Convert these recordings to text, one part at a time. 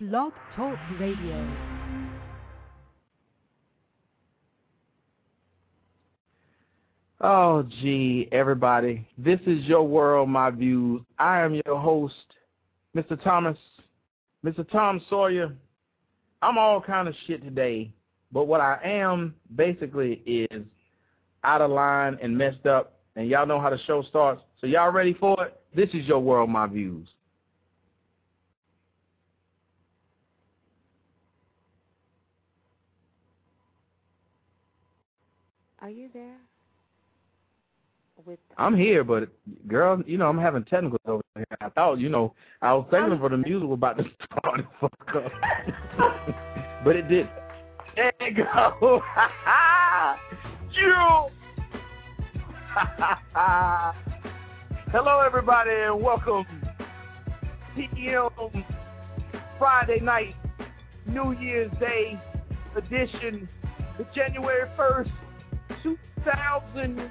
Blog Talk Radio. Oh, gee, everybody. This is Your World, My Views. I am your host, Mr. Thomas, Mr. Tom Sawyer. I'm all kind of shit today, but what I am basically is out of line and messed up, and y'all know how the show starts. So y'all ready for it? This is Your World, My Views. Are you there? With I'm here, but girl, you know I'm having technicals over here. I thought, you know, I was thinking for the music was about to start and fuck up, but it did. There you go. you. Hello, everybody, and welcome. PM Friday night, New Year's Day edition, the January 1st, 2000.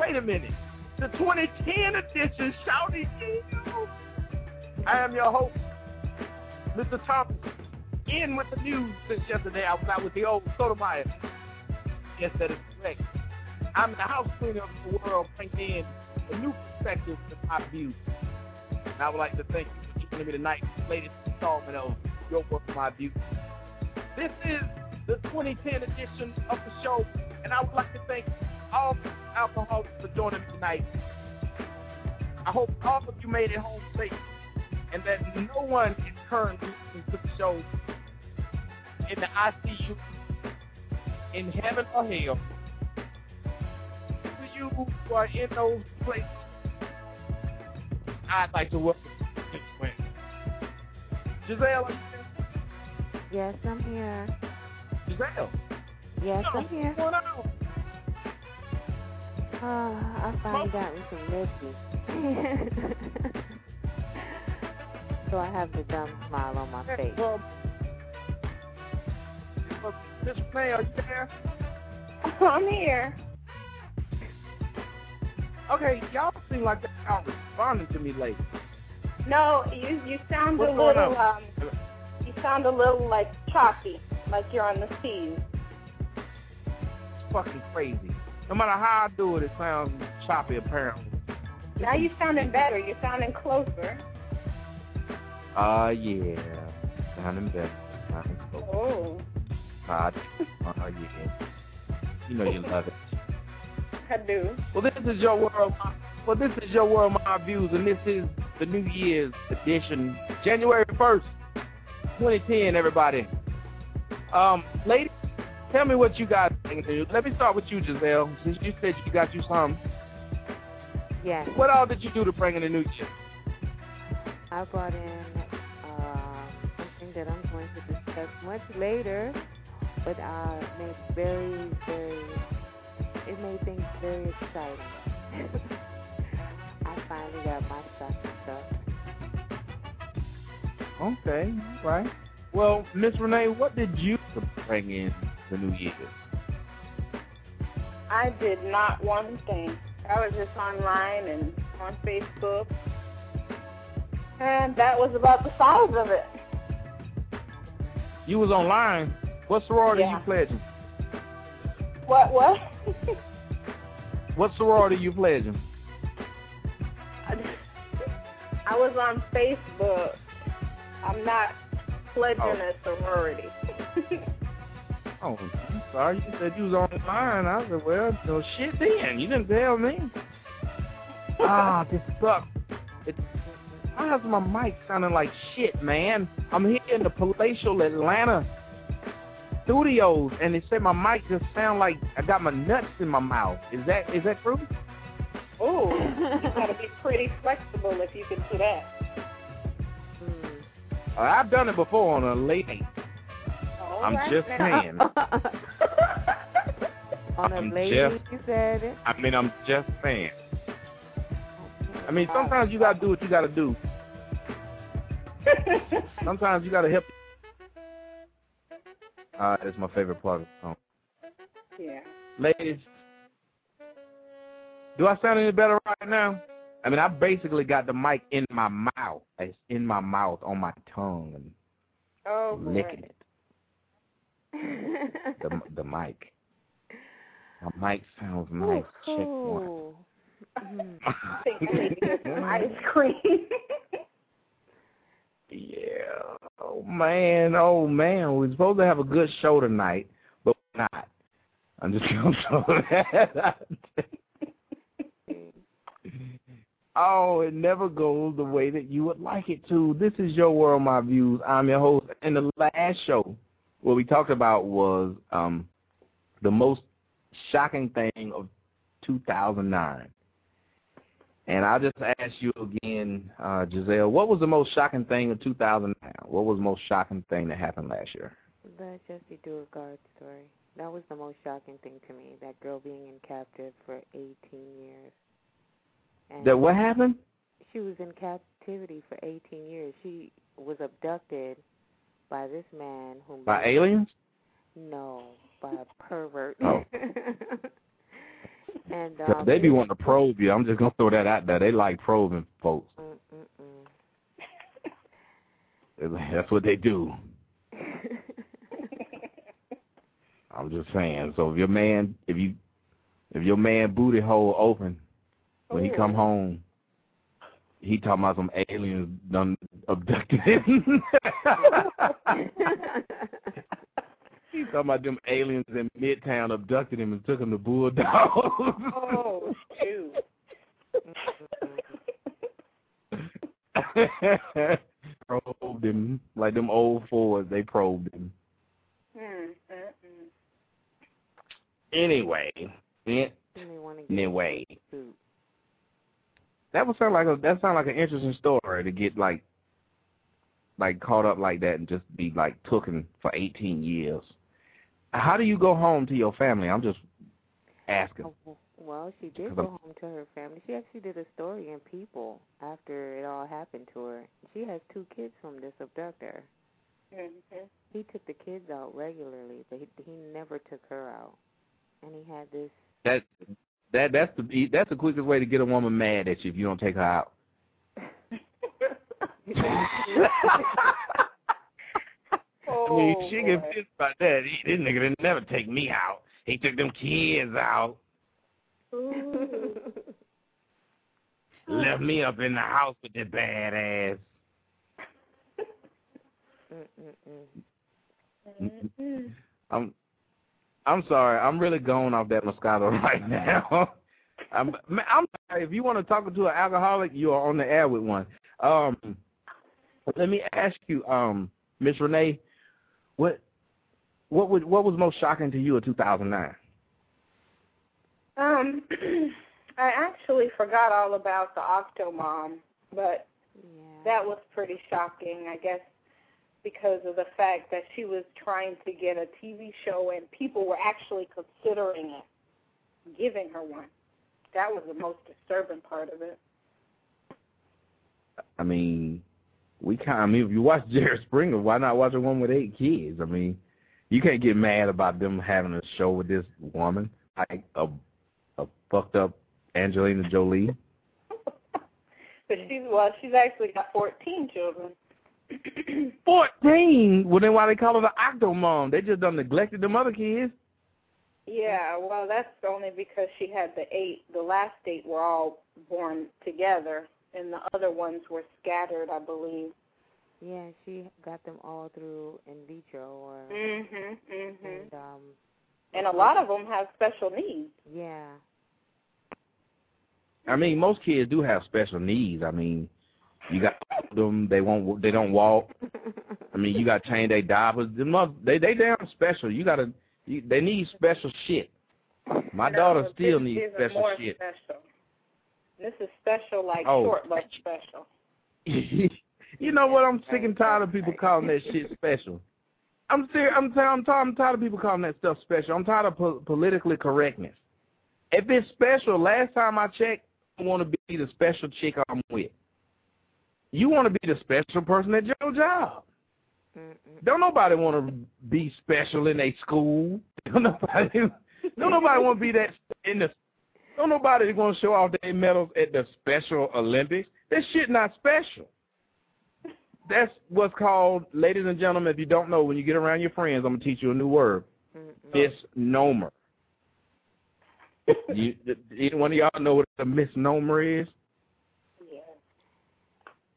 Wait a minute. The 2010 edition, shouting you. I am your host, Mr. Thompson. In with the news since yesterday. I was out with the old Sotomayor. Yes, that is correct. I'm the house cleaner of the world, bringing in a new perspective to my views. And I would like to thank you for joining me tonight for the latest installment of Your Work, My Views. This is the 2010 edition of the show, and I would like to thank all the alcoholics for joining tonight. I hope all of you made it home safe, and that no one is currently listening to the show in the ICU, in heaven or hell. To you who are in those places, I'd like to welcome you. Giselle? Yes, I'm here. Giselle. Yes, no, I'm here. What's going on? Oh, I finally gotten some misses. so I have the dumb smile on my face. Well, well, Miss May, are you there? I'm here. Okay, y'all seem like y'all responding to me late. No, you you sound What's a going little on? um you sound a little like choppy, like you're on the seas. It's fucking crazy. No matter how I do it, it sounds choppy apparently. Now you're sounding better. You're sounding closer. Uh, yeah. Sounding better. Sounding close. Oh, Uh, uh, yeah. You know you love it. I do. Well, this is your world. Well, this is your world, my views, and this is the New Year's edition, January first, 2010. Everybody, um, ladies, tell me what you got. Let me start with you, Giselle, since you said you got you some. Yes, What all did you do to bring in the New Year? I brought in uh, something that I'm going to discuss much later, but uh, made very, very, it made things very exciting. I finally got my stuff and stuff. Okay, right. Well, Miss Renee, what did you bring in the New Year? I did not one thing. I was just online and on Facebook, and that was about the size of it. You was online. What sorority Yeah. you pledging? What? What? What sorority you pledging? I was on Facebook. I'm not pledging Oh. a sorority. Oh, I'm sorry. You said you was online. I said, well, no shit then. You didn't tell me. ah, this sucks. It, why has my mic sounding like shit, man? I'm here in the palatial Atlanta studios, and they say my mic just sound like I got my nuts in my mouth. Is that is that true? Ooh, you gotta be pretty flexible if you can do that. Uh, I've done it before on a late night. All I'm right just saying. On a I'm lady, just- you said it. I mean, I'm just saying. I mean, sometimes you gotta do what you gotta do. Sometimes you gotta help. Uh, that's my favorite part of the song. yeah. Ladies, do I sound any better right now? I mean, I basically got the mic in my mouth. It's in my mouth, on my tongue, and Oh, licking it. The the mic. My mic sounds nice. Check one. Ooh. Mm. I think I need to get some ice cream. Yeah. Oh man. Oh man. We're supposed to have a good show tonight, but we're not. I'm just gonna throw that out. Oh, it never goes the way that you would like it to. This is Your World, My Views. I'm your host. And the last show, what we talked about was um, the most shocking thing of 2009. And I'll just ask you again, uh, Giselle, what was the most shocking thing of 2009? What was the most shocking thing that happened last year? The Jaycee Dugard story. That was the most shocking thing to me. That girl being in captive for 18 years. And That what happened? she was in captivity for 18 years. She was abducted by this man whom By aliens? No, by a pervert. Oh. and um, they be wanting to probe you. I'm just going to throw that out there. They like probing folks. Mm, mm, That's what they do. mm. I'm just saying. So if your man, if you, if your man booty hole open when he come home, he talking about some aliens done abducted him. he talking about them aliens in Midtown abducted him and took him to Bulldog. oh, shoot. probed him like them old Fords. They probed him. Hmm. Mm-mm. Anyway, yeah, You may wanna get anyway. A suit. That would sound like a that sound like an interesting story to get like like caught up like that and just be like tooken for 18 years. How do you go home to your family? I'm just asking. Oh, Well, she did 'Cause go home to her family. She actually did a story in People after it all happened to her. She has two kids from this abductor. Mhm. He took the kids out regularly, but he, he never took her out. And he had this. That that that's the that's the quickest way to get a woman mad at you if you don't take her out. I mean, Oh, she get pissed by that. He, this nigga didn't never take me out. He took them kids out, left me up in the house with that bad ass. Mm-mm-mm. Mhm. I'm I'm sorry. I'm really going off that Moscato right now. I'm I'm sorry. If you want to talk to an alcoholic, you are on the air with one. Um, let me ask you, um, Miss Renee, what what would what was most shocking to you in 2009? Um, I actually forgot all about the Octomom, but Yeah. that was pretty shocking, I guess, because of the fact that she was trying to get a TV show and people were actually considering it, giving her one. That was the most disturbing part of it. I mean, we kind. I mean, if you watch Jerry Springer, why not watch a one with eight kids? I mean, you can't get mad about them having a show with this woman, like a a fucked up Angelina Jolie. but she's well, she's actually got fourteen children. Fourteen. Well, then why they call her the Octo Mom? They just done neglected them other kids. yeah, well, that's only because she had the eight. The last eight were all born together, and the other ones were scattered, I believe. Yeah, she got them all through in vitro or Mhm, mhm. and um And a lot of them have special needs. yeah. I mean, most kids do have special needs. I mean, you got them. They won't. They don't walk. I mean, you got to change their diapers. Them mother, they they damn special. You got to. You, they need special shit. My No, daughter still needs special more shit. Special. This is special, like Oh. short bus special. you know what? I'm sick and tired of people calling that shit special. I'm serious. I'm tired. I'm tired. I'm tired of people calling that stuff special. I'm tired of po- politically correctness. If it's special, last time I checked, I want to be the special chick I'm with. You want to be the special person at your job. Mm-mm. Don't nobody want to be special in a school. Don't nobody. Don't nobody want to be that in the Don't nobody going to show off their medals at the Special Olympics. This shit not special. That's what's called, ladies and gentlemen, if you don't know, when you get around your friends, I'm going to teach you a new word. Misnomer. you, either one of y'all know what a misnomer is?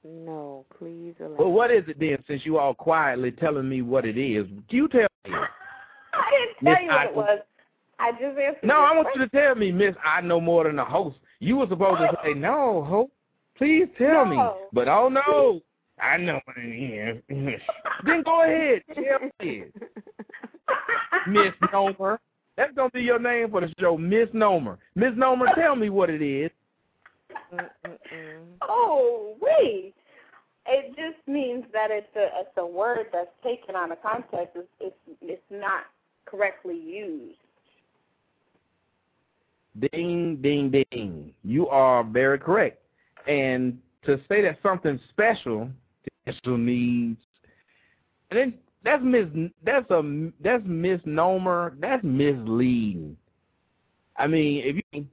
No, please allow. Well, what is it then, since you all quietly telling me what it is? do You tell me. I didn't tell you what I- it was. I just answered. No, I want question. you to tell me, Miss, I know more than the host. You were supposed to say, no, host, please tell me. No. But, oh, no, I know what it is. then go ahead, tell me. Miss Nomer. That's going to be your name for the show, Miss Nomer. Miss Nomer, tell me what it is. Mm-mm-mm. Oh, wait. It just means that it's a it's a word that's taken out of context. It's it's, it's not correctly used. Ding, ding, ding. You are very correct. And to say that something special, special needs, and then that's mis that's a that's misnomer. That's misleading. I mean, if you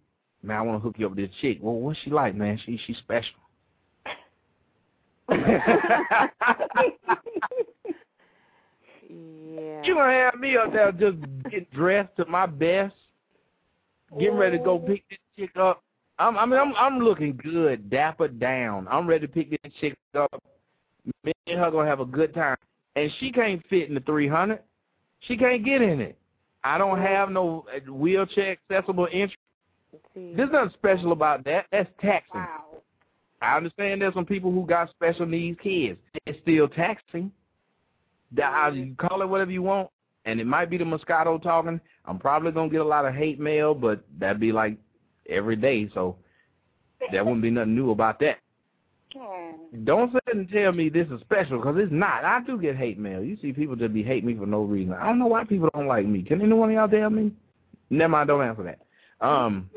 man, I want to hook you up with this chick. Well, what's she like, man? She she's special. Yeah. You gonna have me up there just get dressed to my best, getting ready to go pick this chick up. I'm, I mean, I'm, I'm looking good, dapper down. I'm ready to pick this chick up. Me and her gonna have a good time, and she can't fit in the 300. She can't get in it. I don't have no uh, wheelchair accessible entry. There's nothing special about that. That's taxing. Wow. I understand there's some people who got special needs kids. It's still taxing. I- You call it whatever you want, and it might be the Moscato talking. I'm probably going to get a lot of hate mail, but that'd be like every day, so there wouldn't be nothing new about that. Hmm. Don't sit and tell me this is special, because it's not. I do get hate mail. You see people just be hate me for no reason. I don't know why people don't like me. Can anyone of y'all tell me? Never mind, don't answer that. Um,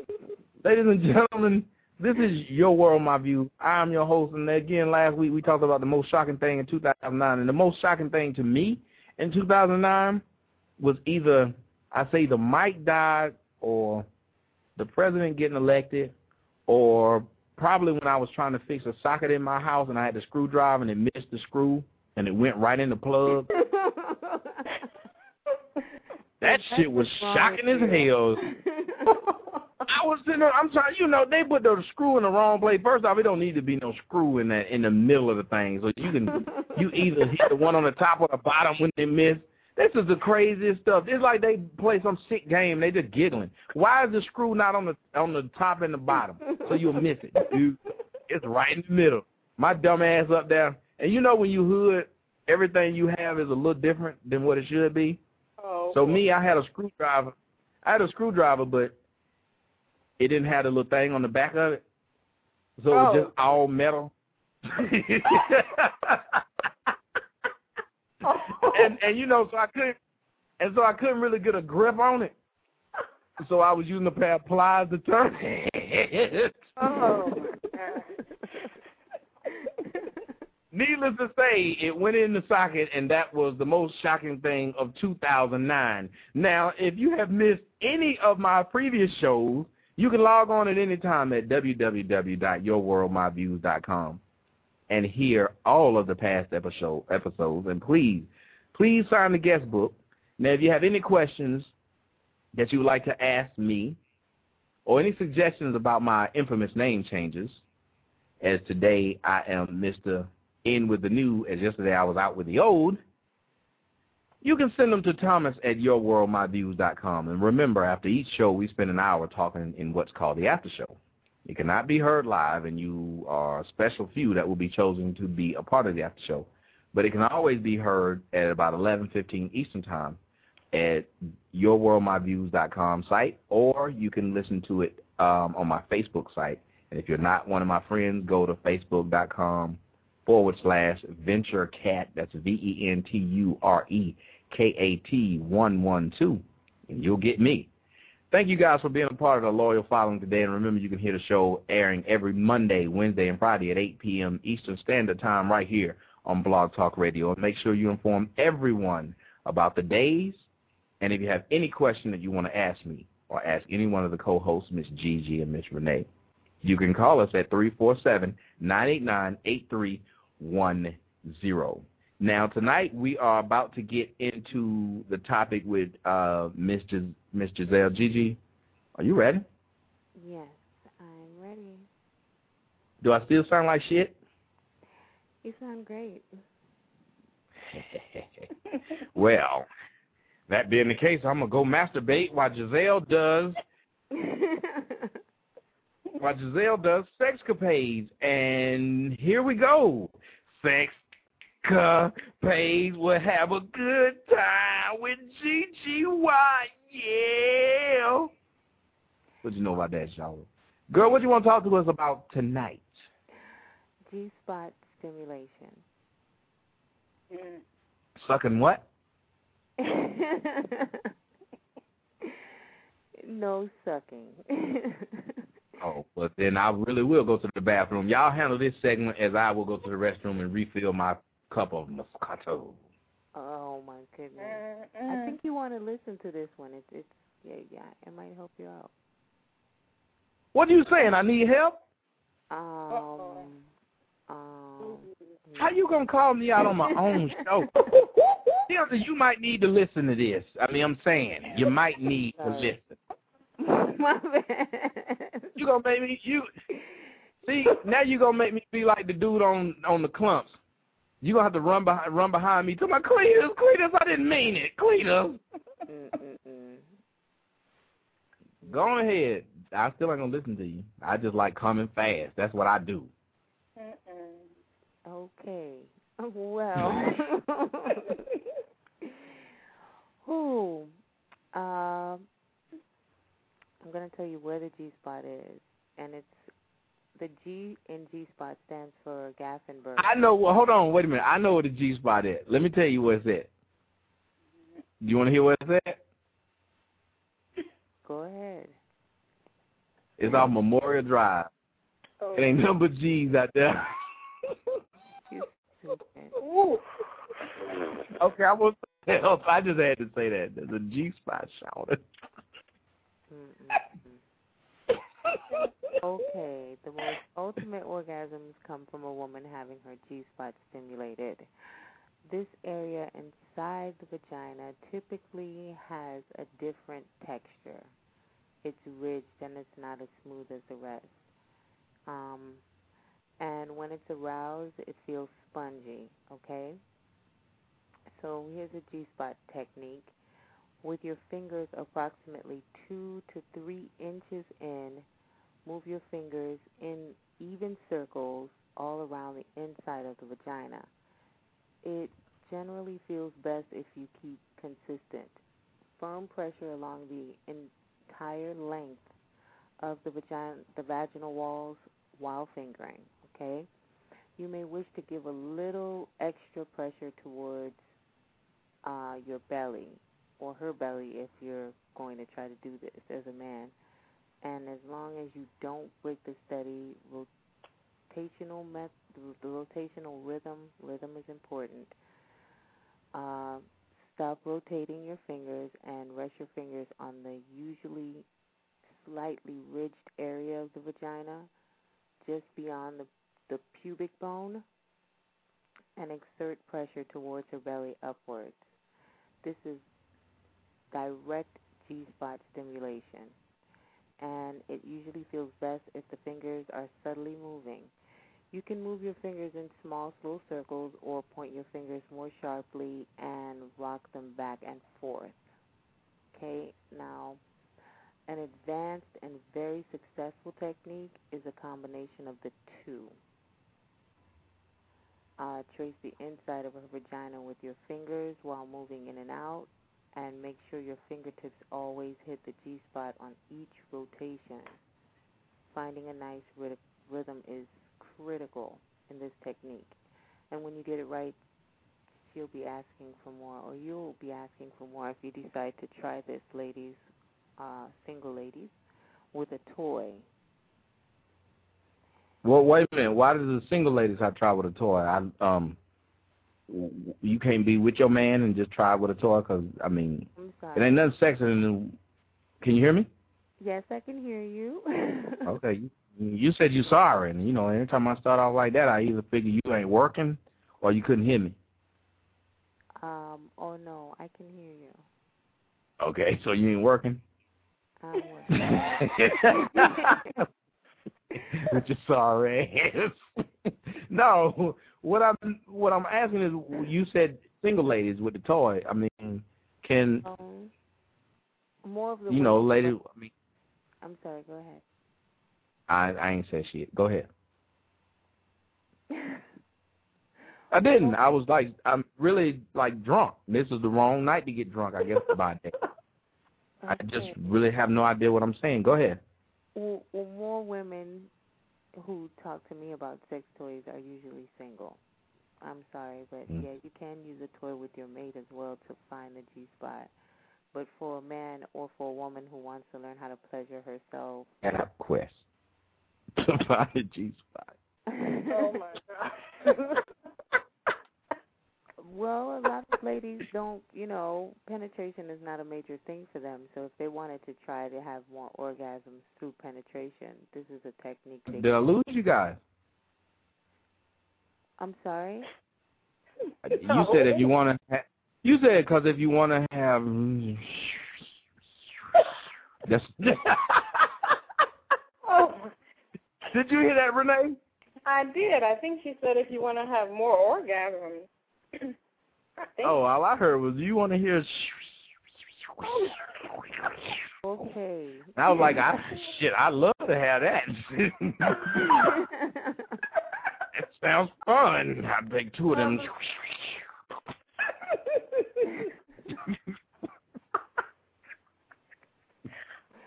ladies and gentlemen, this is Your World, My View. I'm your host, and again, last week we talked about the most shocking thing in 2009, and the most shocking thing to me in 2009 was either, I say, the Mike died, or the president getting elected, or probably when I was trying to fix a socket in my house and I had the screwdriver and it missed the screw and it went right in the plug. That shit was shocking as hell. I was sitting there, I'm trying, you know, they put the screw in the wrong place. First off, it don't need to be no screw in that in the middle of the thing. So you can you either hit the one on the top or the bottom when they miss. This is the craziest stuff. It's like they play some sick game. They just giggling. Why is the screw not on the on the top and the bottom? So you'll miss it, dude. It's right in the middle. My dumb ass up there. And you know when you hood, everything you have is a little different than what it should be. Oh. So me, I had a screwdriver. I had a screwdriver, but it didn't have the little thing on the back of it. So it was Oh. just all metal. and and you know, so I couldn't and so I couldn't really get a grip on it. So I was using a pair of pliers to turn it. Oh. Needless to say, it went in the socket, and that was the most shocking thing of 2009. Now, if you have missed any of my previous shows, you can log on at any time at www.yourworldmyviews.com and hear all of the past episode, episodes. And please, please sign the guest book. Now, if you have any questions that you would like to ask me or any suggestions about my infamous name changes, as today I am Mr. In with the new, as yesterday I was out with the old, you can send them to Thomas at yourworldmyviews.com. And remember, after each show, we spend an hour talking in what's called the after show. It cannot be heard live, and you are a special few that will be chosen to be a part of the after show. But it can always be heard at about 11:15 Eastern Time at yourworldmyviews.com site, or you can listen to it um, on my Facebook site. And if you're not one of my friends, go to facebook.com forward slash venturekat. That's V-E-N-T-U-R-E-K-A-T 112, and you'll get me. Thank you guys for being a part of the loyal following today. And remember, you can hear the show airing every Monday, Wednesday, and Friday at 8 p.m. Eastern Standard Time right here on Blog Talk Radio. And make sure you inform everyone about the days. And if you have any question that you want to ask me, or ask any one of the co-hosts, Miss Gigi and Miss Renee. You can call us at 347-989-8310. Now, tonight we are about to get into the topic with uh, Miss, Gis Miss Giselle. Gigi, are you ready? Yes, I'm ready. Do I still sound like shit? You sound great. well, that being the case, I'm going to go masturbate while Giselle does while Giselle does sex capades. And here we go. Sex capades will have a good time with Gigi White. Yeah. What you know about that, y'all? Girl, what you want to talk to us about tonight? G-spot stimulation. Mm. Sucking what? no sucking. oh, but then I really will go to the bathroom. Y'all handle this segment as I will go to the restroom and refill my cup of Moscato. Oh my goodness! Mm, I think you want to listen to this one. It's it's yeah yeah. It might help you out. What are you saying? I need help? Um um. How you gonna call me out on my own show? Yeah, you might need to listen to this. I mean, I'm saying you might need to listen. My bad. You gonna make me you see now you gonna make me be like the dude on on the Klumps. You gonna have to run behind run behind me to my Cletus, Cletus. I didn't mean it, Cletus. Mm-mm-mm. Go ahead. I still ain't gonna listen to you. I just like coming fast. That's what I do. Mm-mm. Okay. Well. Who? Um. I'm gonna tell you where the G spot is, and it's the G in G spot stands for Gaffenberg. I know. Well, hold on. Wait a minute. I know where the G spot is. Let me tell you where it's at. Do You want to hear where it's at? Go ahead. It's off Memorial Drive. Oh. It ain't number G's out there. You stupid. Ooh. okay, I won't say else. I just had to say that. There's a G spot shouted. Okay, the most ultimate orgasms come from a woman having her G spot stimulated. This area inside the vagina typically has a different texture. It's ridged and it's not as smooth as the rest. Um, and when it's aroused, it feels spongy, okay? So here's a G spot technique. With your fingers approximately two to three inches in, move your fingers in even circles all around the inside of the vagina. It generally feels best if you keep consistent. Firm pressure along the entire length of the vagina, the vaginal walls while fingering, okay? You may wish to give a little extra pressure towards uh, your belly or her belly if you're going to try to do this as a man. And as long as you don't break the steady rotational met- the rotational rhythm, rhythm is important. Uh, stop rotating your fingers and rest your fingers on the usually slightly ridged area of the vagina, just beyond the, the pubic bone, and exert pressure towards her belly upwards. This is direct G spot stimulation, and it usually feels best if the fingers are subtly moving. You can move your fingers in small, slow circles or point your fingers more sharply and rock them back and forth. Okay, now an advanced and very successful technique is a combination of the two. Uh, trace the inside of her vagina with your fingers while moving in and out, and make sure your fingertips always hit the G spot on each rotation. Finding a nice rhythm is critical in this technique. And when you get it right, she'll be asking for more, or you'll be asking for more if you decide to try this, ladies, uh, single ladies, with a toy. Well, wait a minute. Why does the single ladies have to try with a toy? I um, you can't be with your man and just try with a toy because I mean, it ain't nothing sexier than. Can you hear me? Yes, I can hear you. okay, you, said you sorry, and you know, anytime I start off like that, I either figure you ain't working or you couldn't hear me. Um. Oh no, I can hear you. Okay, so you ain't working. I'm working. Which is sorry. no, what I'm what I'm asking is, you said single ladies with the toy. I mean, can um, more of the you know, ladies. I mean, I'm sorry. Go ahead. I I ain't said shit. Go ahead. I didn't. I was like, I'm really like drunk. This is the wrong night to get drunk. I guess by that. I just really have no idea what I'm saying. Go ahead. Well, well, more women who talk to me about sex toys are usually single. I'm sorry, but Mm. yeah, you can use a toy with your mate as well to find the G spot. But for a man or for a woman who wants to learn how to pleasure herself, App quest to find the G spot. Oh my god. well, a lot of ladies don't, you know, penetration is not a major thing for them. So if they wanted to try to have more orgasms through penetration, this is a technique. They Did I lose you guys? I'm sorry. You said if you want to. Ha- you said because if you want to have. That's. oh, Did you hear that, Renee? I did. I think she said if you want to have more orgasms. I think. Oh, all I heard was you want to hear. Okay. And I was like, I shit, I love to have that. it sounds fun. I take two of them. Um,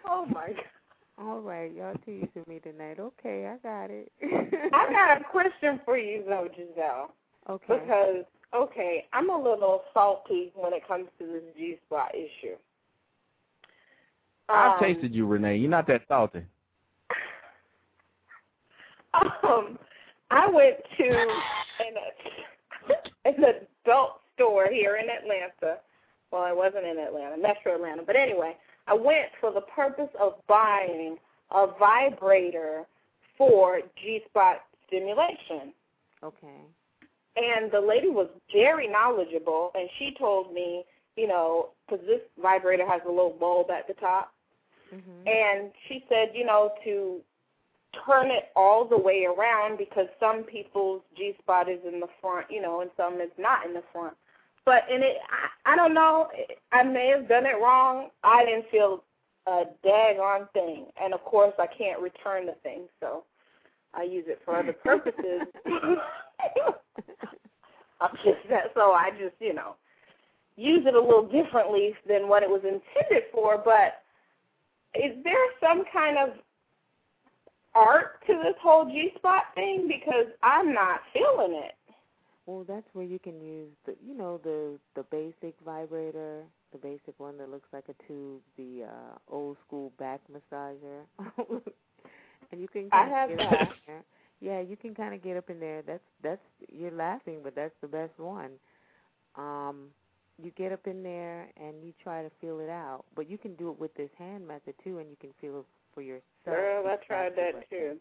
oh my god. All right, y'all teasing me tonight. Okay, I got it. I got a question for you though, Giselle. Okay. Because okay, I'm a little salty when it comes to this G spot issue. I've Um, tasted you, Renee. You're not that salty. Um, I went to an an adult store here in Atlanta. Well, I wasn't in Atlanta, Metro Atlanta, but anyway, I went for the purpose of buying a vibrator for G spot stimulation. Okay. And the lady was very knowledgeable, and she told me, you know, because this vibrator has a little bulb at the top, Mhm. and she said, you know, to turn it all the way around because some people's G spot is in the front, you know, and some is not in the front. But in it, I, I don't know. I may have done it wrong. I didn't feel a daggone thing, and of course, I can't return the thing, so I use it for other purposes. I'm just that, so I just, you know, use it a little differently than what it was intended for. But is there some kind of art to this whole G spot thing? Because I'm not feeling it. Well, that's where you can use the, you know, the the basic vibrator, the basic one that looks like a tube, the uh old school back massager. and you can I kinda have get that. there. Yeah, you can kind of get up in there. That's that's you're laughing, but that's the best one. Um, you get up in there and you try to feel it out, but you can do it with this hand method too, and you can feel it for yourself. Girl, I tried that like too.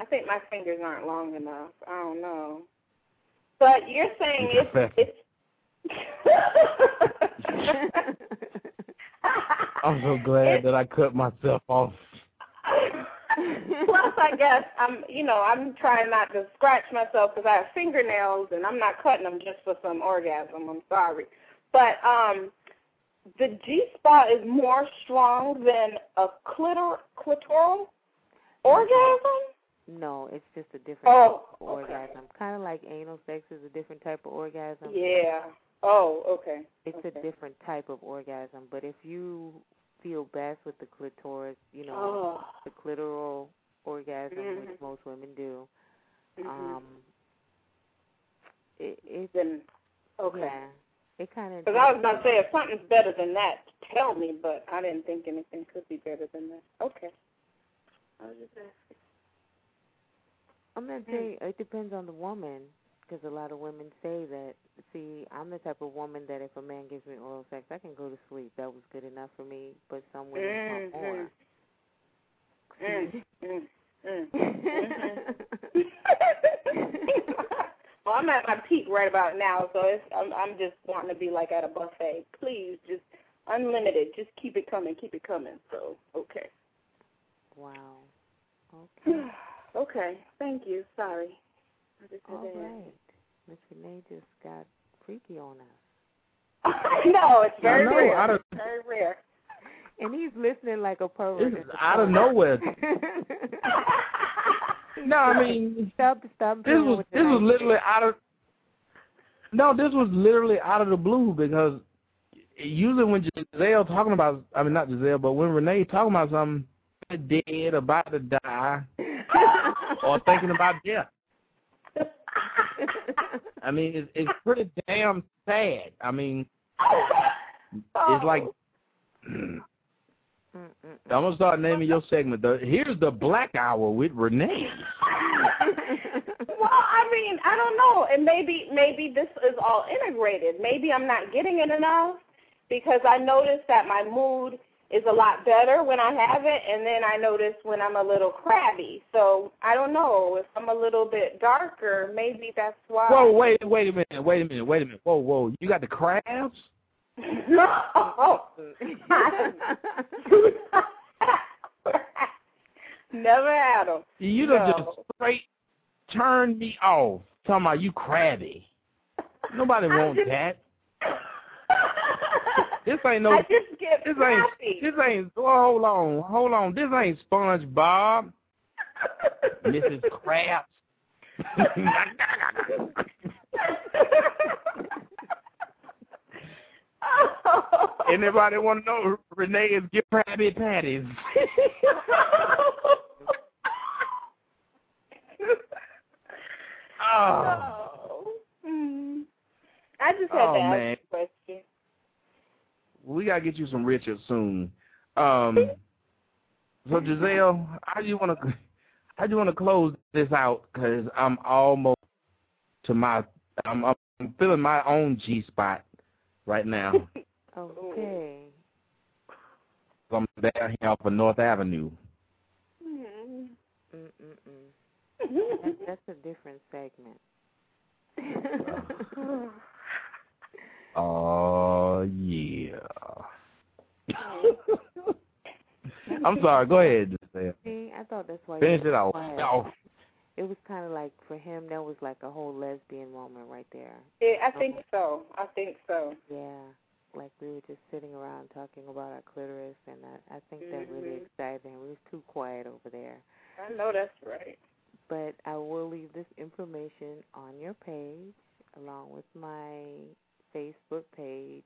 I think my fingers aren't long enough. I don't know. But you're saying it's it's I'm so glad that I cut myself off. Plus, I guess I'm, you know, I'm trying not to scratch myself because I have fingernails and I'm not cutting them just for some orgasm. I'm sorry, but um, the G spot is more strong than a clitor clitoral orgasm. No, it's just a different Oh, type of okay. orgasm. Kind of like anal sex is a different type of orgasm. Yeah. Oh, okay. It's okay. a different type of orgasm. But if you feel best with the clitoris, you know, Oh. the clitoral orgasm, which Mhm. most women do, Mhm. um, it, it then okay. yeah, it kind of. Because I was about to say if something's better than that, tell me. But I didn't think anything could be better than that. Okay. I was just asking. I'm not saying it depends on the woman, because a lot of women say that. See, I'm the type of woman that if a man gives me oral sex, I can go to sleep. That was good enough for me. But some women want more. Mhm. Mm, mm, mm, mm-hmm. well, I'm at my peak right about now, so it's I'm I'm just wanting to be like at a buffet. Please, just unlimited. Just keep it coming, keep it coming. So okay. Wow. Okay. okay. Thank you. Sorry. I just had All to- right. Miss Renee just got freaky on us. no, it's very I know, rare. out of- very rare. And he's listening like a pervert. This is out of nowhere. No, I mean, stop, stop. this playing was with this was literally out of. No, this was literally out of the blue because usually when Giselle talking about, I mean not Giselle, but when Renee talking about something dead, about to die, or thinking about death. I mean, it's, it's pretty damn sad. I mean, it's like I'm gonna start naming your segment. The, here's the Black Hour with Renee. Well, I mean, I don't know, and maybe maybe this is all integrated. Maybe I'm not getting it enough because I notice that my mood is a lot better when I have it, and then I notice when I'm a little crabby. So I don't know if I'm a little bit darker. Maybe that's why. Whoa, wait, wait a minute, wait a minute, wait a minute. Whoa, whoa, you got the crabs? no. Never had them. You done No. just straight turned me off. Talking about you crabby. Nobody wants that. This ain't no. I just get This ain't. This ain't. Oh, hold on, hold on. This ain't SpongeBob, Mrs. Krabs. Anybody want to know? Renee is get Krabby Patties. oh. Oh. Mm. I just had Oh, to ask man. a question. We gotta get you some Richard soon. Um, so Giselle, how do you want to how do you want to close this out? Cause I'm almost to my I'm, I'm feeling my own G spot right now. okay. I'm down here off of North Avenue. Mm. Mm-mm-mm. That's, that's a different segment. Oh yeah. I'm sorry. Go ahead, See, I thought that's why. Finish it off. quiet. off. It was kind of like for him, that was like a whole lesbian moment right there. Yeah, I think so. I think so. Yeah, like we were just sitting around talking about our clitoris, and I, I think that really Mhm. excited him. We was too quiet over there. I know that's right. But I will leave this information on your page, along with my Facebook page.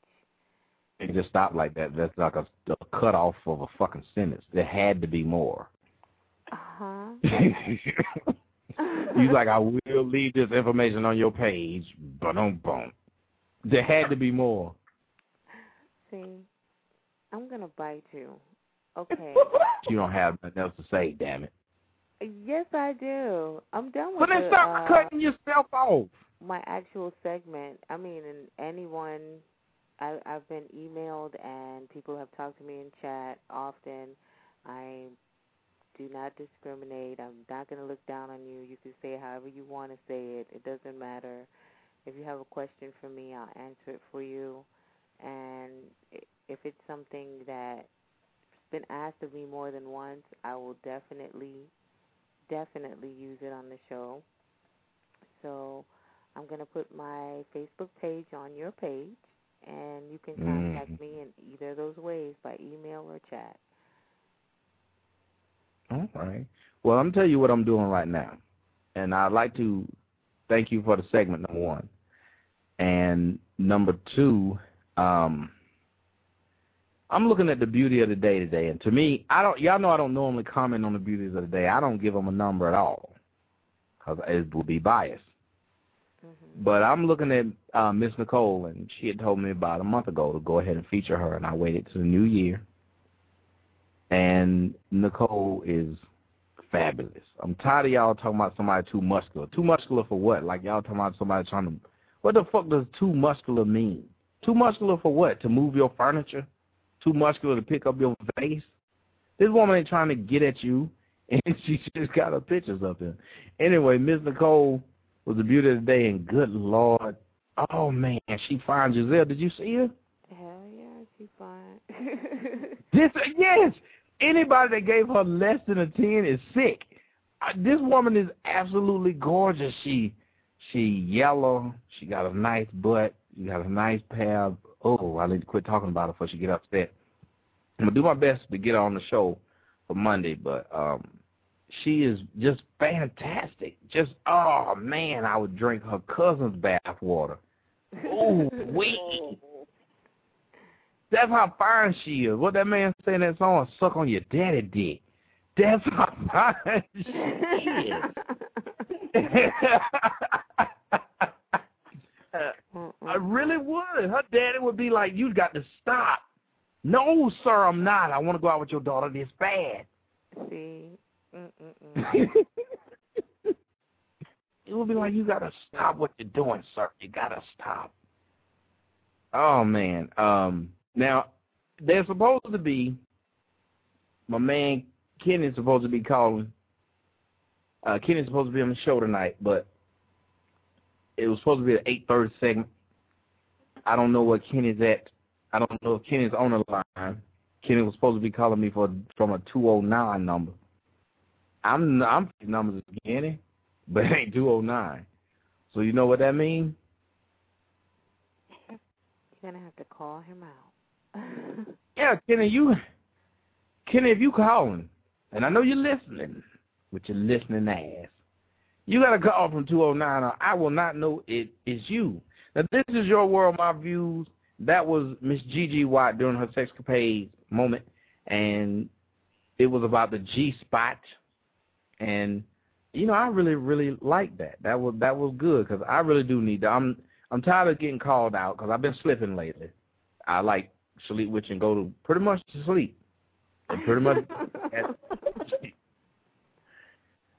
It just stopped like that. That's like a, a cut off of a fucking sentence. There had to be more. Uh huh. He's like, I will leave this information on your page, but don't boom. There had to be more. See, I'm gonna bite you. Okay. You don't have nothing else to say, damn it. yes, I do. I'm done with then the, stop uh, cutting yourself off. My actual segment. I mean, and anyone, I, I've been emailed and people have talked to me in chat often. I do not discriminate. I'm not going to look down on you. You can say however you want to say it. It doesn't matter. If you have a question for me, I'll answer it for you. And if it's something that's been asked of me more than once, I will definitely, definitely use it on the show. So I'm going to put my Facebook page on your page, and you can contact Mm. me in either of those ways by email or chat. All right. Well, I'm gonna tell you what I'm doing right now. And I'd like to thank you for the segment, number one. And number two, um, I'm looking at the beauty of the day today. And to me, I don't, y'all know I don't normally comment on the beauties of the day. I don't give them a number at all because it would be biased. But I'm looking at uh, Miss Nicole, and she had told me about a month ago to go ahead and feature her, and I waited to the new year. And Nicole is fabulous. I'm tired of y'all talking about somebody too muscular. Too muscular for what? Like y'all talking about somebody trying to. What the fuck does too muscular mean? Too muscular for what? To move your furniture? Too muscular to pick up your vase? This woman ain't trying to get at you. and she just got her pictures up there. Anyway, Miss Nicole was the beauty of the day, and good Lord, oh man, she fine. Giselle, did you see her? Hell yeah, she's fine. this yes, anybody that gave her less than a ten is sick. This woman is absolutely gorgeous. She she yellow. She got a nice butt. She got a nice pair. Of, oh, I need to quit talking about her before she get upset. I'm gonna do my best to get her on the show for Monday, but um, she is just fantastic. Just oh man, I would drink her cousin's bath water. Oh, wee. That's how fine she is. What that man saying that song, suck on your daddy dick. That's how fine she is. Uh-uh. I really would. Her daddy would be like, you got to stop. No, sir, I'm not. I want to go out with your daughter this bad. See? It would be like, you got to stop what you're doing, sir. You got to stop. Oh, man. Um, now, they're supposed to be, my man Kenny's supposed to be calling. Uh, Kenny's supposed to be on the show tonight, but it was supposed to be an 8.30 segment. I don't know where Kenny's at. I don't know if Kenny's on the line. Kenny was supposed to be calling me for from a 209 number. I'm I'm numbers again, but it ain't 209. So you know what that means? You're gonna have to call him out. yeah, Kenny, you Kenny, if you calling, and I know you're listening with your listening ass, you got to call from 209 or I will not know it is you. Now, this is your world, my views. That was Miss Gigi Watt during her sexcapade moment, and it was about the G spot, and you know I really really like that. That was that was good because I really do need to. I'm I'm tired of getting called out because I've been slipping lately. I like sleep which and go to pretty much to sleep, and pretty much.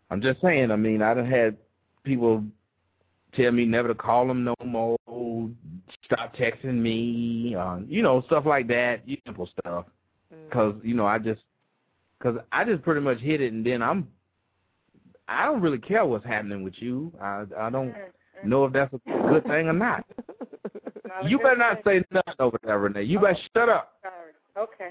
I'm just saying. I mean, I done had people tell me never to call them no more, stop texting me, uh, you know, stuff like that, simple stuff. Because mm. you know, I just, because I just pretty much hit it, and then I'm, I don't really care what's happening with you. I I don't mm-hmm. know if that's a good thing or not. not you better not say nothing over there, Renee. You better shut up. Okay.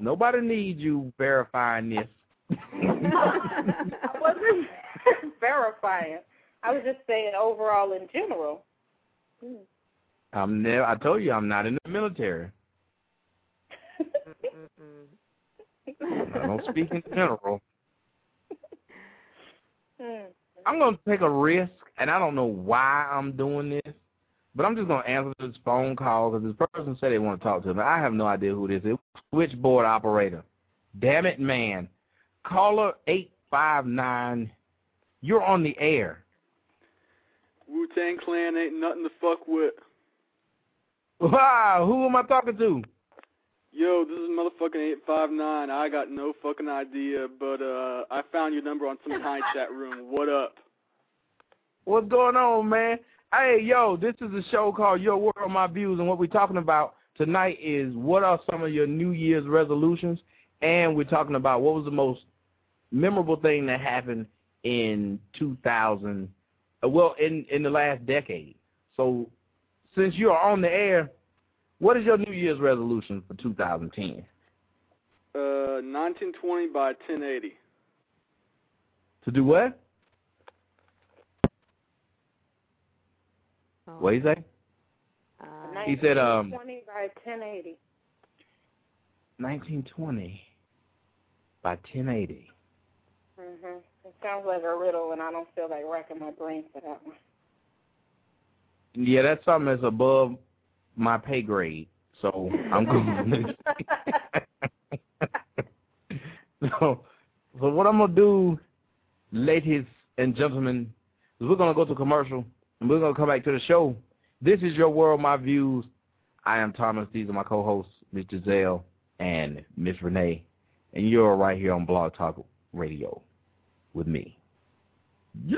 Nobody needs you verifying this. I wasn't verifying. I was just saying overall in general. Hmm. I'm never. I told you I'm not in the military. I don't speak in general. I'm going to take a risk, and I don't know why I'm doing this, but I'm just going to answer this phone call because this person said they want to talk to me. I have no idea who this is. Switchboard operator. Damn it, man. Caller 859, you're on the air. Wu-Tang Clan ain't nothing to fuck with. Wow, who am I talking to? Yo, this is motherfucking 859. I got no fucking idea, but uh I found your number on some high chat room. What up? What's going on, man? Hey, yo, this is a show called Your World, My Views, and what we're talking about tonight is what are some of your New Year's resolutions, and we're talking about what was the most memorable thing that happened in 2000 uh, well, in in the last decade. So, since you are on the air, what is your New Year's resolution for 2010? Uh, 1920 by 1080. To do what? Oh. What did he say? Uh, he said um. 1920 by 1080. 1920 by 1080. Mhm. It sounds like a riddle, and I don't feel like racking my brain for that one. Yeah, that's something that's above my pay grade, so I'm going. so, so what I'm gonna do, ladies and gentlemen, is we're gonna go to commercial, and we're gonna come back to the show. This is your world, my views. I am Thomas. These are my co-hosts, Miss Giselle and Miss Renee, and you're right here on Blog Talk Radio with me. Yeah!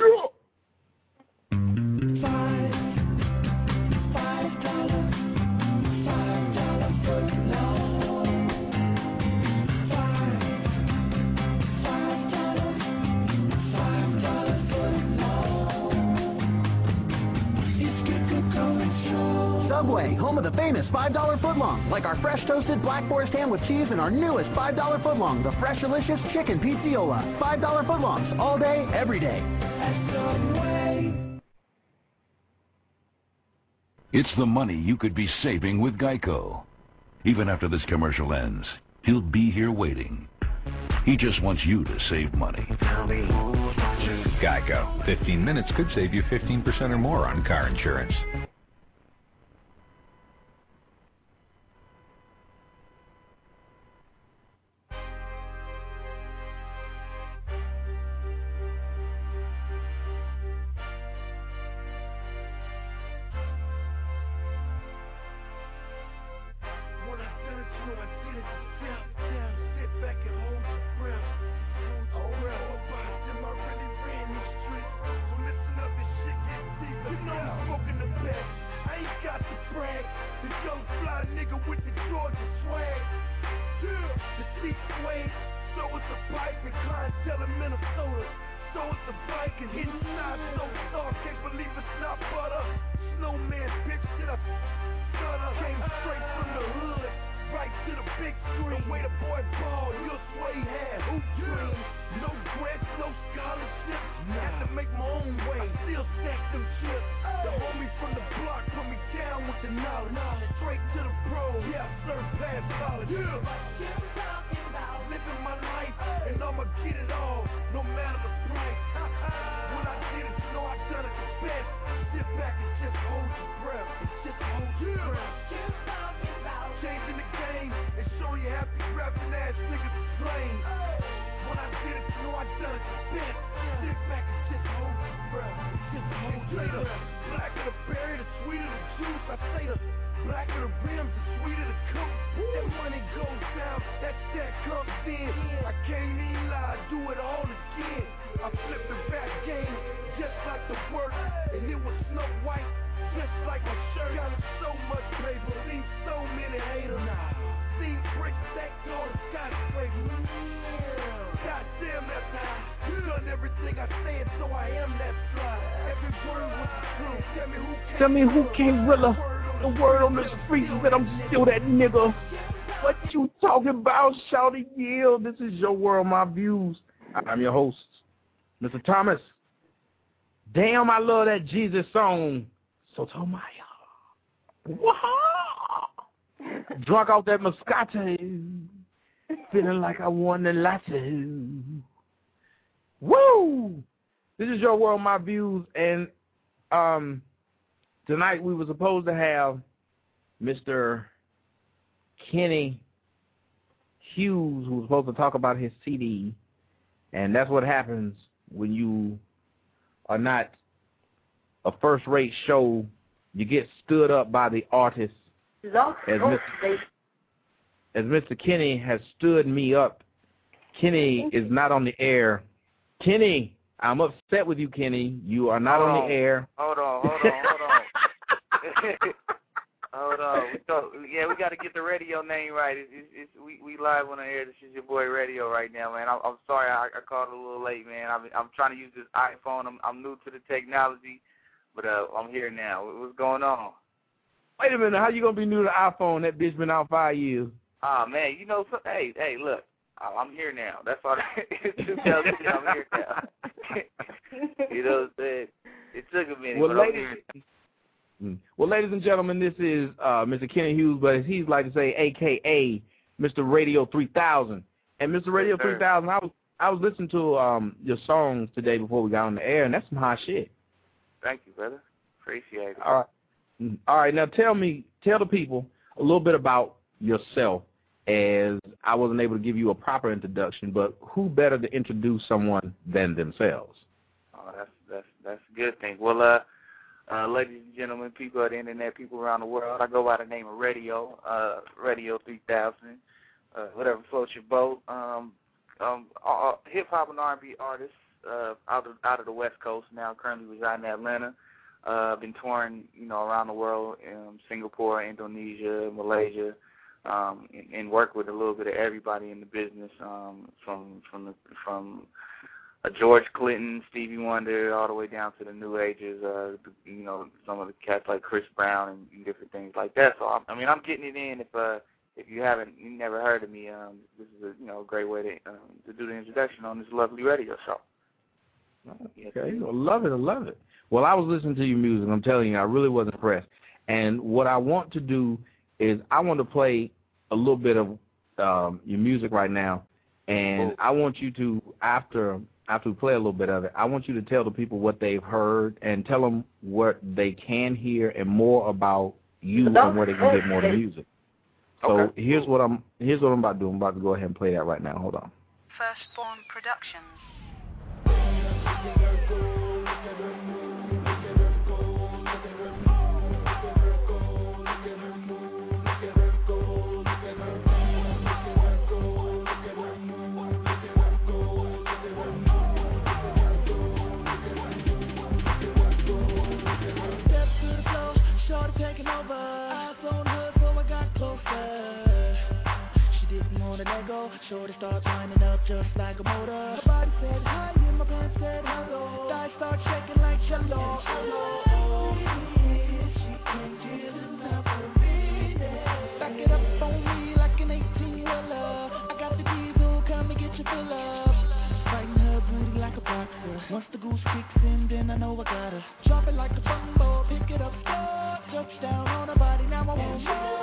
Of the famous $5 footlong, like our fresh toasted black forest ham with cheese and our newest $5 footlong, the fresh delicious chicken pizziola. $5 footlongs, all day, every day. It's the money you could be saving with Geico. Even after this commercial ends, he'll be here waiting. He just wants you to save money. Geico. 15 minutes could save you 15% or more on car insurance. Tell me who can't rilla the word on the streets that I'm still that nigga. What you talking about, shouty Yill? This is your world, my views. I'm your host, Mr. Thomas. Damn, I love that Jesus song. Sotomayor. Wow. Drunk out that Moscato. Feeling like I won the lotto. Woo! This is your world, my views, and um, tonight we were supposed to have Mr. Kenny Hughes, who was supposed to talk about his CD, and that's what happens when you are not a first-rate show. You get stood up by the artist, as Mr. as Mr. Kenny has stood me up. Kenny is not on the air. Kenny, I'm upset with you, Kenny. You are not hold on on. the air. Hold on, hold on, hold on. hold on. We go, yeah, we got to get the radio name right. It's, it's, it's, we we live on the air. This is your boy Radio right now, man. I'm, I'm sorry I, I called a little late, man. I'm I'm trying to use this iPhone. I'm I'm new to the technology, but uh, I'm here now. What's going on? Wait a minute, how you gonna be new to the iPhone? That bitch been out five years. Ah man, you know, so, hey, hey, look, I'm here now. That's all. Two thousand, I'm here now. you know what I'm saying? It took a minute, Well, but I'm here. Mm. well, ladies and gentlemen, this is uh, Mr. Kenny Hughes, but as he's like to say, AKA Mr. Radio 3000. And Mr. Radio Yes, 3000, I was I was listening to um your songs today before we got on the air, and that's some hot shit. Thank you, brother. Appreciate it. All right, Mm. all right. Now tell me, tell the people a little bit about yourself, as I wasn't able to give you a proper introduction. But who better to introduce someone than themselves? Oh, that's that's that's a good thing. Well, uh, uh, ladies and gentlemen, people of the internet, people around the world, I go by the name of Radio, uh, Radio 3000, uh, whatever floats your boat. Um, um, uh, hip hop and R&B artist uh, out of out of the West Coast now, currently residing in Atlanta. Uh, been touring, you know, around the world, um, Singapore, Indonesia, Malaysia, um, and, and work with a little bit of everybody in the business, um, from from the, from uh, George Clinton, Stevie Wonder, all the way down to the New Ages. uh, you know, some of the cats like Chris Brown and, and different things like that. So I'm, I mean, I'm getting it in. If uh, if you haven't, you never heard of me, um, this is a you know a great way to um, to do the introduction on this lovely radio show. Okay, well, love it, I love it. Well, I was listening to your music. I'm telling you, I really was impressed. And what I want to do is I want to play a little bit of um, your music right now, and oh. I want you to, after after we play a little bit of it, I want you to tell the people what they've heard and tell them what they can hear and more about you and where they can get more music. So okay. here's what I'm here's what I'm about to do. I'm about to go ahead and play that right now. Hold on. Firstborn Productions. wanna let go. Shoulders start lining up just like a motor. My body said hi and my pants said hello. Thighs start shaking like cello. Oh. Back it up on me like an 18 wheeler. I got the diesel, come and get your fill up. Fighting her booty like a boxer. Once the goose kicks in, then I know I got her. Drop it like a bumbo, pick it up, touch down on her body, now I want more.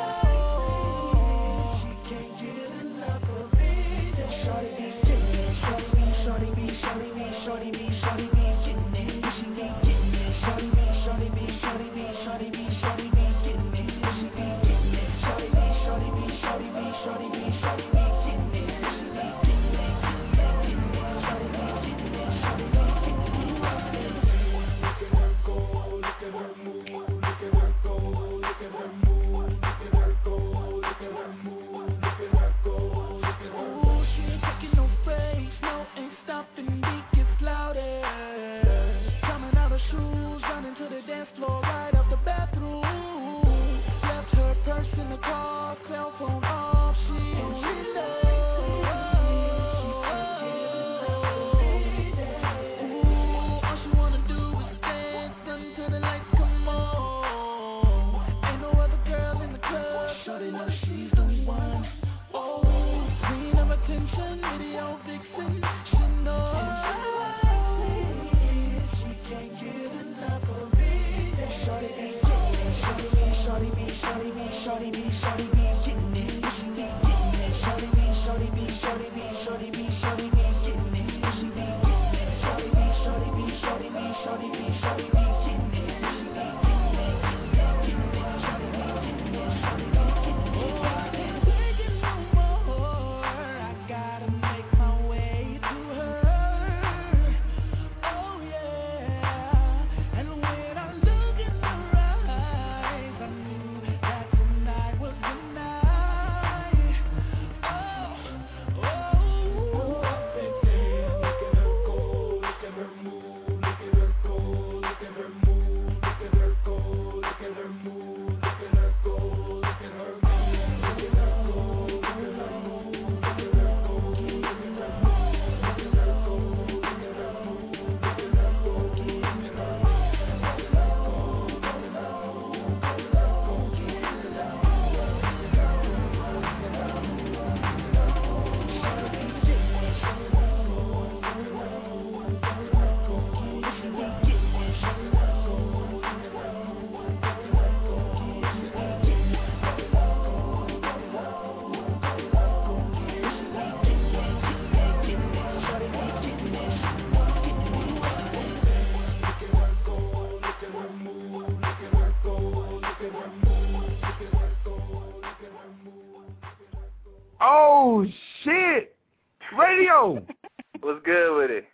What's good with it?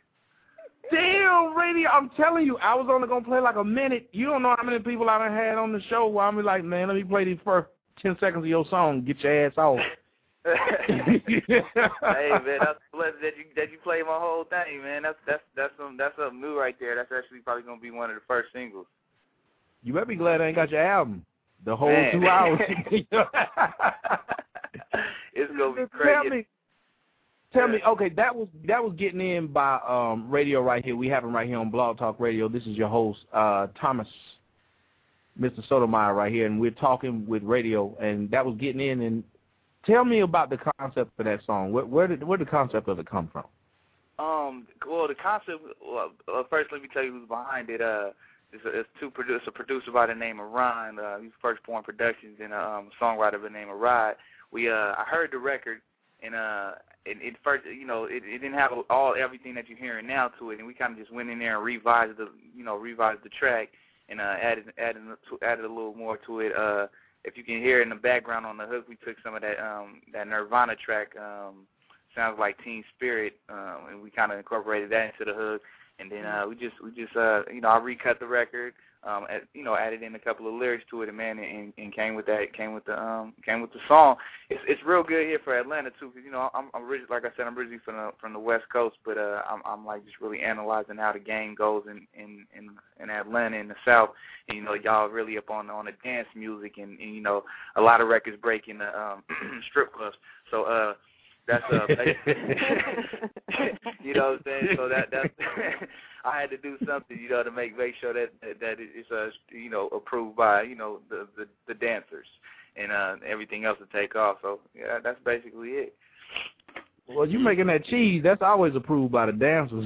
Damn, radio! I'm telling you, I was only gonna play like a minute. You don't know how many people I done had on the show. Where I'm like, man, let me play these first ten seconds of your song. Get your ass off. hey man, that's blessed that you that you play my whole thing, man. That's that's that's some that's something new right there. That's actually probably gonna be one of the first singles. You better be glad I ain't got your album. The whole Man. two hours. It's gonna be crazy. Tell me, okay, that was that was getting in by um radio right here. We have him right here on Blog Talk Radio. This is your host, uh Thomas, Mr. Sotomayor right here, and we're talking with radio, and that was getting in. And tell me about the concept for that song. Where, where did where did the concept of it come from? Um, well, the concept. Well, uh, first, let me tell you who's behind it. Uh, it's a, it's two producer, a producer by the name of Ryan. Uh, he's Firstborn Productions and a um, songwriter by the name of Rod. We uh, I heard the record and uh, it, it first, you know, it, it didn't have all everything that you're hearing now to it, and we kind of just went in there and revised the, you know, revised the track and uh, added added added a little more to it. Uh, if you can hear in the background on the hook, we took some of that um, that Nirvana track. Um, sounds like Teen Spirit, um, and we kind of incorporated that into the hook. And then uh, we just we just uh, you know I recut the record, um, at, you know added in a couple of lyrics to it, and man, and, and came with that came with the um came with the song. It's it's real good here for Atlanta too, because you know I'm I'm originally like I said I'm originally from the from the West Coast, but uh I'm I'm like just really analyzing how the game goes in in in, in Atlanta in the South, and you know y'all really up on on the dance music, and, and you know a lot of records breaking the um strip clubs, so uh that's uh you know what I'm saying? So that that's I had to do something, you know, to make make sure that that it's uh you know approved by you know the the, the dancers and uh everything else to take off. So yeah, that's basically it. Well, you making that cheese, that's always approved by the dancers.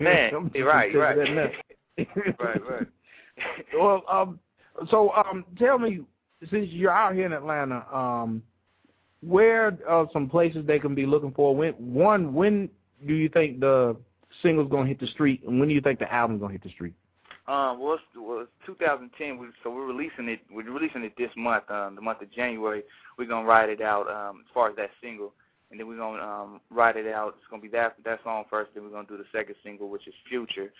Man, right, right. right, right. well, um, so um, tell me, since you're out here in Atlanta, um, where are some places they can be looking for? When one, when do you think the single's gonna hit the street, and when do you think the album's gonna hit the street? Um, well, it's, well, it's 2010, we, so we're releasing it. We're releasing it this month, um, the month of January. We're gonna write it out um, as far as that single, and then we're gonna um, write it out. It's gonna be that that song first, then we're gonna do the second single, which is Future,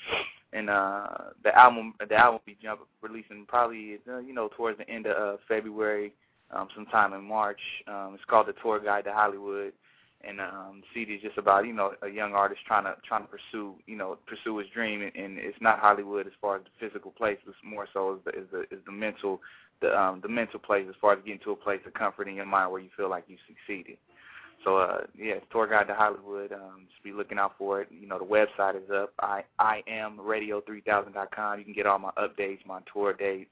and uh, the album the album will be jump releasing probably uh, you know towards the end of uh, February, um, sometime in March. Um, it's called The Tour Guide to Hollywood and um CD is just about you know a young artist trying to trying to pursue you know pursue his dream and, and it's not Hollywood as far as the physical place it's more so is the is the is the mental the um the mental place as far as getting to a place of comfort in your mind where you feel like you succeeded. So uh yeah tour guide to Hollywood um just be looking out for it. You know the website is up I I am radio 3000 dot com. You can get all my updates my tour dates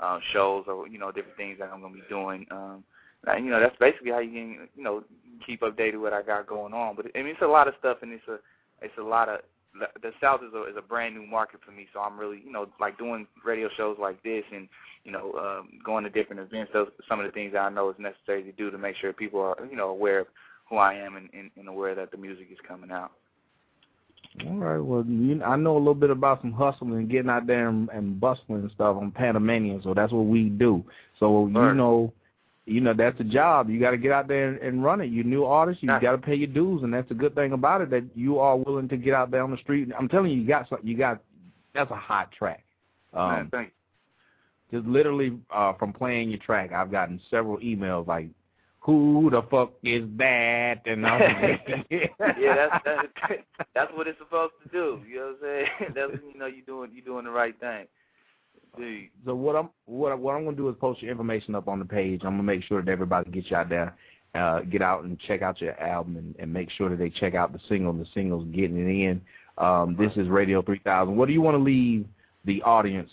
uh, shows or you know different things that I'm gonna be doing um and, you know that's basically how you can you know keep updated what I got going on. But I mean, it's a lot of stuff, and it's a it's a lot of the South is a is a brand new market for me. So I'm really you know like doing radio shows like this, and you know um, going to different events. Those some of the things that I know is necessary to do to make sure people are you know aware of who I am and, and, and aware that the music is coming out. All right. Well, you, I know a little bit about some hustling and getting out there and, and bustling and stuff on Panamanian, so that's what we do. So you know you know that's the job. You got to get out there and, and run it. You're new artist. You got to pay your dues, and that's the good thing about it that you are willing to get out there on the street. I'm telling you, you got you got that's a hot track. Um, Man, thank you. Just literally uh, from playing your track, I've gotten several emails like, "Who the fuck is that?" And I'm yeah, that's that's that's what it's supposed to do. You know what I'm saying? That's you know you doing you doing the right thing. Dude. So what I'm what what I'm gonna do is post your information up on the page. I'm gonna make sure that everybody gets you out there, uh, get out and check out your album and, and make sure that they check out the single. and The single's getting it in. Um, this is Radio 3000. What do you want to leave the audience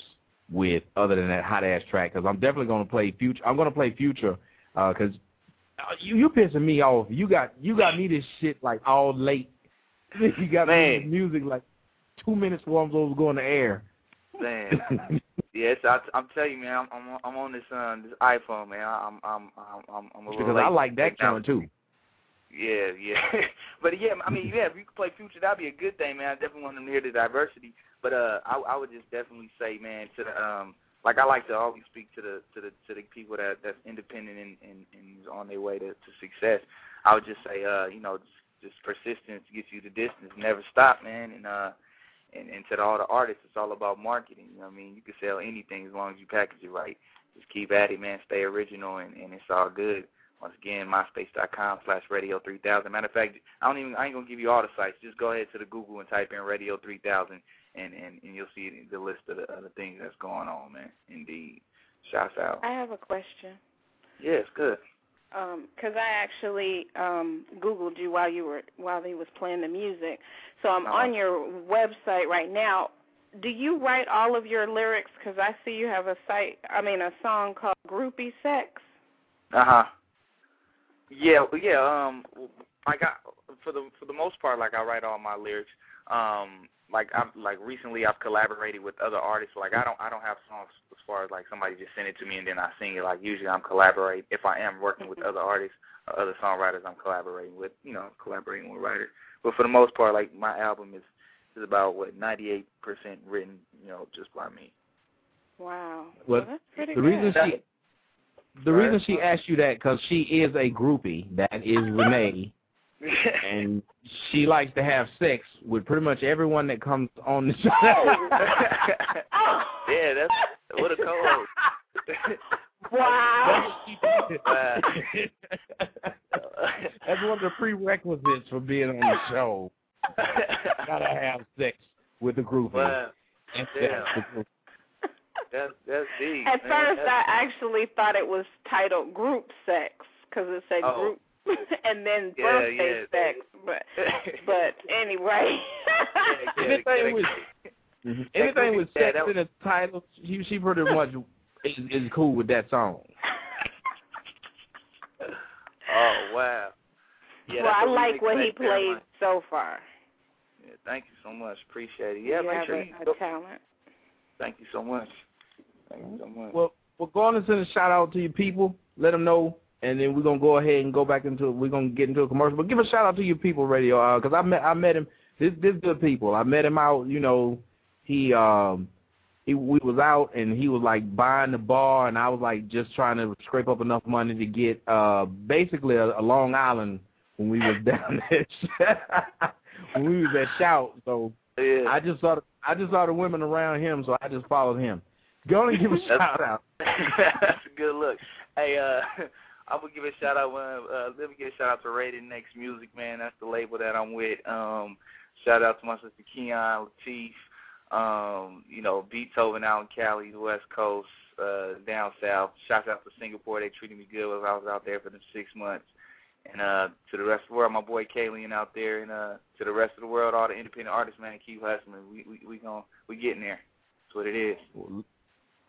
with other than that hot ass track? Because I'm definitely gonna play future. I'm gonna play future because uh, you you pissing me off. You got you got me this shit like all late. you got Man. me music like two minutes before I'm supposed to go on the air. Man, yes, I, I'm telling you, man, I'm I'm, I'm on this uh, this iPhone, man. I'm I'm I'm I'm, I'm a little because late I like that kind too. Yeah, yeah, but yeah, I mean, yeah, if you could play Future, that'd be a good thing, man. I definitely want them to hear the diversity. But uh, I I would just definitely say, man, to the um, like I like to always speak to the to the to the people that that's independent and and, and is on their way to, to success. I would just say, uh, you know, just, just persistence gets you the distance. Never stop, man, and uh and, and to all the artists, it's all about marketing. You know what I mean? You can sell anything as long as you package it right. Just keep at it, man. Stay original, and, and it's all good. Once again, myspace.com slash radio 3000. Matter of fact, I don't even I ain't gonna give you all the sites. Just go ahead to the Google and type in radio 3000, and and and you'll see the list of the, of the things that's going on, man. Indeed. Shouts out. I have a question. Yes, good. Because I actually um, googled you while you were while he was playing the music. So I'm on your website right now. Do you write all of your lyrics? Because I see you have a site. I mean, a song called "Groupie Sex." Uh huh. Yeah, well, yeah. Um, I got for the for the most part, like I write all my lyrics. Um, like I've like recently I've collaborated with other artists. Like I don't I don't have songs as far as like somebody just send it to me and then I sing it. Like usually I'm collaborating if I am working with other artists or other songwriters I'm collaborating with. You know, collaborating with writers. But for the most part, like my album is is about what 98% written. You know, just by me. Wow. Well, well that's pretty the good. reason she the Right. reason she asked you that because she is a groupie. That is Renee, and she likes to have sex with pretty much everyone that comes on the show. Oh. yeah, that's what a co-host. Wow. Wow. That's one of the prerequisites for being on the show. Gotta have sex with the group. Wow. And Yeah. sex That's that's deep. At man. first, That's- I actually thought it was titled "Group Sex" because it said Oh. group, and then Yeah, birthday yeah. sex. But but anyway. Anything with That anything with groupie- yeah, sex in the title, she she pretty much is, is cool with that song. Oh wow. Yeah, well, I like what he played Mike. so far. Yeah, thank you so much. Appreciate it. Yeah, you make have sure a, you a go. talent. Thank you so much. Thank you so much. Well, we're going to send a shout out to your people. Let them know, and then we're gonna go ahead and go back into. We're gonna get into a commercial. But give a shout out to your people, radio, because I met I met him. This this good people. I met him out. You know, he um he we was out and he was like buying the bar, and I was like just trying to scrape up enough money to get uh basically a, a Long Island when we was down there when we was at Shout. So yeah. I just saw the, I just saw the women around him, so I just followed him. Go and give a shout out. That's a good look. Hey, uh, I'm gonna give a shout out. Uh, let me give a shout out to Rated Next Music, man. That's the label that I'm with. Um, shout out to my sister Keon Latif. Um, you know, Beethoven out in Cali, the West Coast, uh, down south. Shout out to Singapore. They treated me good while I was out there for them six months. And uh, to the rest of the world, my boy Kalian out there, and uh, to the rest of the world, all the independent artists, man, keep hustling. We we we gon' we getting there. That's what it is. Well,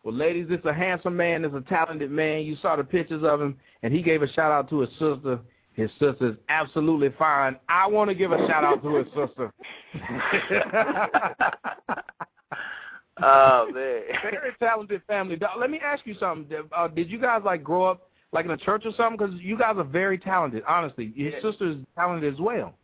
ladies, it's a handsome man. It's a talented man. You saw the pictures of him, and he gave a shout out to his sister. His sister's absolutely fine. I want to give a shout out to his sister. Oh man. Very talented family. Let me ask you something. Uh, did you guys like grow up like in a church or something? Because you guys are very talented. Honestly, his Yeah. sister's talented as well.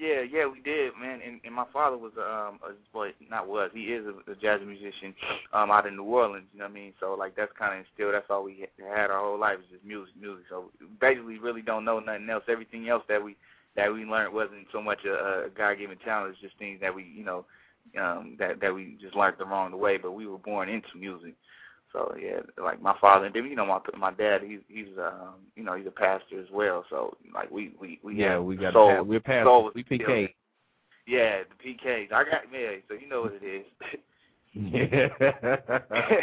Yeah, yeah, we did, man. And, and my father was um a well, not was he is a, a jazz musician um out in New Orleans. You know what I mean? So like that's kind of instilled. That's all we had our whole life is just music, music. So basically, really don't know nothing else. Everything else that we that we learned wasn't so much a, a God-given talent. It's just things that we you know um that that we just learned the way. But we were born into music. So yeah, like my father, and then you know my my dad, he's he's um you know he's a pastor as well. So like we we we Yeah, we got soul, pa- we're past soul we. PK. Yeah, the PKs. I got yeah, so you know what it is. Yeah.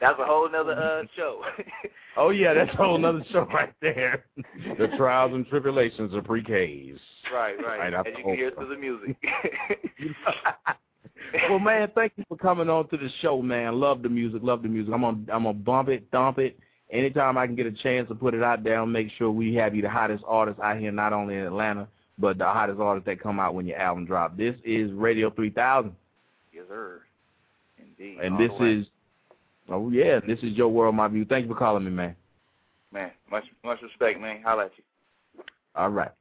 That's a whole nother uh show. oh yeah, that's a whole nother show right there. the trials and tribulations of PKs. right, right. Right, that's you can hear through the music. Well, man, thank you for coming on to the show, man. Love the music, love the music. I'm gonna I'm gonna bump it, dump it. Anytime I can get a chance to put it out there, I'll make sure we have you the hottest artist out here, not only in Atlanta, but the hottest artists that come out when your album drop. This is Radio 3000, yes, sir. Indeed. and all this is, oh yeah, this is your world, my view. Thank you for calling me, man. man, much much respect, man. Holla at you. All right.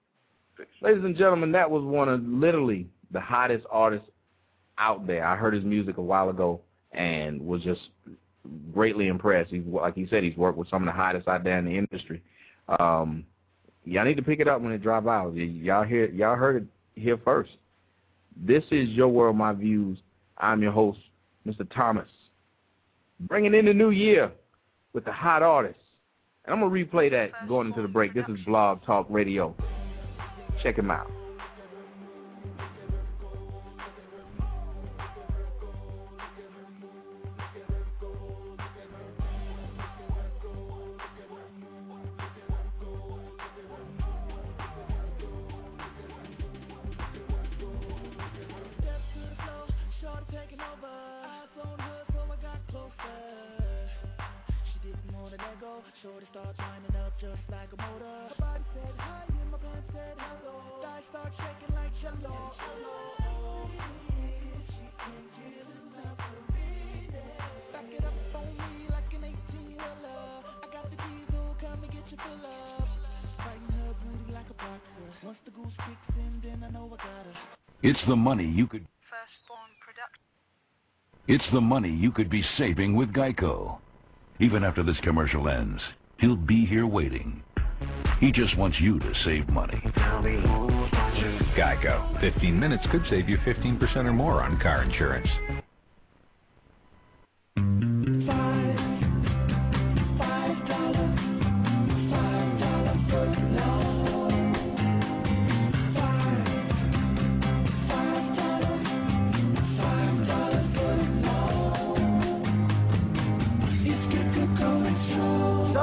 Ladies and gentlemen, that was one of literally the hottest artists out there. I heard his music a while ago and was just greatly impressed. He's like he said, he's worked with some of the hottest out there in the industry. Um, y'all need to pick it up when it drop out. Y'all hear y'all heard it here first. This is your world, my views. I'm your host, Mr. Thomas, bringing in the new year with the hot artists. And I'm gonna replay that going into the break. This is Blog Talk Radio. Check him out. It's the money you could Firstborn Production. It's the money you could be saving with Geico. Even after this commercial ends, he'll be here waiting. He just wants you to save money. Geico. 15 minutes could save you 15% or more on car insurance.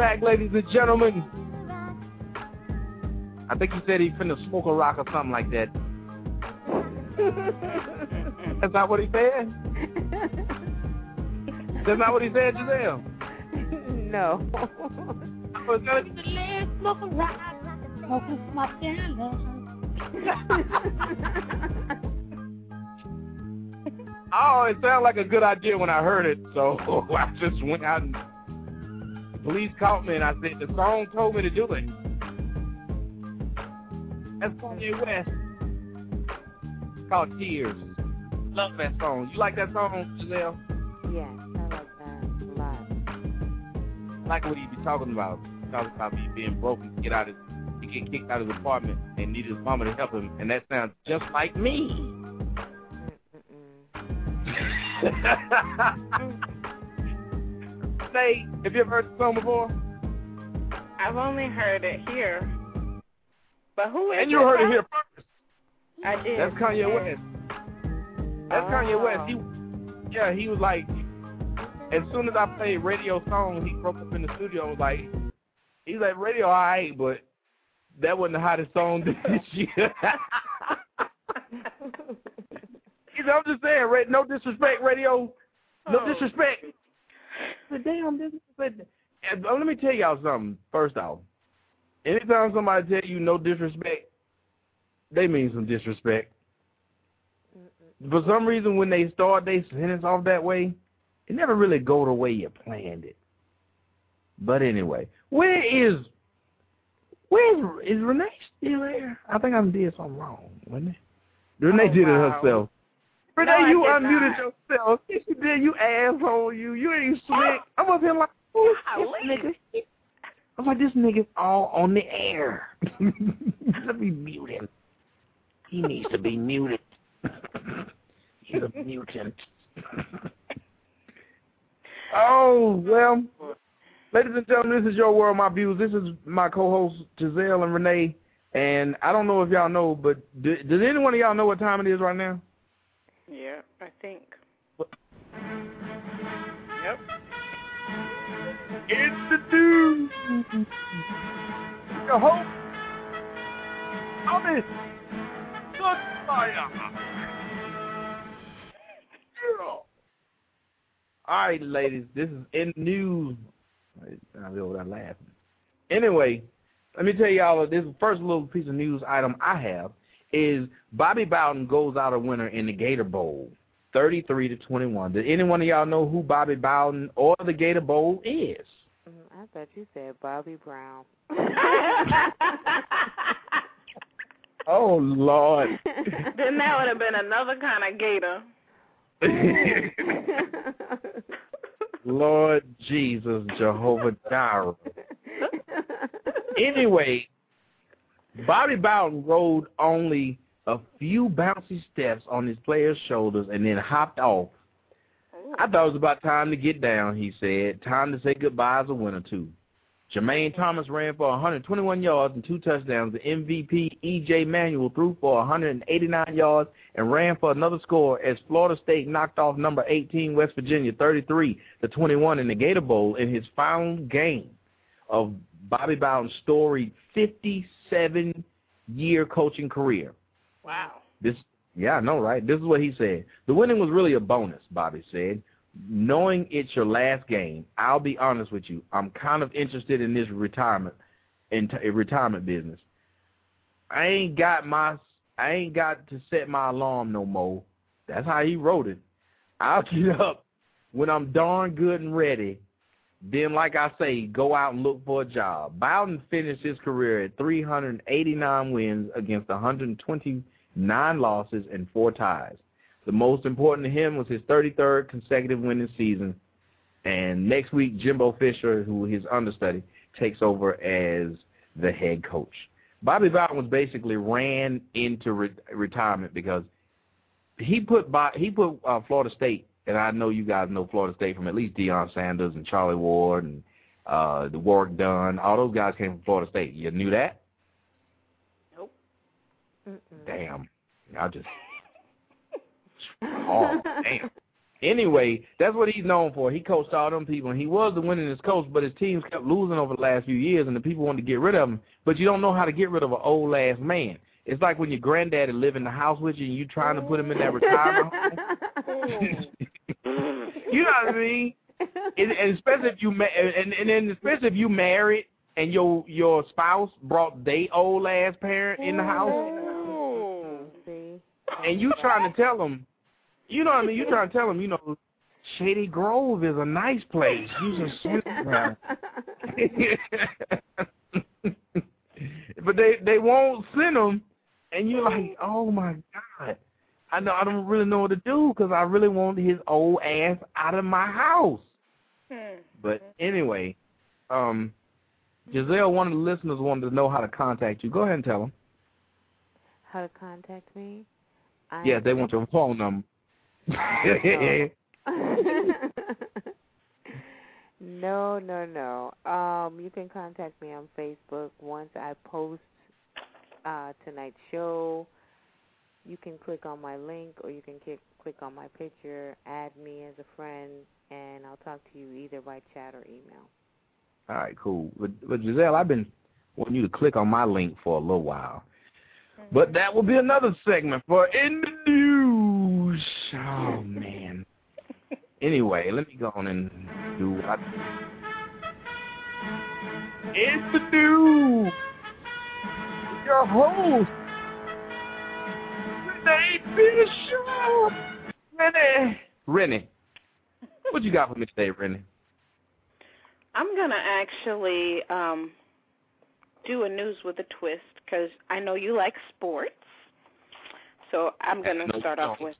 Back, ladies and gentlemen. I think he said he finna smoke a rock or something like that. That's not what he said? That's not what he said, Giselle? No. I was gonna- smoke a rock, smoke with my Oh, it sounded like a good idea when I heard it, so I just went out and police caught me and I said, the song told me to do it. That's Kanye West. It's called Tears. Love that song. You like that song, Giselle? Yes, I like that a lot. I like what he be talking about. He talks about me being broken, to get out of he get kicked out of his apartment and need his mama to help him, and that sounds just like me. Say, have you ever heard the song before? I've only heard it here. But who is And you it heard it here first. I did. That's Kanye West. That's Kanye oh. West. He, yeah, he was like, as soon as I played radio song, he broke up in the studio and was like, he's like, radio alright, but that wasn't the hottest song this year. I'm just saying, no disrespect, radio. No Oh. disrespect. But damn, this but, uh, let me tell y'all something. First off, anytime somebody tell you no disrespect, they mean some disrespect. For some reason, when they start their sentence off that way, it never really go the way you planned it. But anyway, where is where is, is Renee still there? I think I did something wrong, wasn't it? Renee Oh, did it herself. No, Renee, I you unmuted not. yourself. Yes, you did. You asshole. You you ain't oh, slick. I'm up here like, who's this nigga? I was like, this nigga's all on the air. Let me mute him. He needs to be muted. He's a mutant. oh, well, ladies and gentlemen, this is Your World, My Views. This is my co-hosts, Giselle and Renee. And I don't know if y'all know, but do, does anyone of y'all know what time it is right now? Yeah, I think. Yep. It's the dude. Your hope. Thomas. Good fire. Yeah. All right, ladies. This is in news. I'll be over there laughing. Anyway, let me tell y'all this first little piece of news item I have is Bobby Bowden goes out a winner in the Gator Bowl, 33 to 21. Did anyone of y'all know who Bobby Bowden or the Gator Bowl is? Mm, I thought you said Bobby Brown. Oh Lord. then that would have been another kind of gator. Lord Jesus, Jehovah Jireh. Anyway, Bobby Bowden rode only a few bouncy steps on his player's shoulders and then hopped off. I thought it was about time to get down, he said. Time to say goodbye as a winner, too. Jermaine Thomas ran for 121 yards and two touchdowns. The MVP, E.J. Manuel, threw for 189 yards and ran for another score as Florida State knocked off number 18 West Virginia 33 to 21 in the Gator Bowl in his final game of Bobby Bowden's storied 57-year coaching career. Wow. This, yeah, I know, right? This is what he said. The winning was really a bonus, Bobby said. Knowing it's your last game, I'll be honest with you. I'm kind of interested in this retirement, in retirement business. I ain't got my, I ain't got to set my alarm no more. That's how he wrote it. I'll get up when I'm darn good and ready. Then, like I say, go out and look for a job. Bowden finished his career at 389 wins against 129 losses and four ties. The most important to him was his 33rd consecutive winning season. And next week, Jimbo Fisher, who his understudy, takes over as the head coach. Bobby Bowden was basically ran into re retirement because he put Bo he put uh, Florida State, and I know you guys know Florida State from at least Deion Sanders and Charlie Ward and uh, the work done. All those guys came from Florida State. You knew that? Nope. Damn. I just Oh, damn. Anyway, that's what he's known for. He coached all them people, and he was the winningest coach, but his teams kept losing over the last few years, and the people wanted to get rid of him. But you don't know how to get rid of an old ass man. It's like when your granddaddy live in the house with you, and you trying to put him in that retirement home. you know what I mean? And, and especially if you ma- and and then especially if you married and your your spouse brought they old ass parent in the house, and you trying to tell them, you know what I mean? You trying to tell them, you know, Shady Grove is a nice place. You should send them. but they they won't send them, and you're like, oh my god, I know I don't really know what to do because I really want his old ass out of my house. But anyway, um, Giselle, one of the listeners wanted to know how to contact you. Go ahead and tell them. How to contact me? I Yeah, they want your phone number. no, no, no. Um, you can contact me on Facebook once I post uh, tonight's show. You can click on my link, or you can click click on my picture, add me as a friend, and I'll talk to you either by chat or email. All right, cool. But, but Giselle, I've been wanting you to click on my link for a little while. Mm-hmm. But that will be another segment for In the News. Oh, man. Anyway, let me go on and do what In the News. Your host, Renee Bishop. Renee. Renee. What you got for me today, Rennie? I'm gonna actually um, do a news with a twist because I know you like sports. So I'm gonna No start off with.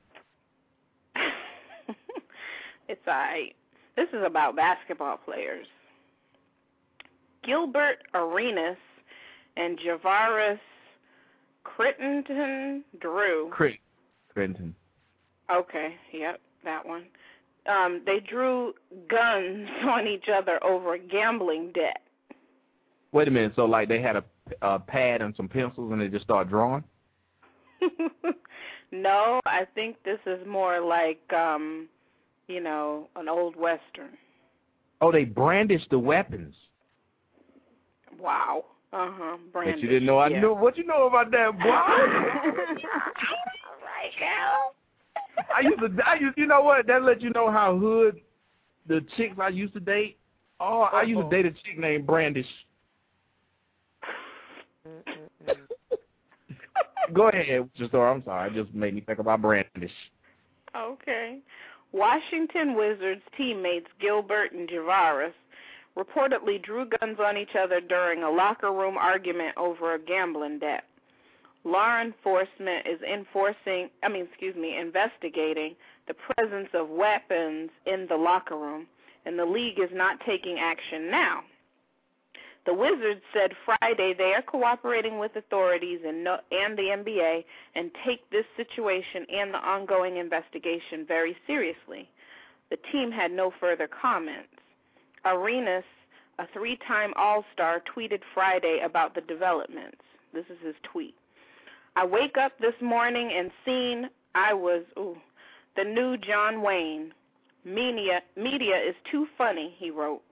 it's alright. This is about basketball players. Gilbert Arenas and Javaris Crittenton Drew. Crit. Clinton. Okay, yep, that one. Um, they drew guns on each other over gambling debt. Wait a minute. So, like, they had a, a pad and some pencils, and they just start drawing? no, I think this is more like um, you know, an old western. Oh, they brandished the weapons. Wow. Uh huh. Brandon. But you didn't know I yeah. knew. What you know about that, boy? right now. I used to. I used. You know what? That let you know how hood the chicks I used to date. Oh, I used to date a chick named Brandish. Go ahead with your story. I'm sorry. It just made me think about Brandish. Okay. Washington Wizards teammates Gilbert and Javaris reportedly drew guns on each other during a locker room argument over a gambling debt. Law enforcement is enforcing, I mean, excuse me, investigating the presence of weapons in the locker room, and the league is not taking action now. The Wizards said Friday they are cooperating with authorities and, no, and the NBA and take this situation and the ongoing investigation very seriously. The team had no further comments. Arenas, a three-time All-Star, tweeted Friday about the developments. This is his tweet. I wake up this morning and seen I was ooh, the new John Wayne. Media media is too funny, he wrote.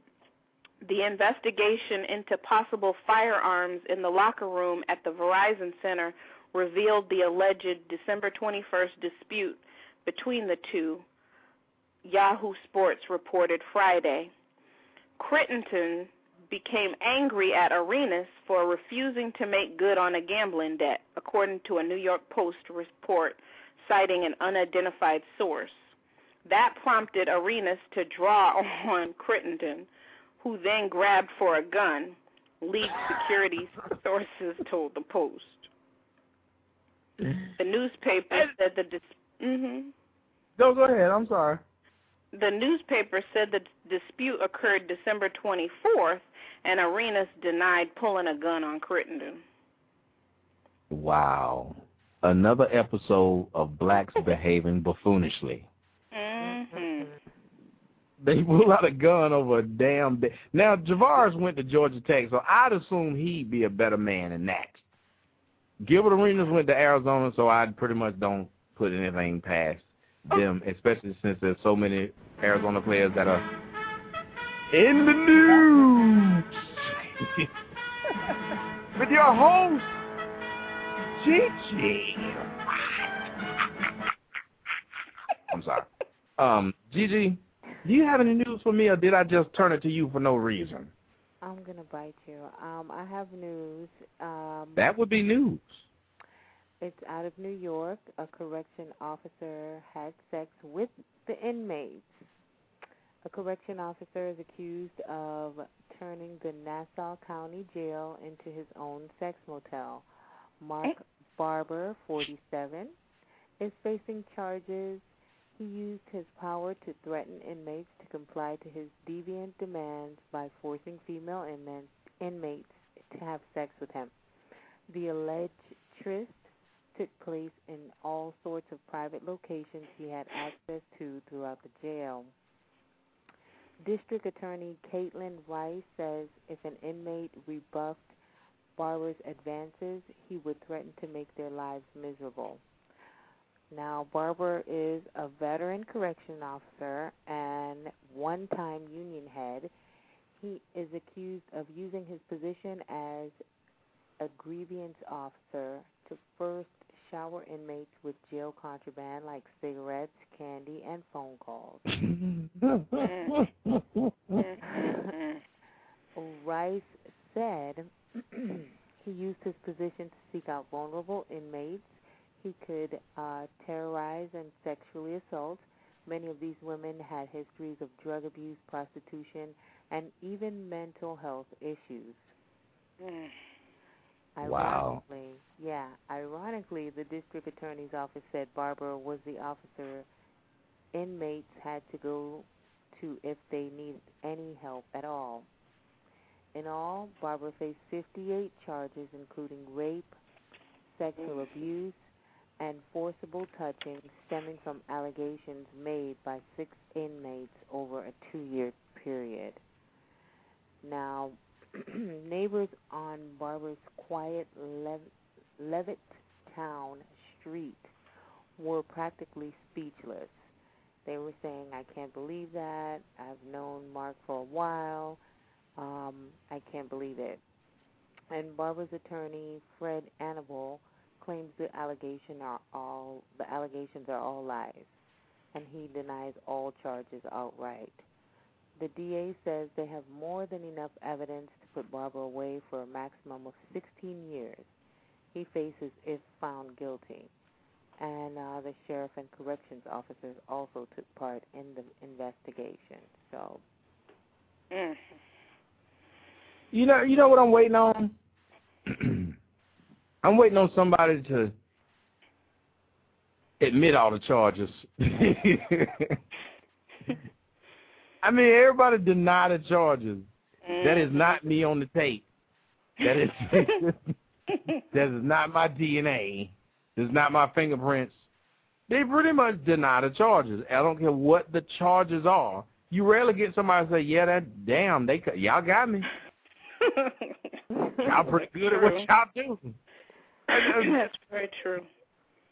The investigation into possible firearms in the locker room at the Verizon Center revealed the alleged December 21st dispute between the two, Yahoo Sports reported Friday. Crittenton became angry at Arenas for refusing to make good on a gambling debt, according to a New York Post report citing an unidentified source. That prompted Arenas to draw on Crittenton, who then grabbed for a gun, league security sources told the Post. The newspaper said the dis- mm-hmm. No, go ahead. I'm sorry. The newspaper said the dispute occurred December 24th, and Arenas denied pulling a gun on Crittenton. Wow. Another episode of blacks behaving buffoonishly. Mm-hmm. They pull out a gun over a damn day. Now, Javaris went to Georgia Tech, so I'd assume he'd be a better man than that. Gilbert Arenas went to Arizona, so I pretty much don't put anything past them, especially since there's so many Arizona players that are in the news. With your host, Gigi. I'm sorry. Um, Gigi, do you have any news for me, or did I just turn it to you for no reason? I'm gonna bite you. Um, I have news. Um, That would be news. It's out of New York. A correction officer had sex with the inmates. A correction officer is accused of turning the Nassau County Jail into his own sex motel. Mark eh? Barber, 47, is facing charges. He used his power to threaten inmates to comply to his deviant demands by forcing female inmates, inmates to have sex with him. The alleged tryst took place in all sorts of private locations he had access to throughout the jail. District Attorney Caitlin Rice says if an inmate rebuffed Barber's advances, he would threaten to make their lives miserable. Now, Barber is a veteran correction officer and one time union head. He is accused of using his position as a grievance officer to first shower inmates with jail contraband like cigarettes, candy, and phone calls. Rice said he used his position to seek out vulnerable inmates. He could uh, terrorize and sexually assault. Many of these women had histories of drug abuse, prostitution, and even mental health issues. Wow. Ironically, yeah, ironically, the district attorney's office said Barber was the officer inmates had to go to if they needed any help at all. In all, Barber faced 58 charges, including rape, sexual abuse, and forcible touching stemming from allegations made by six inmates over a two year period. Now, neighbors on Barber's quiet Lev- Levitt Town street were practically speechless. They were saying, I can't believe that. I've known Mark for a while. Um, I can't believe it. And Barber's attorney, Fred Annable, claims the allegation are all the allegations are all lies, and he denies all charges outright. The DA says they have more than enough evidence put Barber away for a maximum of 16 years. He faces if found guilty. And uh, the sheriff and corrections officers also took part in the investigation. So, Mm. You know, you know what I'm waiting on. I'm waiting on somebody to admit all the charges. I mean, everybody deny the charges. That is mm-hmm. not me on the tape. That is that is not my DNA. This is not my fingerprints. they pretty much deny the charges. I don't care what the charges are. You rarely get somebody to say, "Yeah, that damn, they y'all got me. y'all pretty good at what y'all do." That's very true.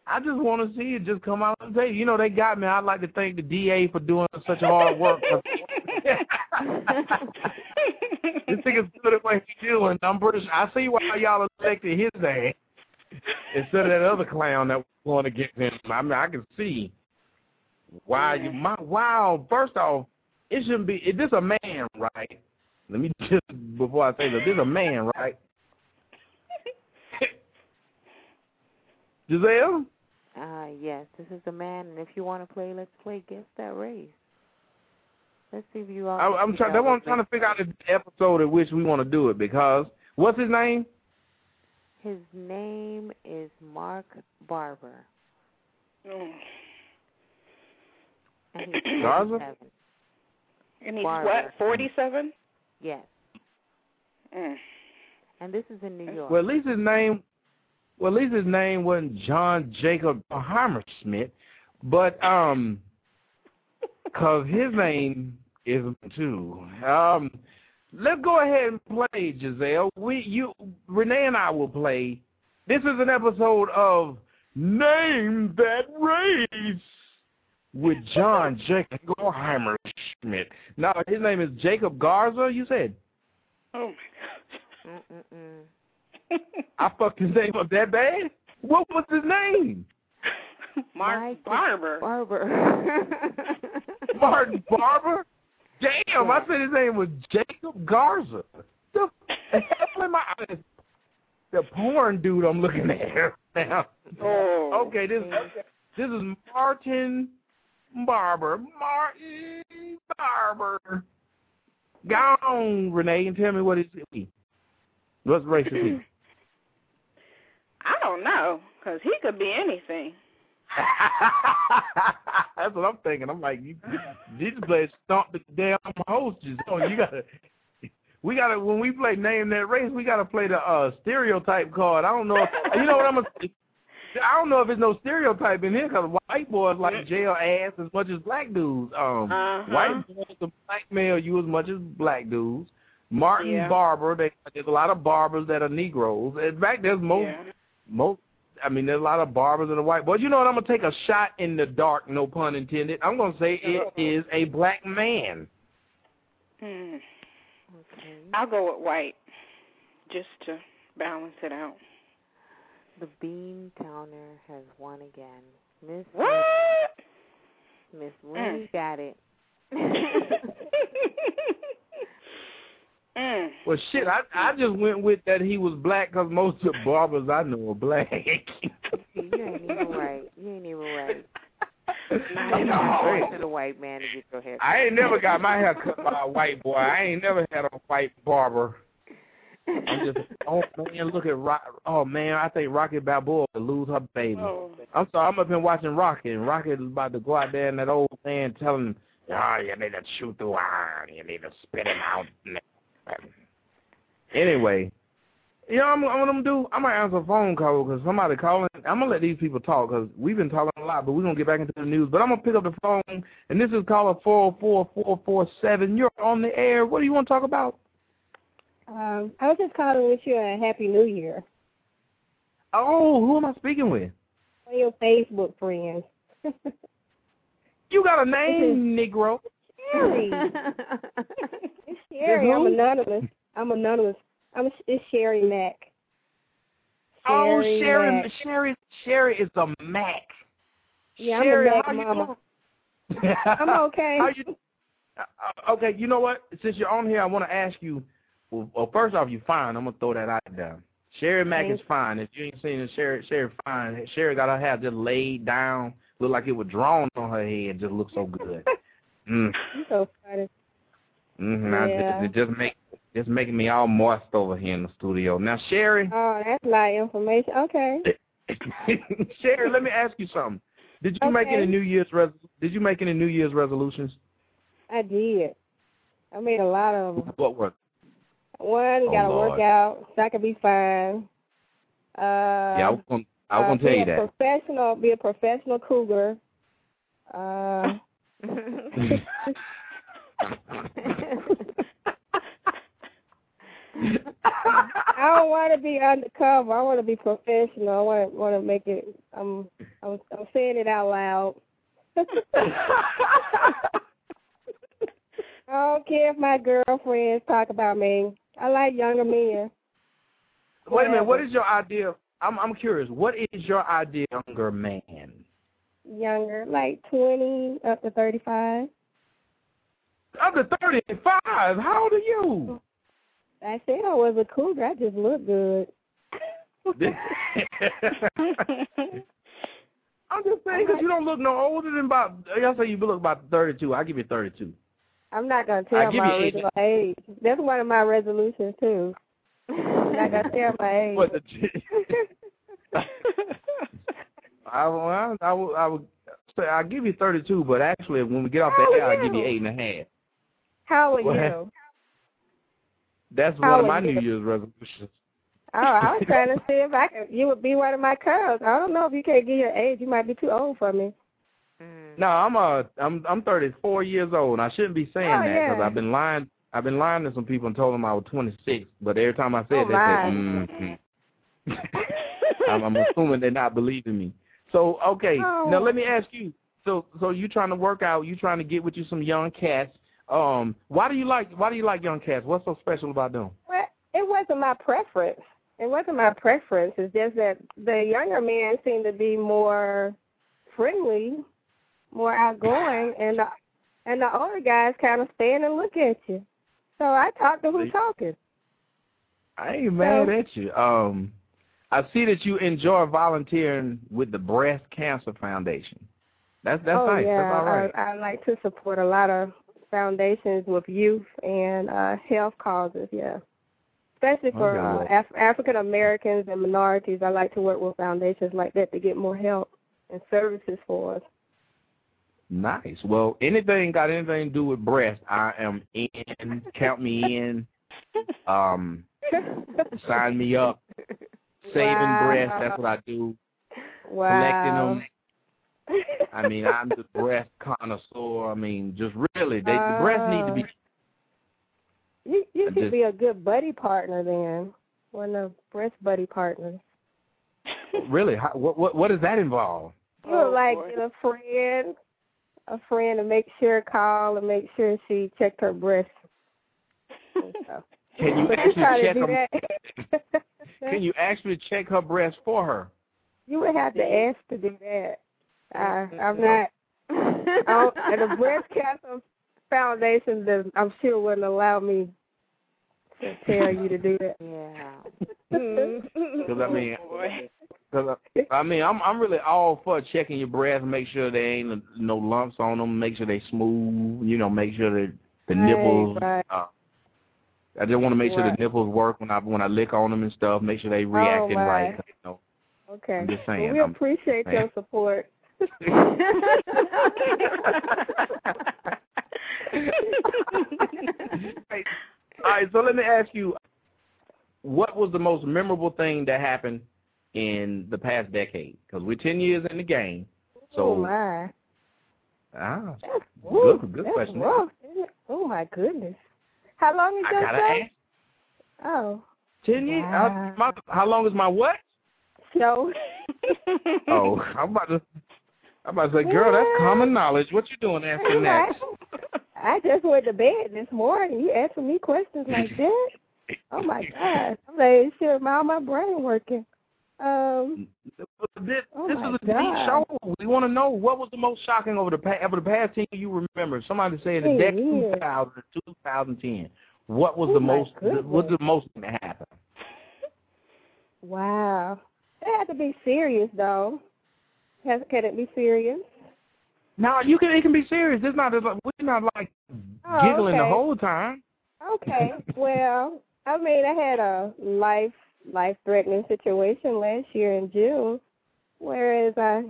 I just want to see it just come out and say, you know, they got me. I'd like to thank the DA for doing such hard work. This is good at what he's doing. I'm sure. I see why y'all elected his ass instead of that other clown that was going to get him. I mean, I can see why you. My wow. First off, it shouldn't be. Is this a man, right? Let me just before I say this. This is a man, right? Giselle. Uh, yes, this is a man, and if you want to play, let's play Guess That Race. Let's see if you all. I, I'm trying. That's what I'm trying to figure out the episode at which we want to do it because what's his name? His name is Mark Barber. Mm. And he's Garza? 47. And he's Barber. what, 47? Yes, Mm. and this is in New York. Well, at least his name. Well, at least his name wasn't John Jacob Hammersmith, but um, cause his name is too. Um, let's go ahead and play, Giselle. We, you, Renee, and I will play. This is an episode of Name That Race with John Jacob Hammersmith. Now, his name is Jacob Garza. You said. Oh Mm-mm-mm. I fucked his name up that bad? What was his name? Mark Barber. Barber. Martin Barber? Damn, I said his name was Jacob Garza. The I? The porn dude I'm looking at now. Oh. Okay, this this is Martin Barber. Martin Barber. Go on, Renee, and tell me what is he. What's race is he? I don't know, because he could be anything. That's what I'm thinking. I'm like, you, you just play stomp the damn host. Just oh, you gotta, we gotta when we play name that race, we gotta play the uh stereotype card. I don't know. If, you know what I'm gonna. I don't know if there's no stereotype in here because white boys like jail ass as much as black dudes. Um, Uh-huh. white boys can blackmail you as much as black dudes. Martin Yeah. Barber, they, there's a lot of barbers that are Negroes. In fact, there's most Yeah. most I mean there's a lot of barbers and the white boys. You know what? I'm gonna take a shot in the dark, no pun intended. I'm gonna say it is a black man. Hmm. okay. I'll go with white, just to balance it out. The Bean Counter has won again. Miss What? Miss Winnie got it. mm. Well, shit, I I just went with that he was black because most of the barbers I know are black. you ain't even right. You ain't even right. No. You gotta go the white man to get your hair. I ain't never got my hair cut by a white boy. I ain't never had a white barber. I'm just, oh man, look at Rock. Oh man, I think Rocky Balboa will lose her baby. Oh. I'm sorry, I'm up here watching Rocky, and Rocky is about to go out there, and that old man telling him, "Oh, you need to shoot through iron. You need to spit him out." Anyway, you know, I'm, I'm what I'm gonna do. I'm gonna answer a phone call because somebody calling. I'm gonna let these people talk because we've been talking a lot, but we're gonna get back into the news. But I'm gonna pick up the phone, and this is caller four four four four seven. You're on the air. What do you want to talk about? Um, I was just calling to wish you a happy new year. Oh, who am I speaking with? One of your Facebook friends. You got a name, Negro. Sherry. it's Sherry. I'm who? anonymous. I'm anonymous. I'm it's Sherry Mack. Oh, Sherry Sherry, Sherry, Sherry is a Mac. Yeah, I'm Sherry, a Mac mama. I'm okay. How you? Uh, okay, you know what? Since you're on here, I want to ask you. Well, well, first off, you're fine. I'm gonna throw that out there. Sherry Mack is fine. If you ain't seen it, Sherry, Sherry fine. Sherry got her hair just laid down, looked like it was drawn on her head. Just look so good. mm. You so funny. Mm-hmm. Yeah. it, it just make just making me all moist over here in the studio. Now, Sherry, Oh, that's a lot of information. Okay. Sherry, let me ask you something. Did you make any New Year's res- Did you make any New Year's resolutions? I did. I made a lot of them. What were? One, Oh, got to Lord. work out so I could be fine. Uh, yeah, I was gonna I was uh, gonna tell be you a that. Professional, be a professional cougar. Uh, I don't want to be undercover. I want to be professional. I want to, want to make it. I'm I'm I'm saying it out loud. I don't care if my girlfriends talk about me. I like younger men. Wait Whatever. a minute. What is your idea? I'm I'm curious. What is your idea, younger man? Younger, like 20 up to 35. I'm 35. How old are you? I said I was a cougar. I just look good. I'm just saying because you don't look no older than about. Y'all say you look about 32. I give you 32. I'm not gonna tell my you age. That's one of my resolutions too. I got not gonna tell my age. What the? I, I, I, I would say I give you 32, but actually when we get off the air, yeah. I give you eight and a half. How are What? you? That's How one of my you? New Year's resolutions. Oh, I was trying to see if I could. You would be one of my girls. I don't know if you can't give your age. You might be too old for me. No, I'm uh, I'm I'm 34 years old. I shouldn't be saying Oh, that because yeah. I've been lying. I've been lying to some people and told them I was 26. But every time I said, Oh, it, they my. say, mm I'm, I'm assuming they're not believing me. So okay, Oh. now let me ask you. So so you trying to work out? You trying to get with you some young cats? Um, why do you like why do you like young cats? What's so special about them? Well, it wasn't my preference. It wasn't my preference. It's just that the younger men seem to be more friendly, more outgoing, and the and the older guys kind of stand and look at you. So I talk to who's talking. I ain't mad at you. Um, I see that you enjoy volunteering with the Breast Cancer Foundation. That's that's oh nice. yeah, That's all right. I, I like to support a lot of foundations with youth and uh health causes. Yeah, especially for uh. Af- African Americans and minorities. I like to work with foundations like that to get more help and services for us. Nice. Well, anything got anything to do with breast, I am in. Count me in. Um, sign me up. Saving Wow. breasts, that's what I do. Wow. Collecting them. I mean, I'm the breast connoisseur. I mean, just really, they, the breasts need to be. Uh, you you I should just- be a good buddy partner then. One of breast buddy partners. Really, how, what what what does that involve? You would oh, like get a friend, a friend to make sure call and make sure she checked her breasts. Can you But actually check do them? that. Can you actually check her breast for her? You would have to ask to do that. Uh, I'm not. I and the breast cancer foundation, does, I'm sure wouldn't allow me to tell you to do that. Yeah. Because I mean, cause I, I mean, I'm I'm really all for checking your breasts, make sure there ain't no lumps on them, make sure they smooth, you know, make sure that the Right, nipples. right. Uh, I just want to make sure Right. the nipples work when I when I lick on them and stuff. Make sure they reacting Oh, my. right. You know, Okay. I'm just Well, saying, we I'm appreciate saying. your support. All right, so let me ask you, what was the most memorable thing that happened in the past decade? Because we're ten years in the game, so oh my. ah, that's, good, good question. rough. Oh my goodness. How long is I your show? ask. Oh. Ten years? Wow. Uh, my, how long is my what? Show. Oh, I'm about to. I'm about to say, girl, that's common knowledge. What you doing asking that? I just went to bed this morning. You asking me questions like that? Oh my gosh. I'm like, sure, my my brain working. Um This, Oh this is a deep show. We want to know what was the most shocking over the past over the past ten you remember. Somebody said the decade years. 2000 to 2010. What was Oh the most? What's the most thing that happened? Wow. It had to be serious though. Has can it be serious? No, you can. It can be serious. It's not. We're not like Oh, giggling the whole time. Okay. well, I mean, I had a life life threatening situation last year in June, whereas I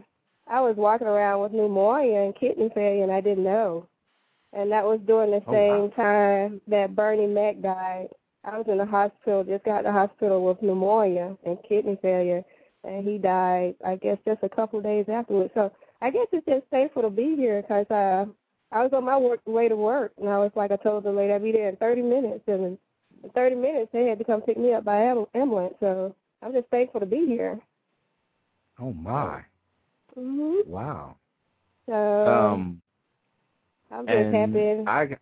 I was walking around with pneumonia and kidney failure, and I didn't know. And that was during the Oh, same wow. time that Bernie Mac died. I was in the hospital, just got to the hospital with pneumonia and kidney failure, and he died. I guess just a couple of days afterwards. So I guess it's just thankful to be here because uh, I was on my work way to work, and I was like I told the lady I'd be there in 30 minutes, and in 30 minutes they had to come pick me up by ambulance. So I'm just thankful to be here. Oh my! hmm Wow. So Um, I'm just happy, I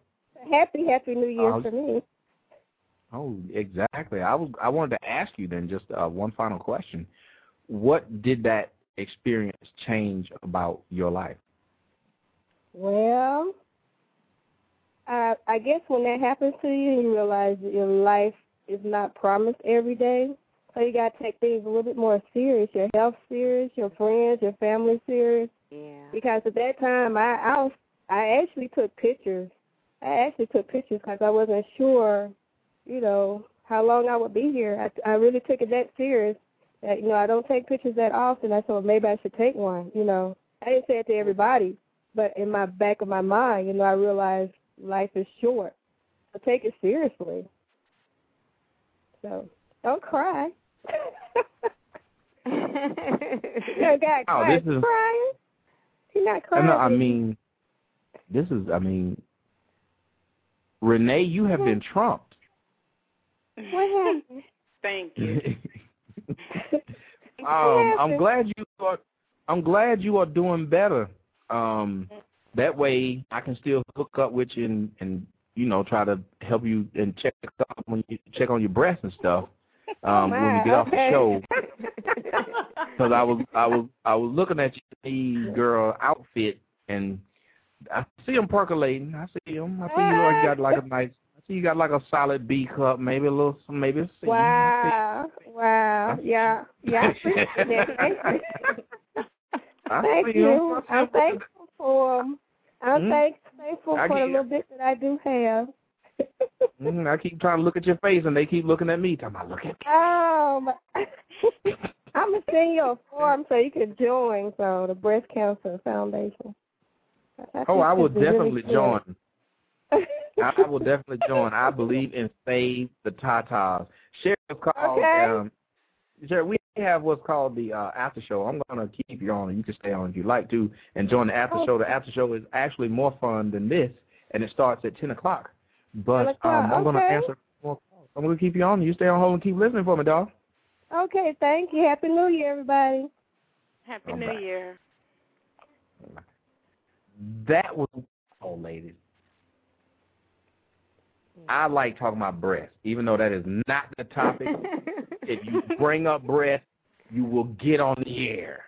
happy, happy New Year was- for me. Oh, exactly. I was I wanted to ask you then just uh, one final question. What did that experience change about your life? Well, I I guess when that happens to you, you realize that your life is not promised every day. So you gotta take things a little bit more serious. Your health serious, your friends, your family serious. Yeah. Because at that time, I I was I actually took pictures. I actually took pictures because I wasn't sure, you know, how long I would be here. I I really took it that serious. That you know, I don't take pictures that often. I thought maybe I should take one. You know, I didn't say it to everybody, but in my back of my mind, you know, I realized life is short. So take it seriously. So don't cry. you got Oh, cry. this is- crying. You're not crying. No, I mean, this is. I mean, Renee, you have been trumped. what happened? Thank you. um, I'm glad you are. I'm glad you are doing better. Um, that way I can still hook up with you and, and you know try to help you and check up when you check on your breasts and stuff. Um, when we get off the okay. show, because I was I was I was looking at your girl outfit and I see him percolating. I see him. I see you like you got like a nice. See you got like a solid B cup, maybe a little, maybe a C. Wow. Wow. Yeah. Yeah. I. Thank you. I Thank see him. you. I see him. I'm thankful for. I'm thank, thankful I for the little bit that I do have. Mm, I keep trying to look at your face, and they keep looking at me. Talking about, look at Um, I'm gonna send you a form so you can join. So the Breast Cancer Foundation. I Oh, I will really definitely good. join. I will definitely join. I believe in Save the Tatas. Sheriff called. Okay. Um, Sherry, we have what's called the uh, after show. I'm going to keep you on. You can stay on if you like to and join the after show. The after show is actually more fun than this, and it starts at 10 o'clock. 10 But o'clock, um, I'm going to answer more calls. I'm going to keep you on. You stay on hold and keep listening for me, dog. Okay, thank you. Happy New Year, everybody. Happy All New right. Year. That was oh, ladies. I like talking about breasts, even though that is not the topic. if you bring up breasts, you will get on the air.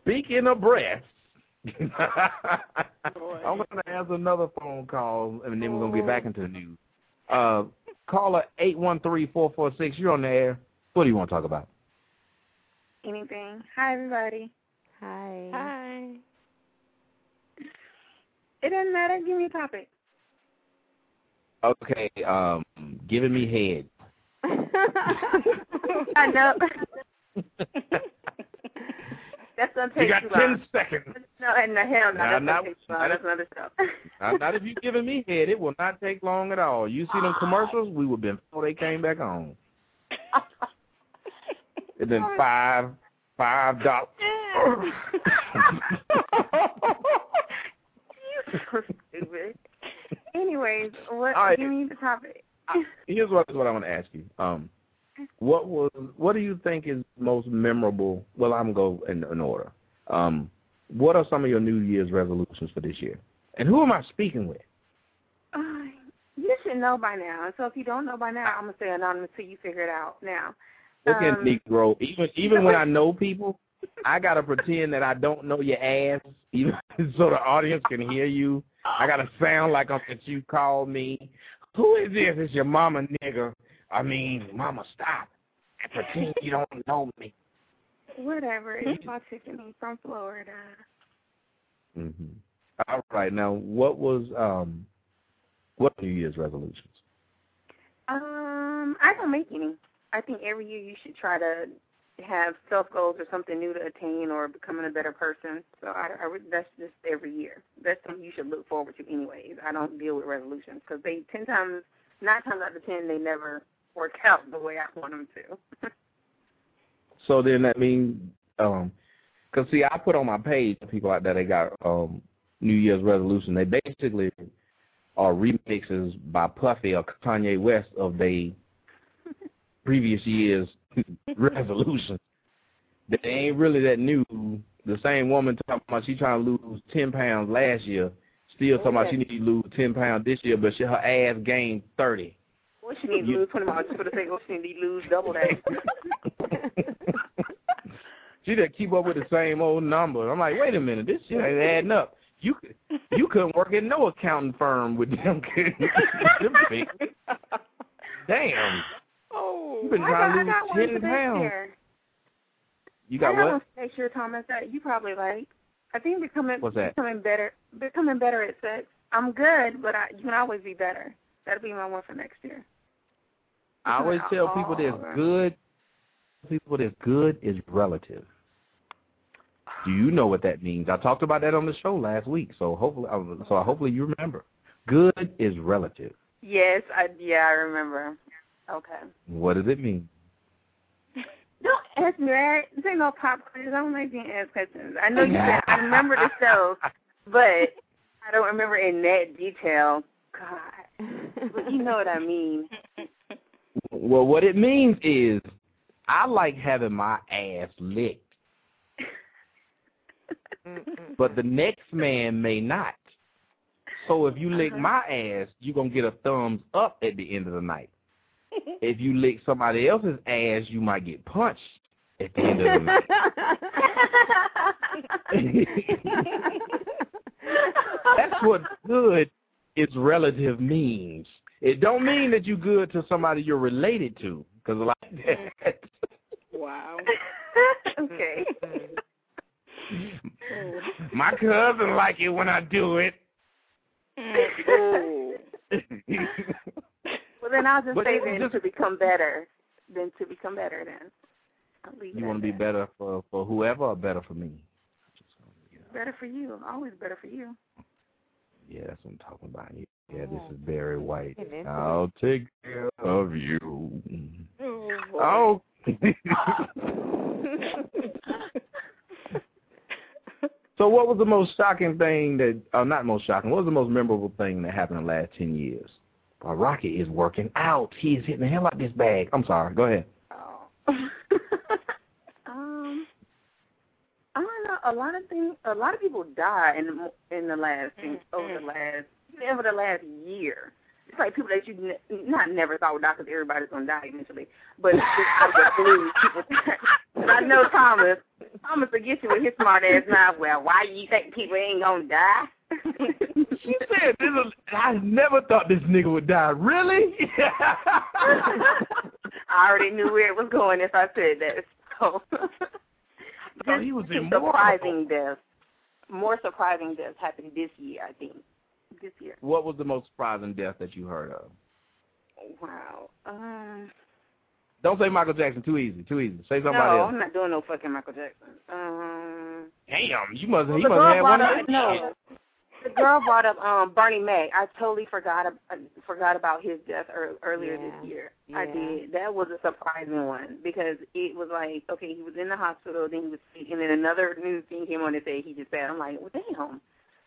Speaking of breasts, I'm going to answer another phone call, and then we're going to get back into the news. Uh, caller eight one three four four six. You're on the air. What do you want to talk about? Anything. Hi, everybody. Hi. Hi. It doesn't matter. Give me a topic. Okay, um, giving me head. I know. That's gonna take You got too ten long. seconds. No, and the hell no. That's not- gonna take too long. not- That's another stuff. Not, not if you're giving me head. It will not take long at all. You see them commercials? We would been before they came back on. It's been five, five dollars. you so stupid. Anyways, what? All right. Give me the topic. Here's what what I want to ask you. Um, what was what do you think is most memorable? Well, I'm gonna go in, in order. Um, what are some of your New Year's resolutions for this year? And who am I speaking with? Uh, you should know by now. So if you don't know by now, I'm gonna say anonymous till you figure it out. Now, Look at Um, Negro. Even even when I know people, I gotta pretend that I don't know your ass, even so the audience can hear you. I gotta sound like I'm that you called me. Who is this? It's your mama, nigga. I mean, mama, stop. And pretend you don't know me. whatever. It's my Tiffany from Florida. Mm-hmm. All right. Now, what was um, what New Year's resolutions? Um, I don't make any. I think every year you should try to have self goals or something new to attain or becoming a better person. So I, I that's just every year. That's something you should look forward to, anyways. I don't deal with resolutions because they ten times, nine times out of ten, they never work out the way I want them to. So then that means, um, cause see, I put on my page people out there they got um New Year's resolution. They basically are remixes by Puffy or Kanye West of they previous year's resolution. They ain't really that new. The same woman talking about she trying to lose ten pounds last year, still talking about she need to lose ten pounds this year, but she, her ass gained thirty. What she need to lose twenty pounds for the sake of she need to lose double that. She didn't keep up with the same old number. I'm like, wait a minute, this shit ain't adding up. You could- you couldn't work at no accounting firm with them. figures. Damn. Oh, You've been I trying got, to lose I got one for next pounds. year. You got I what? next year, Thomas. That you probably like. I think becoming What's that? becoming better, becoming better at sex. I'm good, but I, you can always be better. That'll be my one for next year. I always tell people that's good. People that's good is relative. Do you know what that means? I talked about that on the show last week, so hopefully, uh, so hopefully you remember. Good is relative. Yes, I yeah, I remember. Okay. What does it mean? Don't ask me that. This ain't no pop quiz. I don't like being asked questions. I know you said I remember the show, but I don't remember in that detail. God. But you know what I mean. Well, what it means is, I like having my ass licked, but the next man may not. So if you lick uh-huh. my ass, you're gonna get a thumbs up at the end of the night. If you lick somebody else's ass, you might get punched at the end of the night. That's what good is relative means. It don't mean that you're good to somebody you're related to, because like that. Wow. okay. My cousin like it when I do it. Mm. Well, then I'll just But say then just- to become better. Then to become better. Then I'll leave You want to be better for for whoever or better for me? better for you. Always better for you. Yeah, that's what I'm talking about. Yeah, this is Barry White. I'll take care of you. Oh, Oh. so what was the most shocking thing that, uh, not most shocking, what was the most memorable thing that happened in the last 10 years? Uh, Rocky is working out. He's hitting the hell out of this bag. I'm sorry. Go ahead. um, I don't know. A lot of things. A lot of people die in the, in the last over the last over the last year. It's like people that you ne- not never thought would die because everybody's gonna die eventually, but people. I know Thomas. Thomas will get you with his smart ass mouth. Well, why do you think people ain't gonna die? She said, this is, I never thought this nigga would die. Really? I already knew where it was going if I said that. So thought he was surprising deaths. More surprising deaths happened this year, I think. This year. what was the most surprising death that you heard of? Wow. Um, Don't say Michael Jackson. Too easy. Too easy. Say no, somebody else. I'm not doing no fucking Michael Jackson. Um, Damn, you must. well, he must have one. of no, the girl brought up um Bernie Mac. I totally forgot ab- uh, forgot about his death er- earlier Yeah. this year. I did. That was a surprising one because it was like, okay, he was in the hospital, then he was sick, and then another news thing came on and said he just said, I'm like, well, damn,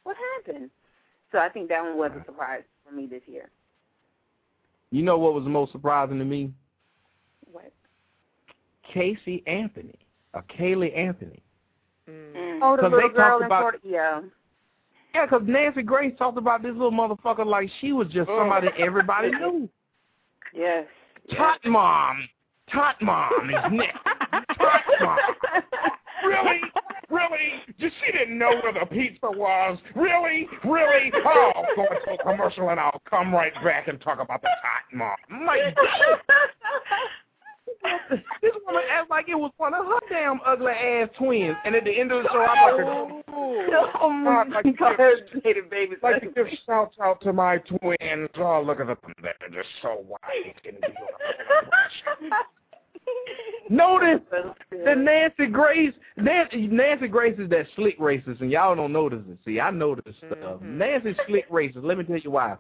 what happened? So I think that one was a surprise for me this year. You know what was the most surprising to me? What? Casey Anthony, or Caylee Anthony. Oh, the 'Cause little they girl in about- Florida. Yeah. Yeah, 'cause Nancy Grace talked about this little motherfucker like she was just mm. somebody everybody knew. Yes. Tot mom, tot mom is next. Tot mom. Really? Really? Just she didn't know where the pizza was. Really? Really? Oh, I'll go into a commercial and I'll come right back and talk about the tot mom. I'm like, this woman acts like it was one of her damn ugly ass twins. And at the end of the show, I'm like, Oh my like, God, baby, baby. like to give shout out to my twins. Oh, look at them. They're just so white. Notice the Nancy Grace. Nancy, Nancy Grace is that slick racist, and y'all don't notice it. See, I notice stuff. Mm-hmm. Nancy slick racist. Let me tell you why.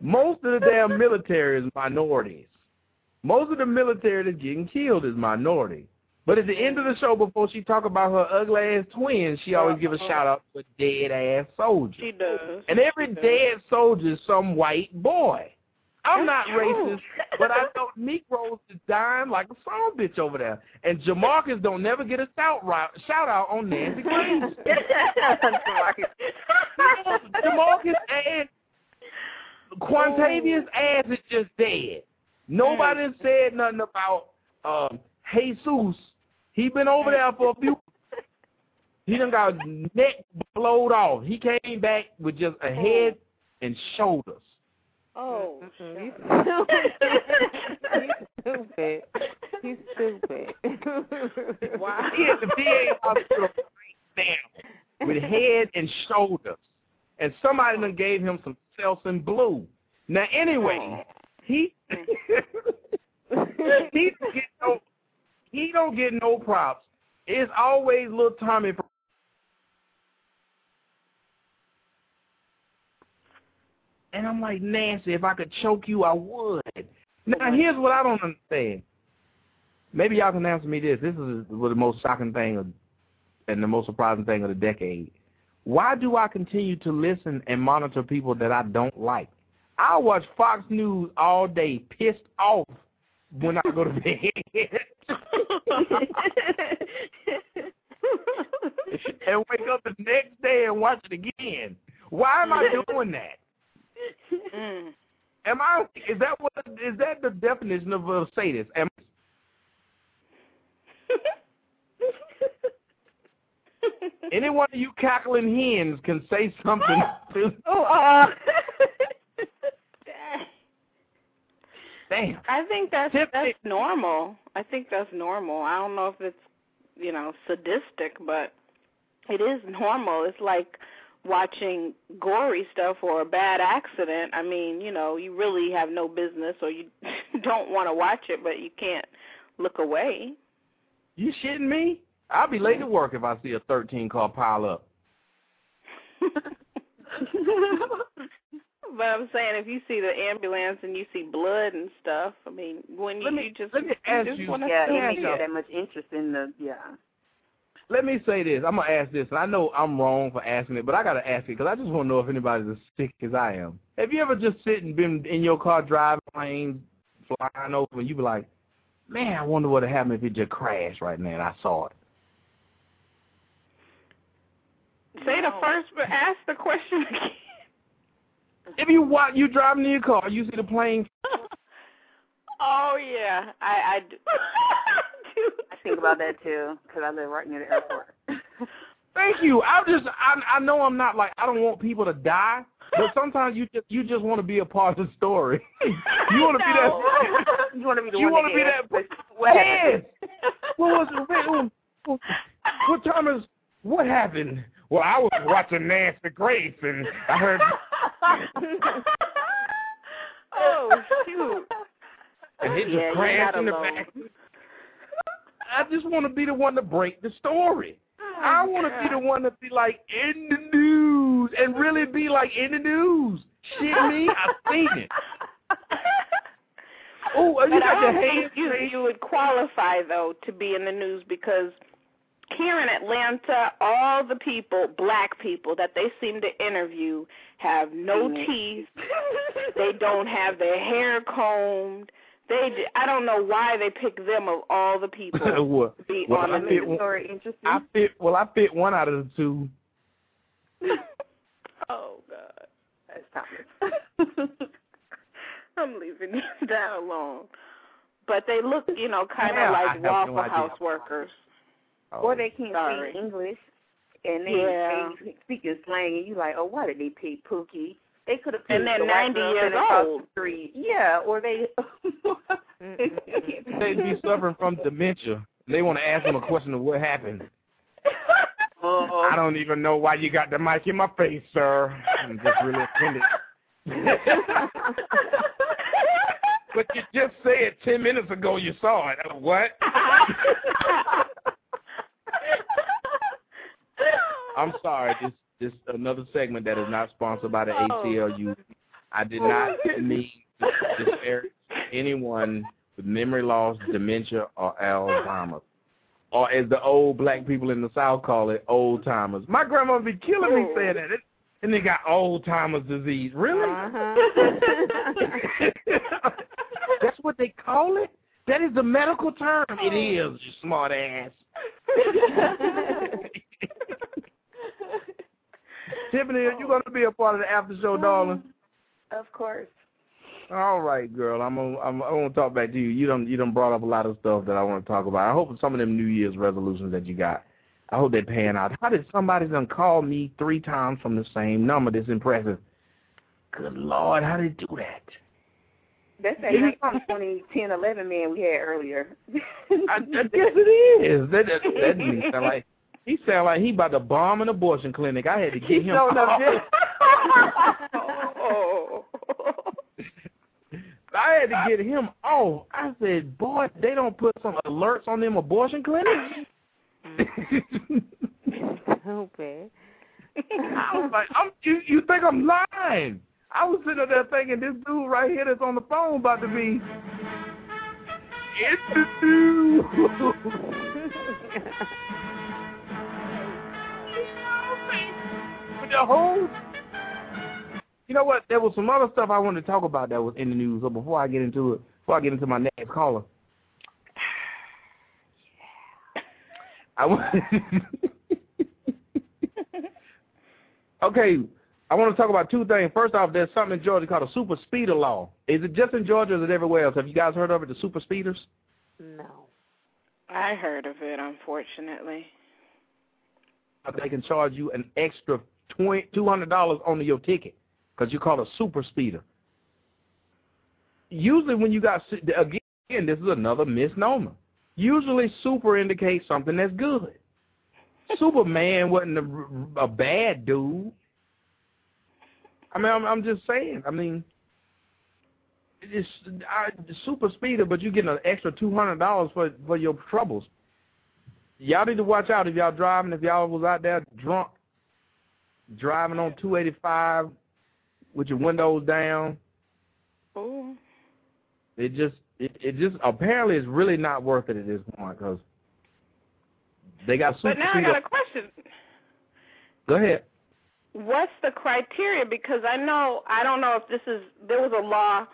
Most of the damn military is minorities. Most of the military that's getting killed is minority. But at the end of the show, before she talk about her ugly ass twin, she always give a uh-huh. shout out to a dead ass soldier. She does. And every does. dead soldier is some white boy. I'm not true. racist, but I know Negroes is dying like a son bitch over there. And Jamarcus don't never get a shout out, shout out on Nancy Grace. Jamarcus and Quantavious ass is just dead. Nobody Mm. said nothing about um, Jesus. He been over there for a few. He done got his neck blowed off. He came back with just a head and shoulders. Oh, he's stupid. He's stupid. Wow. He at the VA hospital right now with head and shoulders. And somebody done gave him some Selsun Blue. Now anyway, he he don't get no he don't get no props. It's always little Tommy And I'm like, Nancy, if I could choke you, I would. Now, here's what I don't understand. Maybe y'all can answer me this. This is the most shocking thing of, and the most surprising thing of the decade. Why do I continue to listen and monitor people that I don't like? I watch Fox News all day, pissed off when I go to bed. and wake up the next day and watch it again. Why am I doing that? Mm. Am I? Is that what? Is that the definition of a sadist? Am, any one of you cackling hens can say something. To, oh, uh, damn. I think that's that's normal. I think that's normal. I don't know if it's you know sadistic, but it is normal. It's like watching gory stuff or a bad accident. I mean, you know, you really have no business, or you don't want to watch it, but you can't look away. You shitting me? I'll be late to work if I see a 13 car pile up. But I'm saying, if you see the ambulance and you see blood and stuff, I mean, when you, me- you just let me you ask just you- yeah, Let me it makes you- you that much interest in the yeah. Let me say this. I'm gonna ask this, and I know I'm wrong for asking it, but I gotta ask it because I just want to know if anybody's as sick as I am. Have you ever just sit and been in your car driving, planes flying over, and you be like, "Man, I wonder what would happen if it just crashed right now and I saw it." say the first, but ask the question again. If you watch, you driving in your car, you see the plane. Oh yeah, I I do. I think about that too because I live right near the airport. Thank you. I just, I, I know I'm not like I don't want people to die, but sometimes you just, you just want to be a part of the story. you want to be that. you want to be the You want to be that Yes. What was it? What, what time is? What happened? Well, I was watching Nancy Grace, and I heard. oh shoot. And it just Yeah, crashed in the alone. back. I just want to be the one to break the story. I oh, want to be the one to be like in the news and really be like in the news. Shit me, I seen it. Oh, you But got I your don't hands think you you would qualify though to be in the news because here in Atlanta, all the people, black people that they seem to interview, have no Mhm. teeth. they don't have their hair combed. They, I don't know why they pick them of all the people well, to be well, on I the fit news. one, Story interesting. I fit well. I fit one out of the two. Oh God, That's Thomas. I'm leaving these down alone. But they look, you know, kind of Yeah, like have no Waffle idea. House workers. Or they can't Sorry. speak English and they, Yeah. they speak in slang and you like, oh, why did they pick Pookie? They could have picked And they're the 90 girl years old. the street. Yeah, or they. they'd be suffering from dementia. They want to ask them a question of what happened. Oh. I don't even know why you got the mic in my face, sir. I'm just really offended. but you just said ten minutes ago you saw it. Uh, What? I'm sorry. This this another segment that is not sponsored by the ACLU. I did not mean to disparage anyone with memory loss, dementia, or Alzheimer's. or as the old black people in the South call it, old timers. My grandma would be killing me saying that. It, and they got old timers disease. Really? Uh-huh. That's what they call it? That is the medical term. It is, you smart ass. Tiffany, are you going to be a part of the after show, mm, darling? Of course. All right, girl. I'm gonna I'm, I want to talk back to you. You don't you don't brought up a lot of stuff that I want to talk about. I hope some of them New Year's resolutions that you got. I hope they pan out. How did somebody done call me three times from the same number? That's impressive. Good Lord, how did they do that? That's that 2010 11 man we had earlier. I, guess it is. That that, that sound like he sound like he about to bomb an abortion clinic. I had to get him. No, no, oh. I had to get him off. I said, boy, they don't put some alerts on them abortion clinics. Stupid. I was like, I'm, you, you think I'm lying? I was sitting there thinking this dude right here that's on the phone about to be. It's the dude. the whole. You know what? There was some other stuff I wanted to talk about that was in the news. So before I get into it, before I get into my next caller, I want. okay, I want to talk about two things. First off, there's something in Georgia called a super speeder law. Is it just in Georgia or is it everywhere else? Have you guys heard of it, the super speeders? No. I heard of it, unfortunately. They can charge you an extra $200 on your ticket because you call a super speeder. Usually when you got, again, this is another misnomer. Usually super indicates something that's good. Superman wasn't a, a bad dude. I mean, I'm, I'm just saying. I mean, it's I, super speeder, but you get an extra two hundred dollars for for your troubles. Y'all need to watch out if y'all driving. If y'all was out there drunk, driving on two eighty five with your windows down. Oh. It just it it just apparently it's really not worth it at this point because they got super But now I got a question. Go ahead. What's the criteria? Because I know I don't know if this is there was a law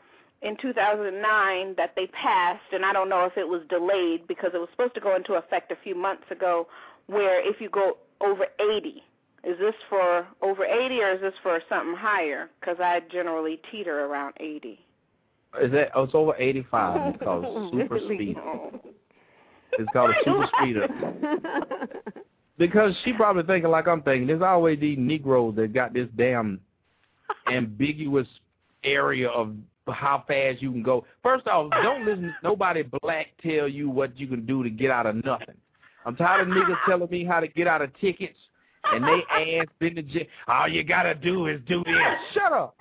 in 2009 that they passed, and I don't know if it was delayed because it was supposed to go into effect a few months ago. Where if you go over 80, is this for over 80 or is this for something higher? Because I generally teeter around 80. Is that? Oh, it's over eighty five. It's called super speed. Oh. It's called a super speeder. Because she probably thinking like I'm thinking. There's always these Negroes that got this damn ambiguous area of how fast you can go. First off, don't listen to nobody black tell you what you can do to get out of nothing. I'm tired of niggas telling me how to get out of tickets and they ass been to jail. All you gotta do is do this. Shut up.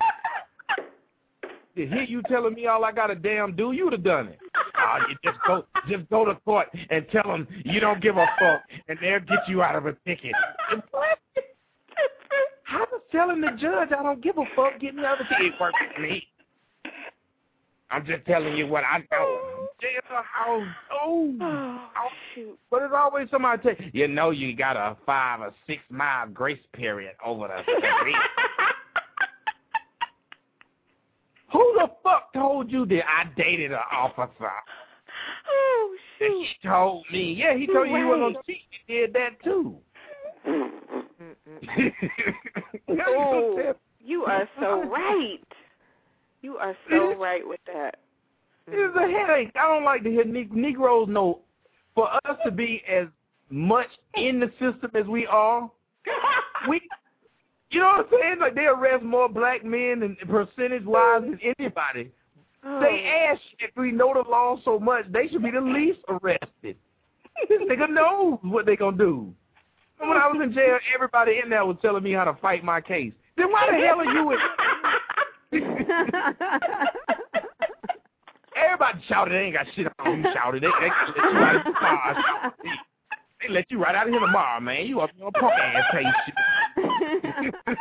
To hear you telling me all I gotta damn do, you'd have done it. Oh, you just go, just go to court and tell them you don't give a fuck, and they'll get you out of a ticket. What? How was telling the judge I don't give a fuck getting out of the ticket work with me? I'm just telling you what I know. How, oh, oh, shoot. But it's always somebody tell you know you got a five or six mile grace period over the street. Who the fuck told you that I dated an officer? Oh shoot! He told me. Yeah, he told you you were gonna cheat. You did that too. oh, you are so right. You are so right with that. It's a headache. I don't like to hear ne- Negroes know. For us to be as much in the system as we are, we, you know what I'm saying? Like they arrest more black men and percentage wise than anybody. They oh. ask if we know the law so much, they should be the least arrested. this nigga knows what they gonna do. And when I was in jail, everybody in there was telling me how to fight my case. Then why the hell are you in? Everybody shouted. They ain't got shit on you. Shouted. They, they let you right out of. They let you right out of here tomorrow, man. You up on a punk ass shit.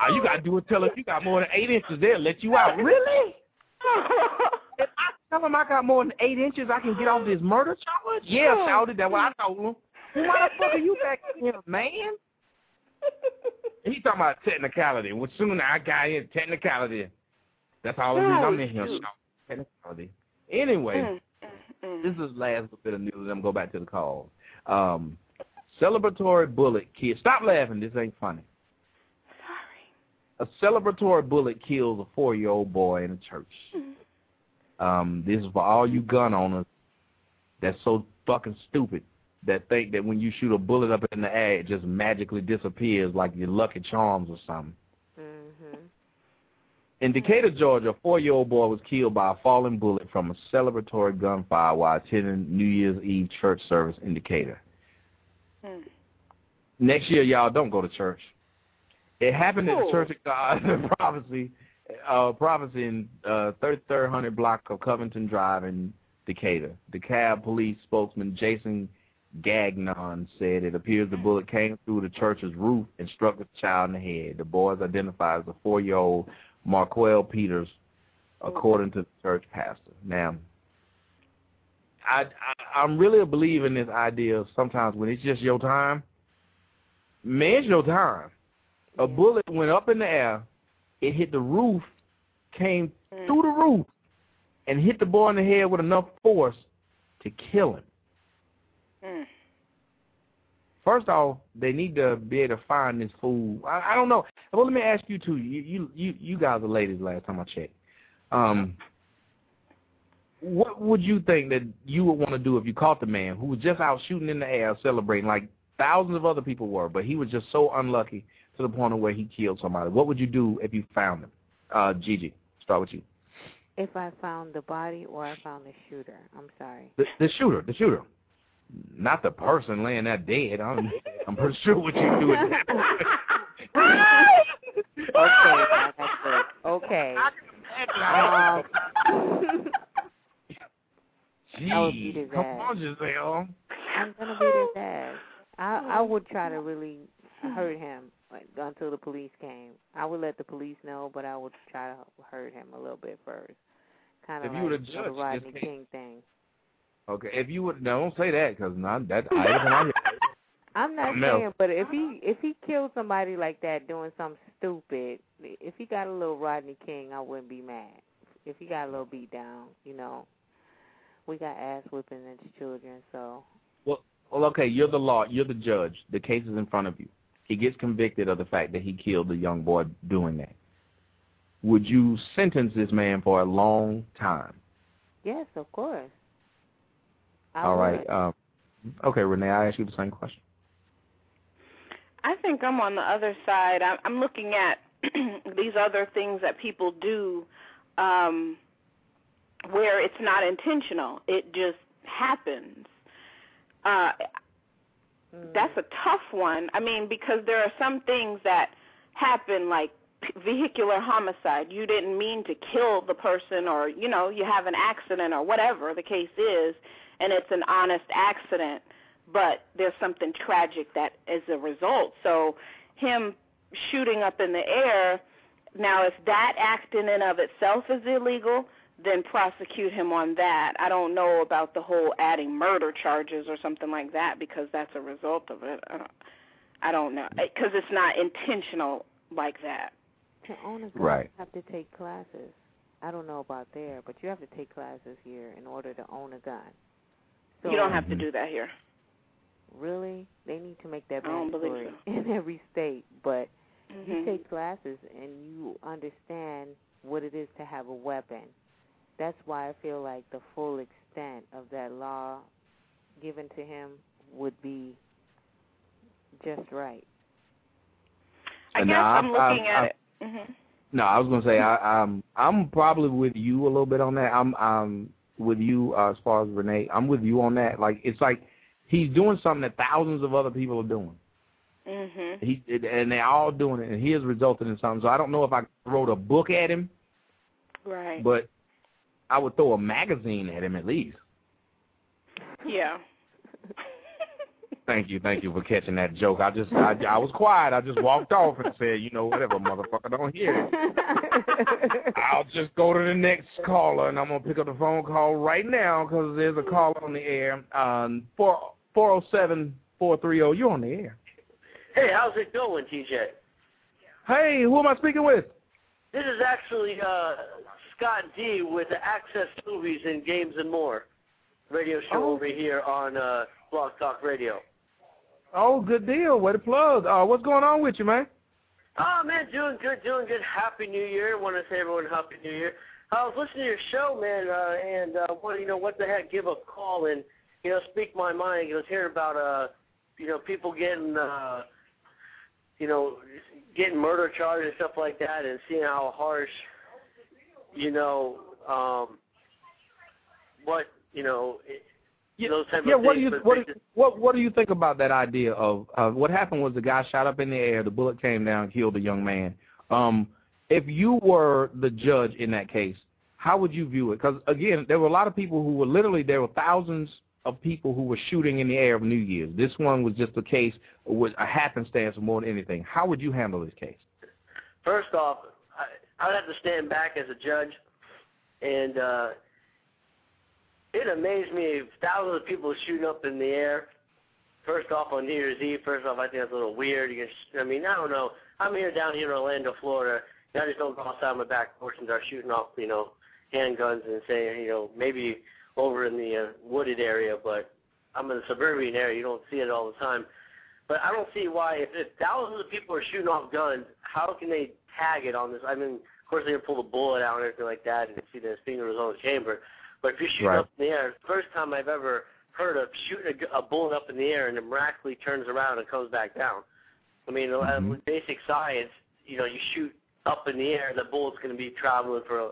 All you gotta do is tell us you got more than eight inches. They'll let you out. Really? if I tell him I got more than eight inches I can get off this murder charge? Yeah, oh, Yeah. shouted. That's what I told. Well, why the fuck are you back here, man? He talking about technicality. Well, soon I got in technicality. That's all the reason I'm in here. Technicality. Anyway, Mm, this is last little bit of news. I'm go back to the calls. Um, celebratory bullet kill. Stop laughing. This ain't funny. Sorry. A celebratory bullet kills a four-year-old boy in a church. Um, this is for all you gun owners that's so fucking stupid that think that when you shoot a bullet up in the air, it just magically disappears like your Lucky Charms or something. In Decatur, Georgia, a four-year-old boy was killed by a falling bullet from a celebratory gunfire while attending New Year's Eve church service in Decatur. mm. Next year, y'all don't go to church. It happened at the. Church of God Prophecy, uh, Prophecy in uh, 3300 block of Covington Drive in Decatur. DeKalb police spokesman Jason Gagnon said it appears the bullet came through the church's roof and struck the child in the head. The boy is identified as a four-year-old Marquel Peters, according to the church pastor. Now, I, I I'm really a believer in this idea of sometimes when it's just your time, man, it's your time. A bullet went up in the air, it hit the roof, came mm. through the roof, and hit the boy in the head with enough force to kill him. First off, they need to be able to find this fool. I, I don't know. Well, let me ask you too. You you you you guys are ladies. Last time I checked, um, what would you think that you would want to do if you caught the man who was just out shooting in the air, celebrating like thousands of other people were, but he was just so unlucky to the point of where he killed somebody? What would you do if you found him? Uh, Gigi, start with you. If I found the body or I found the shooter, I'm sorry. The, the shooter, the shooter, not the person laying there dead. I'm I'm pretty sure what you do with that. Okay, now. Okay. Um, I would beat Gee, his come ass. on, Giselle. I'm gonna beat his ass. I I would try to really hurt him like, until the police came. I would let the police know, but I would try to hurt him a little bit first. Kind If of you were like the the judge, Rodney King thing. Okay, if you would, no, don't say that because not that. I, everything I hear- I'm not No. saying, but if he if he killed somebody like that doing something stupid, if he got a little Rodney King, I wouldn't be mad. If he got a little beat down, you know, we got ass whipping as children, so Well, well, okay, you're the law, you're the judge. The case is in front of you. He gets convicted of the fact that he killed the young boy doing that. Would you sentence this man for a long time? yes, of course. I All right. would. Um, okay, Renee, I ask you the same question. I think I'm on the other side. I'm, I'm looking at these other things that people do um, where it's not intentional. It just happens. Uh, That's a tough one. I mean, because there are some things that happen, like vehicular homicide. You didn't mean to kill the person, or you know, you have an accident, or whatever the case is, and it's an honest accident but there's something tragic that is a result. So him shooting up in the air, now if that act in and of itself is illegal, then prosecute him on that. I don't know about the whole adding murder charges or something like that because that's a result of it. I don't, I don't know because it's not intentional like that. To own a gun, Right. you have to take classes. I don't know about there, but you have to take classes here in order to own a gun. So you don't have to do that here. Really, they need to make that I don't mandatory in every state. But you Mhm. take classes and you understand what it is to have a weapon. That's why I feel like the full extent of that law given to him would be just right. I And guess now, I'm I've- I've- looking at I've- it. hmm No, I was gonna say I, I'm I'm probably with you a little bit on that. I'm I'm with you uh, as far as Renee. I'm with you on that. Like it's like he's doing something that thousands of other people are doing. Mhm. He and they're all doing it, and he has resulted in something. So I don't know if I wrote a book at him, Right. but I would throw a magazine at him at least. yeah. Thank you, thank you for catching that joke. I just I, I was quiet. I just walked off and said, you know, whatever, motherfucker, don't hear it. I'll just go to the next caller, and I'm gonna pick up the phone call right now because there's a caller on the air. Um, four four zero seven four three zero. You're on the air. Hey, how's it going, TJ? Hey, who am I speaking with? This is actually uh, Scott D with Access Movies and Games and More radio show Oh. over here on uh, Blog Talk Radio. Oh, good deal. Way to plug. Uh, what's going on with you, man? Oh man, doing good, doing good. Happy New Year. Want to say everyone Happy New Year. I was listening to your show, man, uh, and uh, what you know, what the heck, give a call and you know, speak my mind. I was hearing about uh, you know, people getting uh, you know, getting murder charges and stuff like that, and seeing how harsh, you know, um, what you know, Yeah, those type yeah. of What do things. you what what what do you think about that idea of uh, what happened was the guy shot up in the air, the bullet came down, killed a young man. Um, if you were the judge in that case, how would you view it? Because again, there were a lot of people who were literally there were thousands of people who were shooting in the air of New Year's. This one was just a case was a happenstance more than anything. How would you handle this case? First off, I, I'd have to stand back as a judge, and uh, it amazed me thousands of people shooting up in the air. First off, on New Year's Eve, first off, I think that's a little weird. Can, I mean, I don't know. I'm here down here in Orlando, Florida. and I just don't go outside my back porch and start shooting off, you know, handguns and saying, you know, maybe over in the uh, wooded area, but I'm in the suburban area. You don't see it all the time. But I don't see why, if, if thousands of people are shooting off guns, how can they tag it on this? I mean, of course they're gonna pull the bullet out and everything like that, and see that the finger was on the chamber. But if you're shooting Right. up in the air, first time I've ever heard of shooting a, a bullet up in the air and it miraculously turns around and comes back down. I mean, uh, with basic science, you know, you shoot up in the air, the bullet's going to be traveling for a,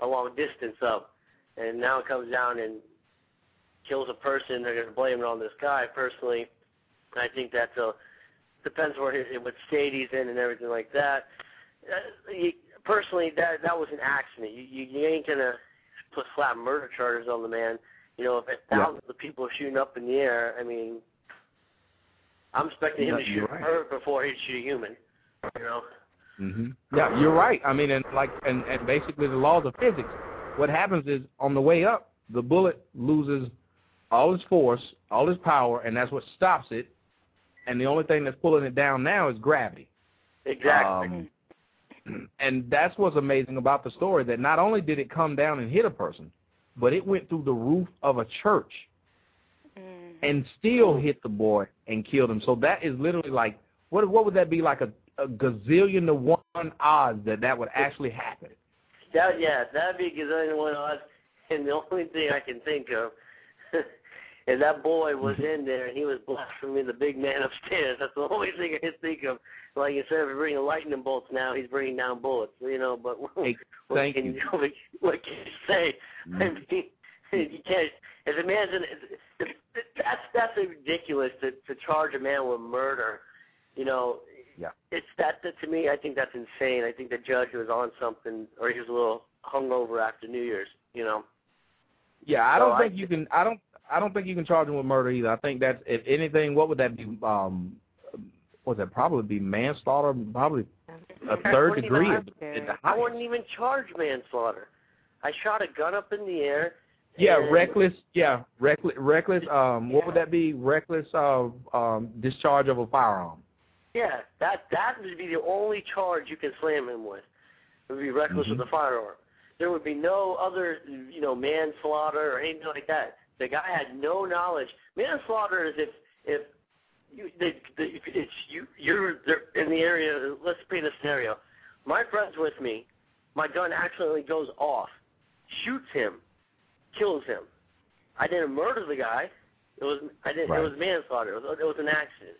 a long distance up, and now it comes down and kills a person. They're going to blame it on this guy. Personally, I think that's a depends where his, what state he's in and everything like that. Uh, you, personally, that that was an accident. You you, you ain't gonna put flat murder charges on the man. You know, if thousands of people are shooting up in the air, I mean, I'm expecting him Yeah, to shoot right. bird before he'd shoot a human. You know. hmm Yeah, you're right. I mean, and like, and, and basically the laws of physics. What happens is on the way up, the bullet loses all its force, all its power, and that's what stops it. And the only thing that's pulling it down now is gravity. Exactly. Um, and that's what's amazing about the story that not only did it come down and hit a person, but it went through the roof of a church mm. and still hit the boy and killed him. So that is literally like what what would that be like a, a gazillion to one odds that that would actually happen? That yeah, that'd be a gazillion to one odds. And the only thing I can think of is that boy was mm-hmm. in there and he was blaspheming the big man upstairs. That's the only thing I can think of. Like instead of bringing lightning bolts now, he's bringing down bullets. You know, but what, what thank can you. what, what can you say? I mm-hmm. mean, you can't. If a man's in, that's that's ridiculous to to charge a man with murder. You know, Yeah. it's that, that to me. I think that's insane. I think the judge was on something, or he was a little hungover after New Year's. You know. Yeah, I don't I think you can. I don't. I don't think you can charge him with murder either. I think that's if anything. What would that be? Um, would that probably be manslaughter? Probably a third degree. At the, I wouldn't even charge manslaughter. I shot a gun up in the air. Yeah, reckless. Yeah, reckless. Reckless. Um, what would that be? Reckless uh, um, discharge of a firearm. Yeah, that that would be the only charge you can slam him with. It would be reckless with a firearm. There would be no other, you know, manslaughter or anything like that. The guy had no knowledge. Manslaughter is if if you the, the, it's you you're in the area. Let's paint a scenario. My friend's with me. My gun accidentally goes off, shoots him, kills him. I didn't murder the guy. It was I didn't. Right. It was manslaughter. It was, it was an accident.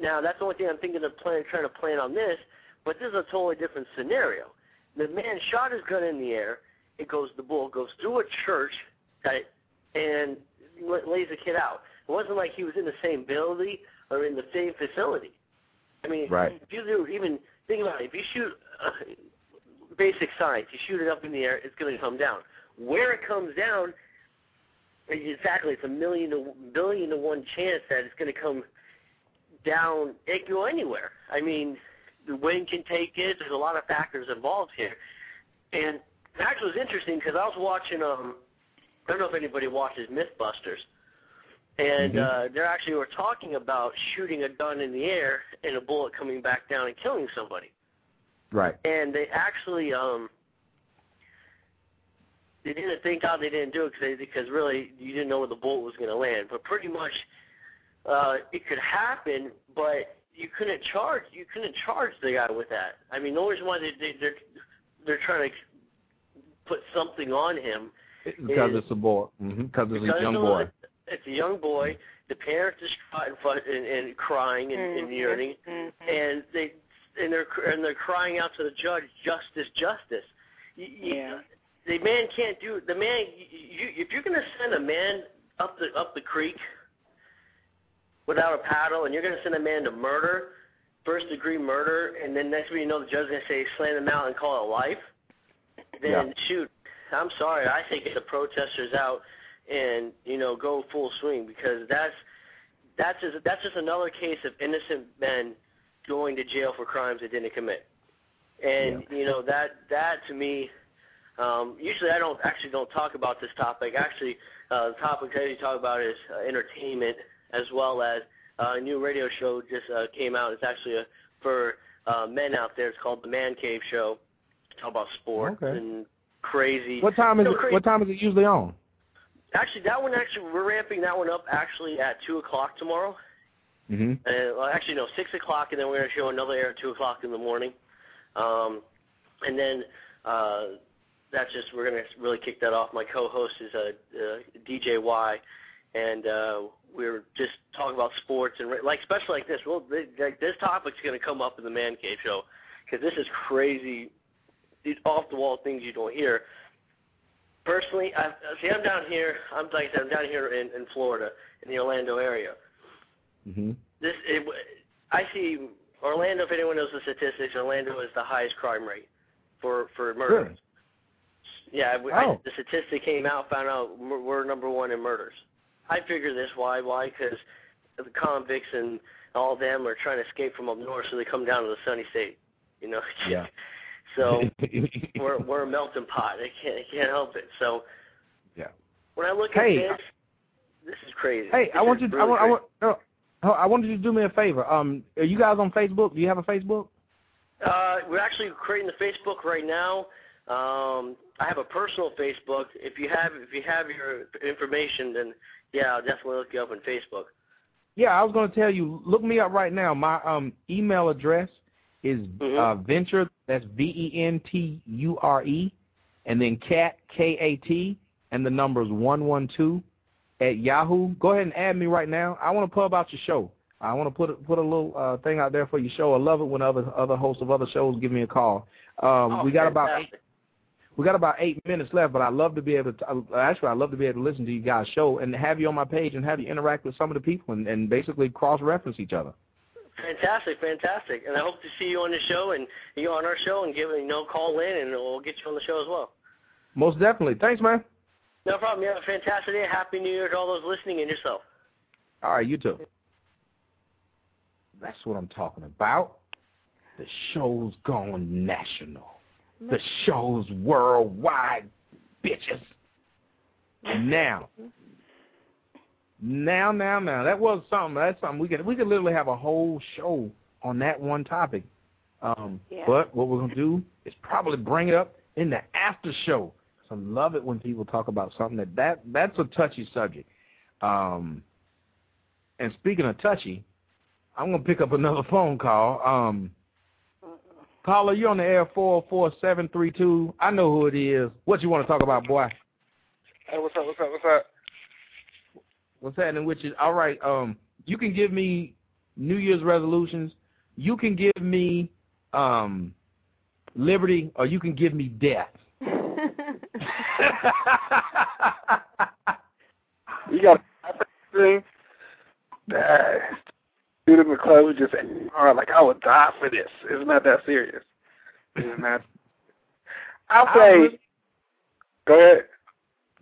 Now that's the only thing I'm thinking of plan, trying to plan on this, but this is a totally different scenario. The man shot his gun in the air. It goes, the bullet goes through a church, that, and lays the kid out. It wasn't like he was in the same building or in the same facility. I mean, Right. if you do even think about it, if you shoot uh, basic science, you shoot it up in the air, it's going to come down. Where it comes down, exactly, it's a million to billion to one chance that it's going to come down. It can go anywhere. I mean, the wind can take it. There's a lot of factors involved here. And actually, it was interesting because I was watching. Um, I don't know if anybody watches MythBusters, and Mhm. uh, they actually were talking about shooting a gun in the air and a bullet coming back down and killing somebody. Right. And they actually um, they didn't think out they didn't do it cause they, because really you didn't know where the bullet was going to land. But pretty much uh, it could happen, but you couldn't charge you couldn't charge the guy with that. I mean, the only reason why they, they they're they're trying to put something on him Because is it's a boy. Mm-hmm. Because it's because a young of boy. the- It's a young boy. The parents distraught and, fu- and, and crying and, and Mhm. yearning, Mhm. and they and they're and they're crying out to the judge, justice, justice. You, you, Yeah. The man can't do the man. You, you, if you're going to send a man up the up the creek without a paddle, and you're going to send a man to murder, first degree murder, and then next thing you know, the judge's going to say slam him out and call it life. Then Yeah. shoot, I'm sorry. I think the protesters out and you know go full swing because that's that's just that's just another case of innocent men going to jail for crimes they didn't commit. And you know that that to me, um, usually I don't actually don't talk about this topic. Actually, uh, the topic I usually talk about is uh, entertainment as well as uh, a new radio show just uh, came out. It's actually a, for uh, men out there. It's called the Man Cave Show. Talk about sports Okay. and crazy. What time is No, it? What time is it usually on? Actually, that one actually we're ramping that one up actually at two o'clock tomorrow. Mm-hmm. Uh, well, actually, no, six o'clock, and then we're going to show another air at two o'clock in the morning. Um, and then uh, that's just we're going to really kick that off. My co-host is uh, uh, DJ Y, and uh, we're just talking about sports and like especially like this. Well, th- like this topic's going to come up in the Man Cave show because this is crazy, these off the wall things you don't hear. Personally, I see. I'm down here. I'm like I said, I'm down here in, in Florida, in the Orlando area Mm-hmm. this it, I see Orlando. If anyone knows the statistics, Orlando is the highest crime rate for for murder. Really? Yeah, I, I, Oh. the statistic came out, found out we're we're number one in murders. I figure this why why because the convicts and all of them are trying to escape from up north, so they come down to the sunny state. You know. Yeah. so we're we're a melting pot. I can't they can't help it. So Yeah. when I look Hey, at this, this is crazy. Hey, This I want you. is I really want. I want. No, I wanted you to do me a favor. Um, are you guys on Facebook? Do you have a Facebook? Uh, we're actually creating the Facebook right now. Um, I have a personal Facebook. If you have if you have your information, then yeah, I'll definitely look you up on Facebook. Yeah, I was going to tell you. Look me up right now. My um email address is Mhm. uh, venture. That's V E N T U R E, and then cat K A T, and the number is one one two at Yahoo. Go ahead and add me right now. I want to put about your show. I want to put a, put a little uh, thing out there for your show. I love it when other other hosts of other shows give me a call. Um, Oh, we got about eight, we got about eight minutes left, but I'd love to be able to. uh, Actually, I'd love to be able to listen to you guys' show and have you on my page and have you interact with some of the people and, and basically cross reference each other. Fantastic, fantastic. And I hope to see you on the show and you on our show and give you know call in and we'll get you on the show as well. Most definitely. Thanks, man. No problem. You have a fantastic day. Happy New Year to all those listening and yourself. All right, you too. That's what I'm talking about. The show's going national. The show's worldwide, bitches. Now, now, now, now. That was something. That's something we could we could literally have a whole show on that one topic. Um, Yeah. But what we're gonna do is probably bring it up in the after show. So I love it when people talk about something that that that's a touchy subject. Um, and speaking of touchy, I'm gonna pick up another phone call. Um, caller, you're on the air four four seven three two. I know who it is. What you want to talk about, boy? Hey, what's up? What's up? What's up? What's happening? Which is all right. Um, you can give me New Year's resolutions. You can give me um liberty, or you can give me death. You got a thing that dude in the club was just hard, like I would die for this. It's not that serious. It's not. I'll I say. Go ahead.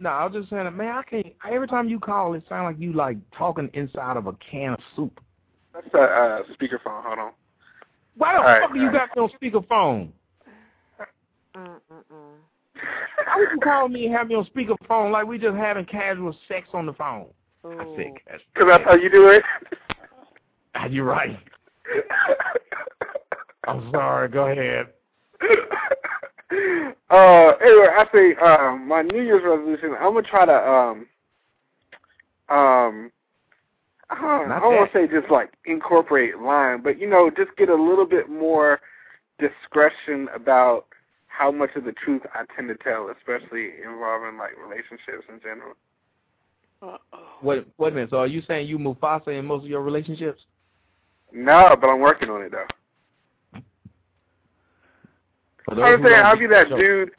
No, I was just saying, man, I can't. Every time you call, it sounds like you like talking inside of a can of soup. That's a uh, speakerphone. Hold on. Why the All right, fuck you all right. got me on speakerphone? Mm-mm-mm. would you call me and have me on speakerphone like we just having casual sex on the phone? I said casual. Because that's how you do it. Ah, You're right. I'm sorry. Go ahead. uh, anyway, I say um, my New Year's resolution. I'm gonna try to um, um, I don't, I don't want to say just like incorporate lying, but you know, just get a little bit more discretion about how much of the truth I tend to tell, especially involving like relationships in general. Wait, wait a minute. So are you saying you Mufasa in most of your relationships? No, but I'm working on it though. For I those was who saying I'll be that know, dude.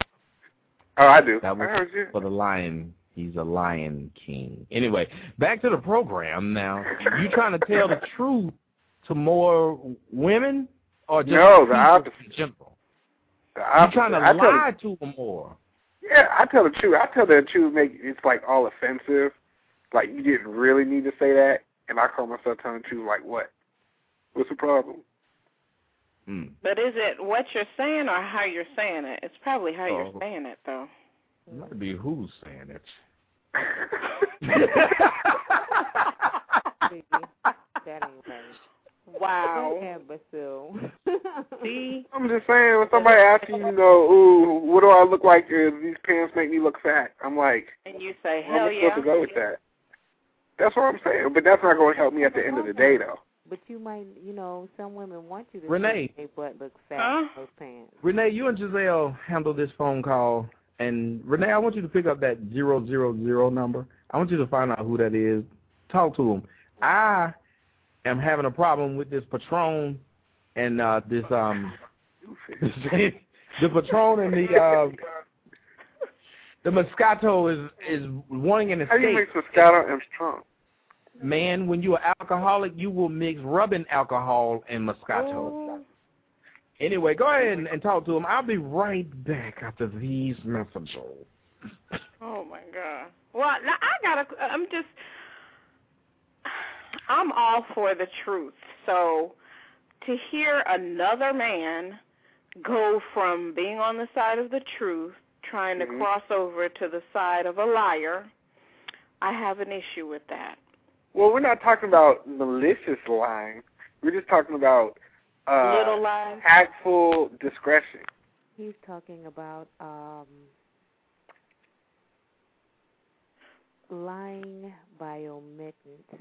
Oh, I do. That I was heard you. for the lion. He's a lion king. Anyway, back to the program. Now, you trying to tell the truth to more women or just No, the opposite. in general? The You opposite. trying to I tell lie to them more? Yeah, I tell the truth. I tell the truth. Make it's like all offensive. Like you didn't really need to say that, and I call myself telling the truth. Like what? What's the problem? Mm. But is it what you're saying or how you're saying it? It's probably how Oh. you're saying it, though. It Might be who's saying it. Baby, that ain't right. Wow. Imbecile. See? I'm just saying when somebody asks you, you know, ooh, what do I look like? If these pants make me look fat. I'm like, And you say, where am hell I yeah. supposed to go with that? That's what I'm saying. But that's not going to help me at the end of the day, though. But you might, you know, some women want you to Renee. say their butt looks fat Huh? in those pants. Renee, you and Giselle handle this phone call. And Renee, I want you to pick up that zero zero zero number. I want you to find out who that is. Talk to them. I am having a problem with this Patron and uh, this um the Patron and the uh, the Moscato is is wanting an escape. How do you escape. mix Moscato and strong? Man, when you're an alcoholic, you will mix rubbing alcohol and Moscato. Oh, Anyway, go ahead and, and talk to him. I'll be right back after these messages. Oh my god. Well, now I gotta. I'm just. I'm all for the truth. So to hear another man go from being on the side of the truth, trying to Mhm. cross over to the side of a liar, I have an issue with that. Well, we're not talking about malicious lying. We're just talking about uh, Little lies. tactful discretion. he's talking about um lying by omittance.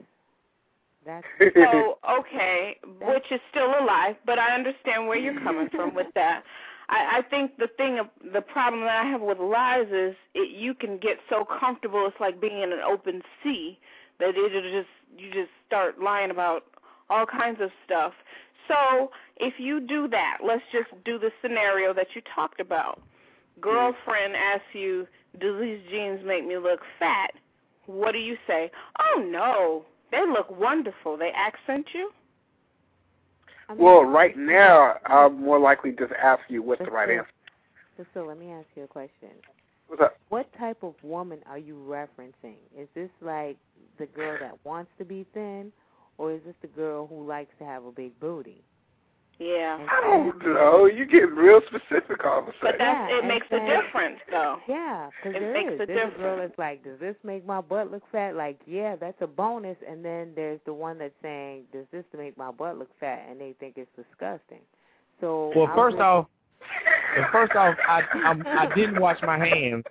That's So okay, which is still a lie, but I understand where you're coming from with that. I, I think the thing, of, the problem that I have with lies is it, you can get so comfortable. It's like being in an open sea that it'll just you just start lying about all kinds of stuff. So if you do that, let's just do the scenario that you talked about. Girlfriend asks you, "Do these jeans make me look fat?" What do you say? Oh no, they look wonderful. They accent you. I mean, Well, right now, I'm more likely just ask you what's the right answer. So, so let me ask you a question. What's up? What type of woman are you referencing? Is this like the girl that wants to be thin, or is this the girl who likes to have a big booty? Yeah. I don't know. You get real specific all of a sudden. But that's Yeah, it makes a difference though. Yeah, because It there makes is. a There's a girl difference. that's like, does this make my butt look fat? Like, yeah, that's a bonus. And then there's the one that's saying, does this make my butt look fat? And they think it's disgusting. So Well, I first would- off, well, first off, I I'm, I didn't wash my hands.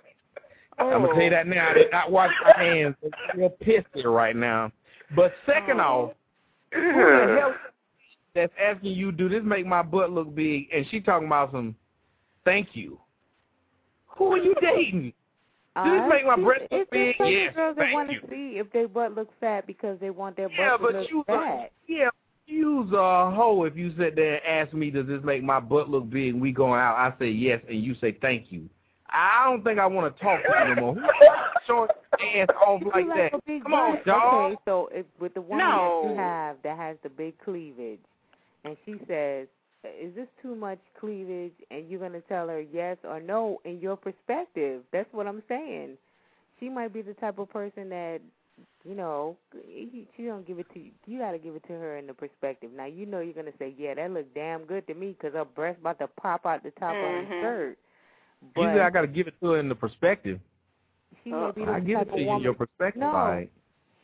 I'm gonna tell you that now. I did not wash my hands. It's real pissy right now. But second off, who the hell that's asking you, do this make my butt look big? And she talking about some, thank you. Who are you dating? Do this Uh, make my breast look big? Yes, girls that thank want to see if their butt looks fat because they want their Yeah, butt but to look you fat. yeah, you's a hoe if you sit there and ask me, does this make my butt look big? And we going out, I say yes, and you say thank you. I don't think I want to talk to you no more. Who short ass off like like that? Come on, dog. Okay, so if with the woman No. that you have that has the big cleavage, and she says, "Is this too much cleavage?" and you're gonna tell her yes or no in your perspective. That's what I'm saying. She might be the type of person that, you know, she don't give it to you. You got to give it to her in the perspective. Now you know you're gonna say, "Yeah, that look damn good to me," because her breast about to pop out the top of her mm-hmm. shirt. skirt. But Usually I got to give it to her in the perspective. she may be the I give type it of to you in woman. your perspective. No, all right.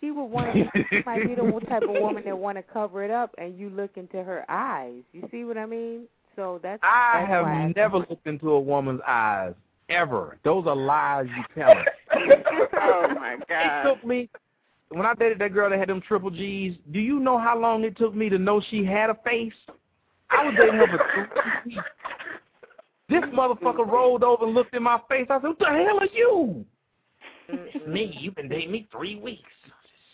she would want. she might be the type of woman that want to cover it up, and you look into her eyes. You see what I mean? So that's. I that's have why never looked into a woman's eyes ever. Those are lies you tell her. oh my god! It god. took me when I dated that girl that had them triple G's. Do you know how long it took me to know she had a face? I was dating her for three weeks. This motherfucker rolled over and looked in my face. I said, "What the hell are you?" me, you've been dating me three weeks.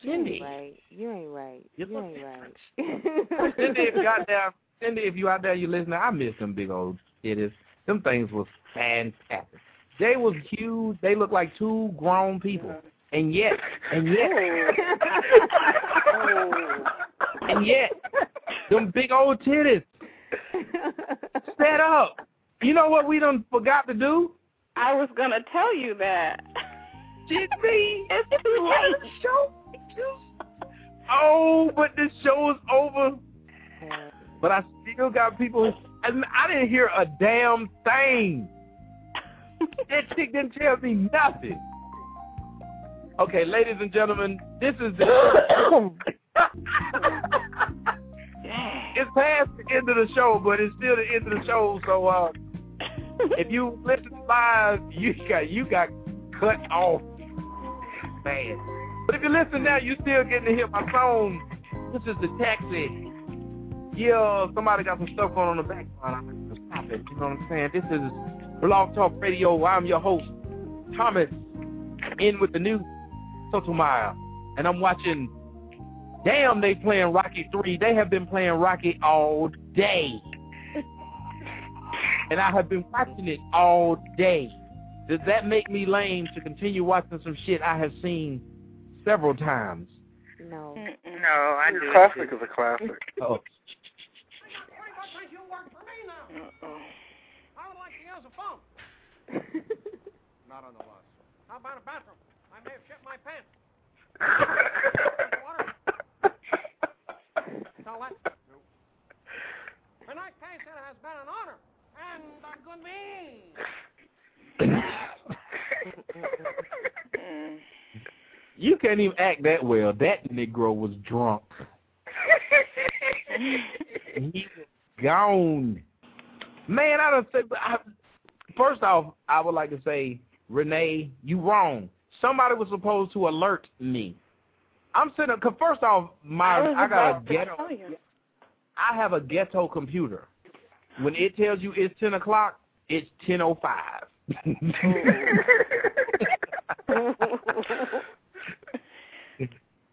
You ain't Cindy. right. You ain't right. You You ain't right. Cindy, if you out there, Cindy, if you out there, you listening, I miss them big old titties. Them things was fantastic. They was huge. They looked like two grown people. Uh-huh. And yet, and yet, oh. and yet, them big old titties set up. You know what we done forgot to do? I was gonna tell you that. Did we? It's too late. Show. Oh, but the show is over. But I still got people. And I didn't hear a damn thing. that chick didn't tell me nothing. Okay, ladies and gentlemen, this is the. it's past the end of the show, but it's still the end of the show. So uh, if you listen live, you got you got cut off, man. But if you listen now, you still getting to hear my song. This is the taxi. Yeah, somebody got some stuff going on the background. I'm gonna stop it. You know what I'm saying? This is Blog Talk Radio. I'm your host, Thomas, in with the new Sotomayor, and I'm watching. Damn, they playing Rocky Three. They have been playing Rocky all day, and I have been watching it all day. Does that make me lame to continue watching some shit I have seen several times? No. No, I do. Classic is a classic. Oh. I would like to use a phone. Not on the bus. How about a bathroom? I may have shit my pants. Toilet? Tonight, has been an honor and a good. You can't even act that well. That Negro was drunk. he was gone. Man, I don't say. I, first off, I would like to say, Renee, you wrong. Somebody was supposed to alert me. I'm sitting. Cause first off, my I I got a ghetto. I have a ghetto computer. When it tells you it's ten o'clock, it's ten o five.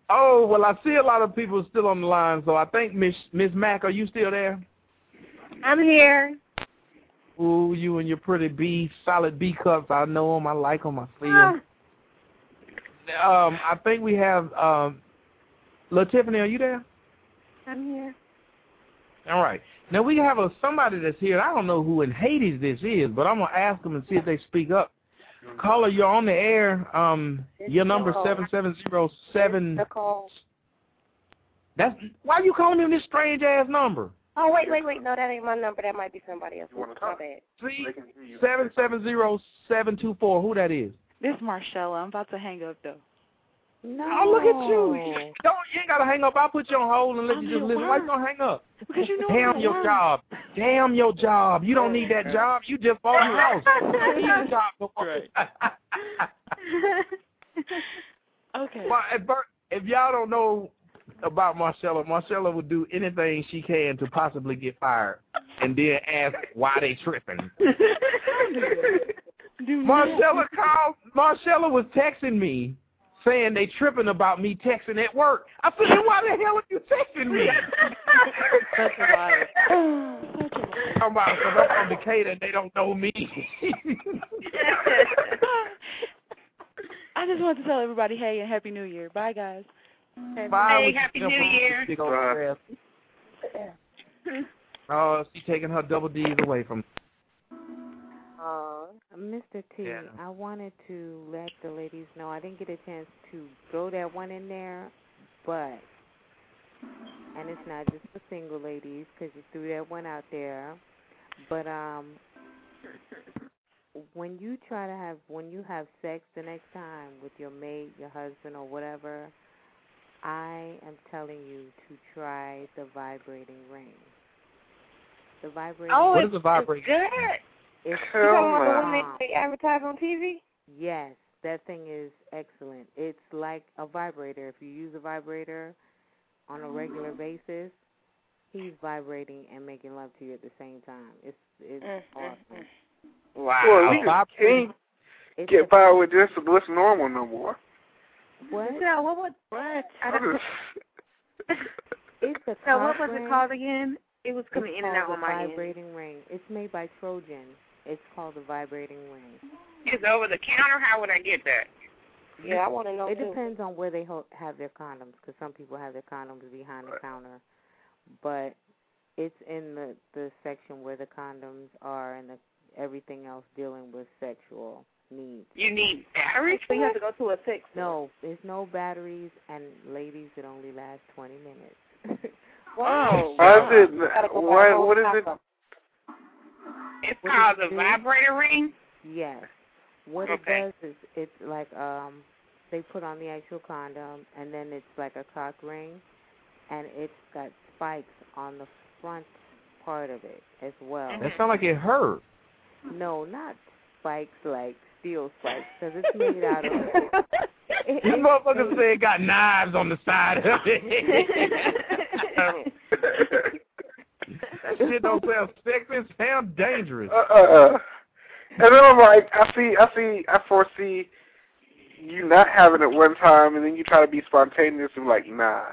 oh well, I see a lot of people still on the line, so I think Miss Miss Mac, are you still there? I'm here. Ooh, you and your pretty B, solid B cups. I know them. I like them. I see ah. them. Um, I think we have um, La Tiffany. Are you there? I'm here. All right. Now we have a somebody that's here. I don't know who in Hades this is, but I'm gonna ask them and see if they speak up. Caller, you're on the air. Um, your number Nicole. seven seven zero seven. Nicole. That's why are you calling me on this strange ass number. Oh wait, wait, wait. No, that ain't my number. That might be somebody else. My bad. See, seven seven zero seven two four. Who that is? This Marcella. I'm about to hang up though. No. Oh, look at you. Don't you ain't gotta hang up. I'll put you on hold and let I'm you just at listen. Why you work. don't hang up? Because you know Damn your work. job. Damn your job. You don't need that job. You just bought a house. You don't need a job no more. Okay. Well, if, if y'all don't know about Marcella, Marcella would do anything she can to possibly get fired, and then ask why they tripping. Marcella called. Marcella was texting me saying they tripping about me texting at work. I said, then why the hell are you texting me? Such a liar. I'm about because I'm from Decatur and they don't know me. I just wanted to tell everybody, hey, and happy New Year. Bye, guys. Bye, Hey, Happy New Year. big old. Oh, she's taking her double D's away from. Uh, Mr. T, Yeah. I wanted to let the ladies know I didn't get a chance to throw that one in there, but and it's not just for single ladies because you threw that one out there, but um, when you try to have when you have sex the next time with your mate, your husband, or whatever, I am telling you to try the vibrating ring. The vibrating. Oh, What it's, is a vibrating- it's good. It's You talking about the one they, they advertise on TV? Yes, that thing is excellent. It's like a vibrator. If you use a vibrator on a regular mm-hmm. basis, he's vibrating and making love to you at the same time. It's it's mm-hmm. awesome. Wow. Well, we can't It's get by with just what's normal no more. What? So what was what? I don't, It's a so what was it called again? It was coming in and out called on the my end. vibrating ring. It's made by Trojan. It's called the vibrating ring. It's over the counter. How would I get that? Yeah, I want to know It too. depends on where they ho- have their condoms, because some people have their condoms behind the counter. But it's in the the section where the condoms are and the everything else dealing with sexual needs. You need batteries. So you have to go to a sex. No, there's no batteries, and ladies, it only lasts 20 minutes. Whoa. Why is it? Gotta go buy a What? What is it? Pack of- It's What called does a it vibrator ring. Yes. What Okay. it does is it's like um they put on the actual condom and then it's like a cock ring and it's got spikes on the front part of it as well. That sound like it hurt. No, not spikes like steel spikes because it's made out of it, These motherfuckers say it got knives on the side of it. that shit don't sound sexy. It sound dangerous. Uh, uh, uh. And then I'm like, I see, I see, I foresee you not having it one time, and then you try to be spontaneous and like, nah,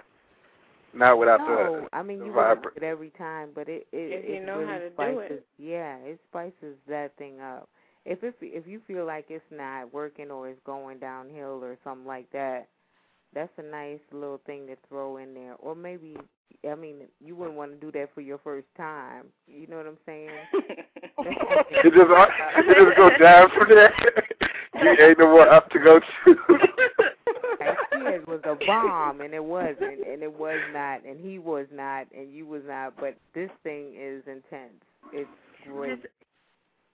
not without no, the I mean the you wouldn't vibra- it every time, but it it, If you it know really how to do it. Yeah, it spices that thing up. If it if you feel like it's not working or it's going downhill or something like that, that's a nice little thing to throw in there. Or maybe I mean you wouldn't want to do that for your first time. You know what I'm saying? it just it just go down from there. you ain't no more up to go to. That kid was a bomb, and it wasn't, and it was not, and he was not, and you was not. But this thing is intense. It's great.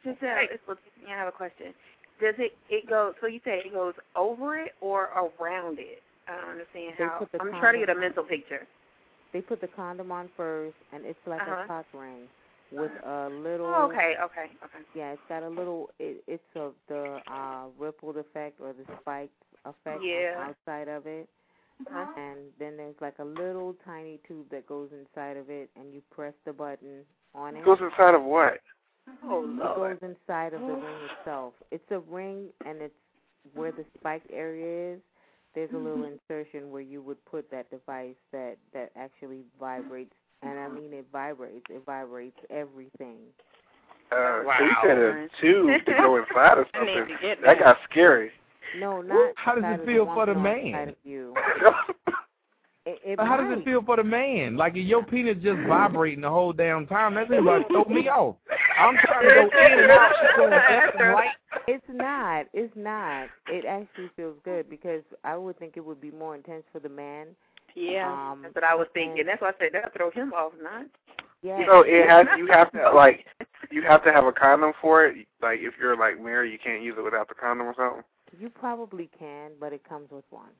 Giselle, uh, it's Leticia. I have a question. Does it it go? So you say it goes over it or around it? I don't understand They how. put the I'm trying to get a mental picture. They put the condom on first, and it's like Uh-huh. a cock ring with a little. Oh, okay, okay, okay. Yeah, it's got a little. It, it's a the uh rippled effect or the spiked effect Yeah. outside of it, Uh-huh. and then there's like a little tiny tube that goes inside of it, and you press the button on it. Goes inside of what? Oh It goes inside of the ring itself. It's a ring, and it's where the spiked area is. There's a little insertion where you would put that device that that actually vibrates, and I mean it vibrates. It vibrates everything. Uh, Wow. so you said a tube to go inside of I something. That that. got scary. No, not How does it feel the for the woman or man? inside of you. It, it But how does it feel for the man? Like if your penis just vibrating the whole damn time, that's just like throw me off. I'm trying to go in and out, shit going left and right. It's not. It's not. It actually feels good because I would think it would be more intense for the man. Yeah, Um, that's what I was thinking. That's why I said that'll throw him off, not. Yeah. So it has you have to like you have to have a condom for it. Like if you're like married, you can't use it without the condom or something. You probably can, but it comes with one.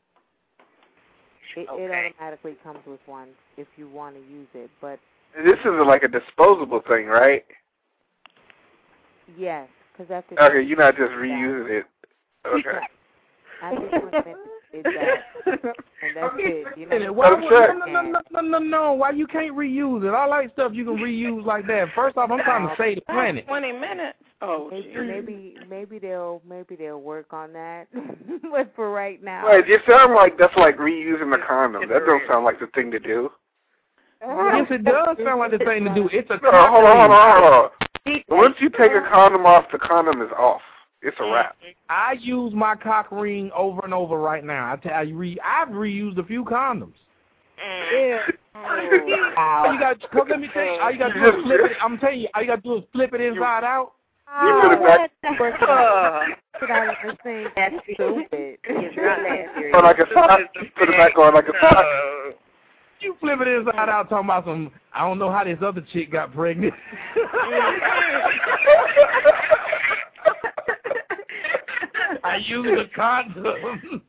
It, it automatically comes with one if you want to use it. But This is like a disposable thing, right? yes, because after Okay, you're not just reusing it. Okay. after 20 minutes, it's that, and that's it. You know, And why I'm would- sure- no, no, no, no, no, no. Why you can't reuse it? I like stuff you can reuse like that. First off, I'm trying to save the planet. Twenty minutes. Oh, maybe, geez. maybe maybe they'll maybe they'll work on that. but for right now, Wait, it sounds like that's like reusing the condom. That don't sound like the thing to do. Yes, it does sound like the thing to do. It's a No, hold on, hold on, hold on. on. Once you take a condom off, the condom is off. It's a wrap. I use my cock ring over and over right now. I tell you, re- I've reused a few condoms. Yeah. All you got, let me tell you, all you got to do is flip it. I'm telling you, all you got to do is flip it inside out. You put it back. But I was saying that's stupid. It's not that serious. Or like a sock. Put it back on like a sock. You flip it inside out, talking about some. I don't know how this other chick got pregnant. I use a condom.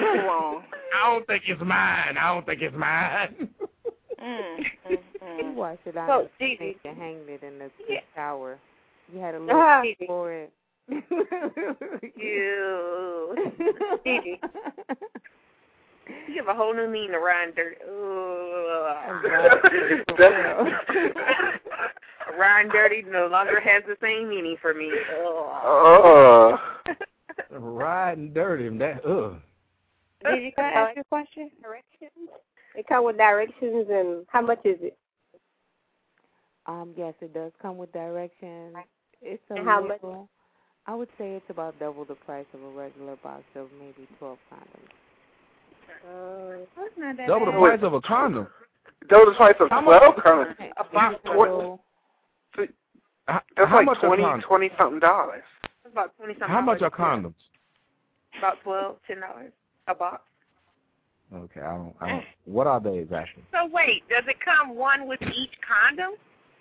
wrong. I don't think it's mine. I don't think it's mine. Mm, You wash it out So, and Gigi. think you hang it in the, the Yeah. shower. You had a little Ah. tip for it. Ew. Gigi. You give a whole new meaning to Riding Dirty. Riding Dirty no longer has the same meaning for me. Oh. Riding dirty. That ugh. Did you can ask you a question? Directions? It come with directions and how much is it? Um, yes, it does come with directions. It's a And how much? I would say it's about double the price of a regular box of maybe twelve condoms. Uh, Double the price of a condom. Double the price of How much- twelve condoms. About So, That's how like much are twenty twenty something dollars. It's about twenty something. How much are condoms? About twelve, ten dollars a box. Okay, I don't. I don't. What are they exactly? So wait, does it come one with each condom?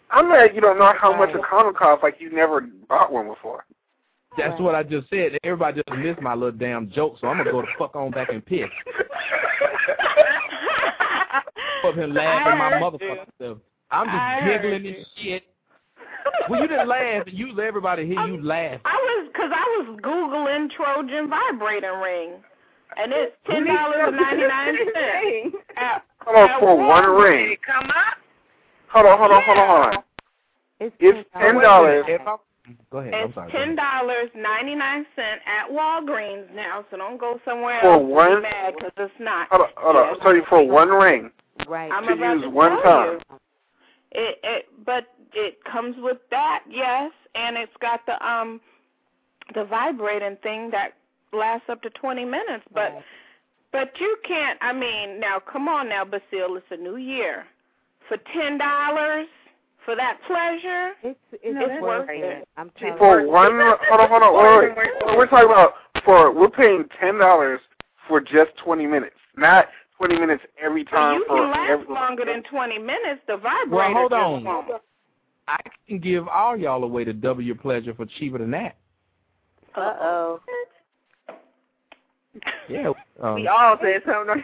I'm mad you don't know how much a condom costs like you never bought one before. That's what I just said. Everybody just missed my little damn joke, so I'm gonna go the fuck on back and piss. Up here laughing my I heard motherfucking self. I'm just I giggling and shit. Well, you didn't laugh. Usually everybody hear you laugh. I was, cause I was googling Trojan vibrating ring, and it's ten dollars and ninety nine cents. Hold on for one ring. Come up? Hold on, hold on, hold on, hold on. it's It's ten dollars. Go ahead. I'm It's sorry. ten dollars ninety nine cent at Walgreens now, so don't go somewhere For else and one- be mad 'cause it's not. Hold on, hold on. Yeah, So you for one ring right. I'm to about use to one tell time. you. It it but it comes with that, yes, and it's got the um the vibrating thing that lasts up to twenty minutes. But Right. but you can't I mean, now come on now, Basile, it's a new year. For ten dollars for that pleasure, It's it's No, that's worth worth it. it. I'm telling For you. one, hold on, hold on, wait, wait. So we're talking about for we're paying ten dollars for just twenty minutes, not twenty minutes every but time you for can last every. longer than twenty minutes. The vibrator Well, hold on. won't. I can give all y'all away to double your pleasure for cheaper than that. Uh oh. Yeah. Um, We all said something.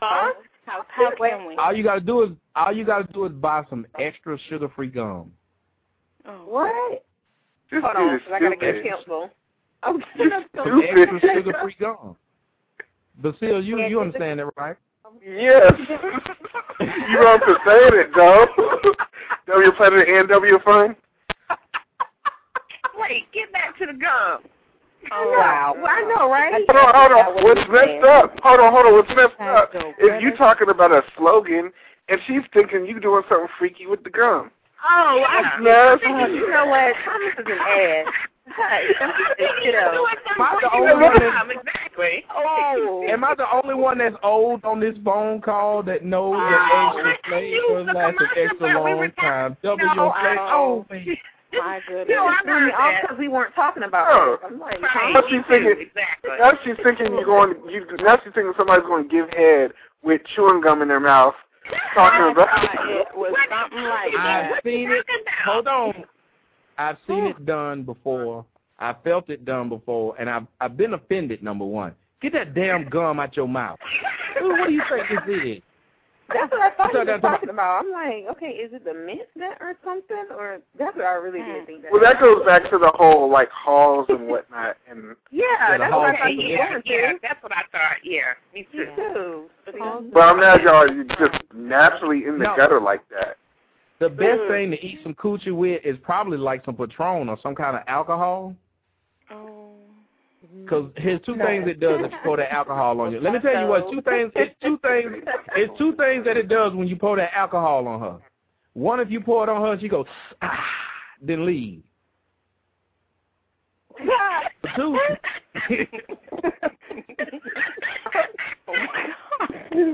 How? How, how can we? all you gotta do is all you gotta do is buy some extra sugar-free gum. Oh. What? This Hold on, I gotta get stupid. counsel. Oh, Some extra sugar-free gum. Basile, you you understand that, right? Yes. you don't have to say it, though. W Planet and W Fun. Wait, get back to the gum. Oh, wow. Well, I know, right? Hold on, hold on. What's messed up? Hold on, hold on. What's messed up is you're talking about a slogan, and she's thinking you doing something freaky with the gum. Oh, That's I nasty. Uh, you know what? Thomas is an ass. Hey, don't get this shit up. Am I the only one that's, Exactly. Oh. am I the only one that's old on this phone call that knows that extra flavor lasts an extra long time? Double No, your I don't. Oh, man. My goodness. No, I heard all because we weren't talking about Oh. it. I'm like, Right. Now she's thinking. Exactly. Now she's thinking you're going. You, now she's thinking somebody's going to give head with chewing gum in their mouth, talking about. It was something like that. I've that. seen it. Hold on. I've seen it done before. I felt it done before, and I've I've been offended. Number one, get that damn gum out your mouth. Dude, what do you think this is? That's what I thought So you were that's talking about. I'm like, okay, is it the mint that or something? Or that's what I really Hmm. did think that. Well, that goes back to the whole like halls and whatnot, and Yeah, Yeah, the that's whole what I thought thing, you Yeah, yeah, that's what I thought. Yeah, me too. Me too. too. but I'm not y'all you just naturally in the No. gutter like that. The best thing to eat some coochie with is probably like some Patron or some kind of alcohol. Because here's two things it does if you pour that alcohol on you. Let me tell you what, two things, it's two things, it's two things that it does when you pour that alcohol on her. One, if you pour it on her, she goes, ah, then leave. Two, if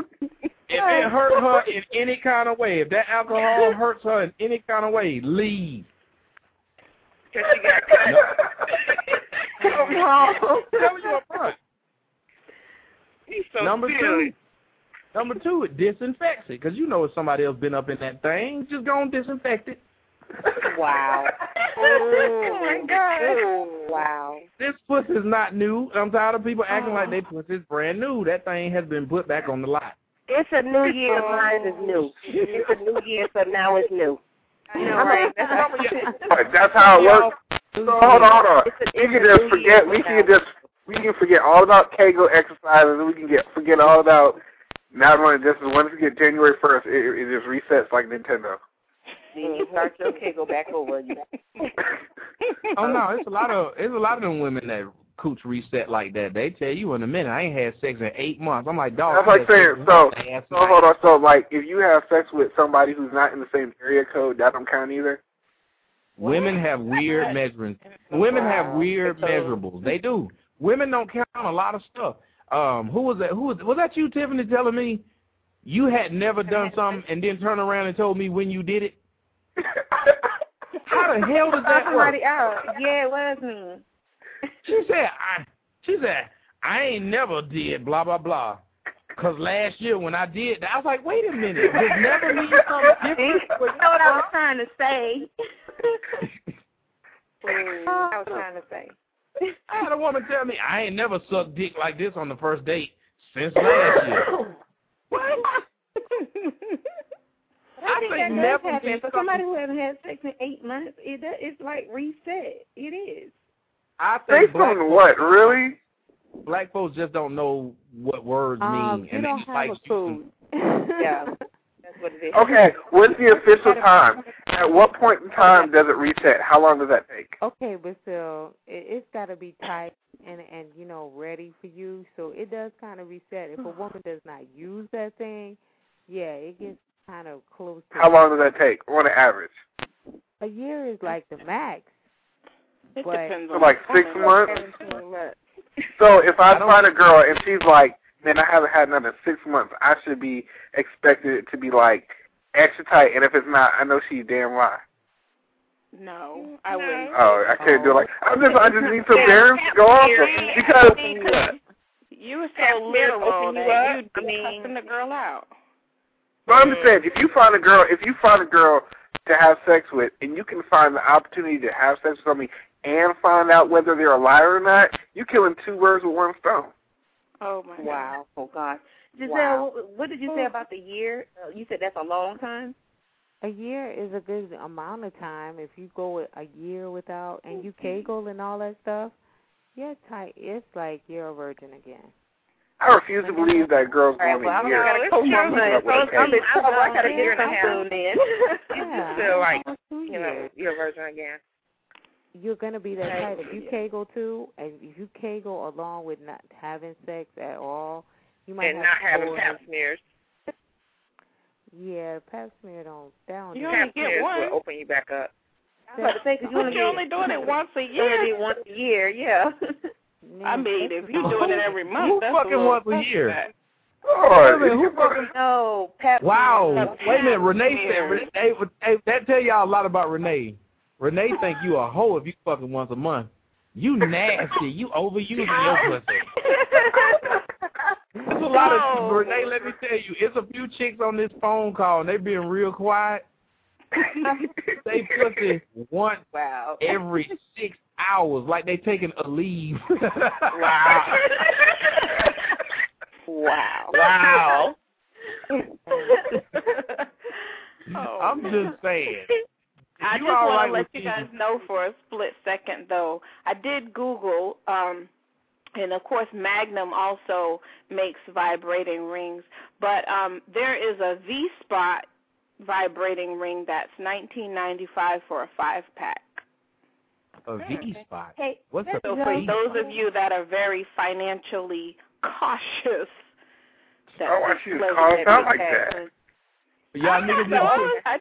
it hurt her in any kind of way, if that alcohol hurts her in any kind of way, leave. Because she got Come on. Tell you up front. He's so Number silly. two, Number two, it disinfects it because you know if somebody else been up in that thing, just go and disinfect it. Wow. Oh my God. Ooh, wow. This pussy is not new. I'm tired of people acting like Oh. they pussy is brand new. That thing has been put back on the lot. It's a new year. Mine is new. It's a new year, so now it's new. I know, right? That's how But that's how it works. So hold on, hold on. We can just forget. We can just we can forget all about Kegel exercises. We can get forget all about not running. Just once we get January first, it, it just resets like Nintendo. Then you start your Kegel back over again. Oh no, it's a lot of it's a lot of them women that cooch reset like that. They tell you in a minute, I ain't had sex in eight months. I'm like, dog. That's like saying. So last so hold on. So like, if you have sex with somebody who's not in the same area code, that don't count either. Women have weird measurements. Women have weird measurables. They do. Women don't count a lot of stuff. Um, who was that? Who was was that? You, Tiffany, telling me you had never done something and then turn around and told me when you did it? How the hell does that work? Yeah, it was me. She said, I, she said, I ain't never did blah, blah, blah. Because last year when I did that, I was like, wait a minute. Does never mean something different? You know what I was trying to say? I was trying to say. I had a woman tell me, I ain't never sucked dick like this on the first date since last year. What? I think think that never does happen. means For somebody who hasn't had sex in eight months, it does, it's like reset. It is. I think Based on what? Really? Black folks just don't know what words Um, mean. you and they don't just have like a clue. Yeah. That's what it is. Okay. What's the official time? At what point in time does it reset? How long does that take? Okay, but still, it, it's got to be tight and and you know ready for you. So it does kind of reset. If a woman does not use that thing, yeah, it gets kind of close. To How long does that take on an average? A year is like the max. It but depends So on like six woman. months? So if I find a girl and she's like, man, I haven't had nothing in six months, I should be expected to be like extra tight. And if it's not, I know she's damn right. No, I wouldn't. Oh, I can't do it oh. like I'm just I just need some bearings to go off of because You were Pap so smear little open you that you'd I be mean- cussing the girl out. But I'm just saying, if you find a girl, if you find a girl to have sex with, and you can find the opportunity to have sex with somebody and find out whether they're a liar or not, you're killing two birds with one stone. Oh my Wow. Oh God. Giselle, Wow. what- what did you say about the year? Uh, you said that's a long time. A year is a good amount of time. If you go a year without and you kegel and all that stuff, you're tight. It's like you're a virgin again. I refuse to believe that girls All right, going well, I'm a year. gonna go Keep months. up with So a I'm in cake. trouble. I gotta Yeah, get some yeah. soon then. Yeah, so like, you know, you're a virgin again. You're gonna be that Right. tight. If you kegel too, and if you kegel along with not having sex at all, you might and have not having sores. pap smears. Yeah, pap smear don't. That don't You do only Pap it. get smears one. will open you back up. I was about to say, 'cause you But only you're only doing it once a you only year. once a year, yeah. I mean, if you're doing it every month, Who that's fucking a little once a year? suspect. Oh, Wait a minute, who fucking no, pap Wow. smears. Wait a minute, Renee said Renee, hey, hey, that tell y'all a lot about Renee. Renee think you a hoe if you fucking once a month. You nasty. You overusing your pussy. There's a lot No. of Renee. Let me tell you, it's a few chicks on this phone call and they being real quiet. they pussy once Wow. every six hours, like they taking a leave. Wow. Wow. Wow. Oh, I'm just saying. I You just all want right to let you guys know for a split second, though. I did Google, um, and of course, Magnum also makes vibrating rings, but um, there is a V Spot vibrating ring that's nineteen ninety five for a five pack. A V spot. Hey, What's a So for those of you that are very financially cautious, that's Oh, I a should pleasure call it that out we like have. that. Y'all niggas need No, to I,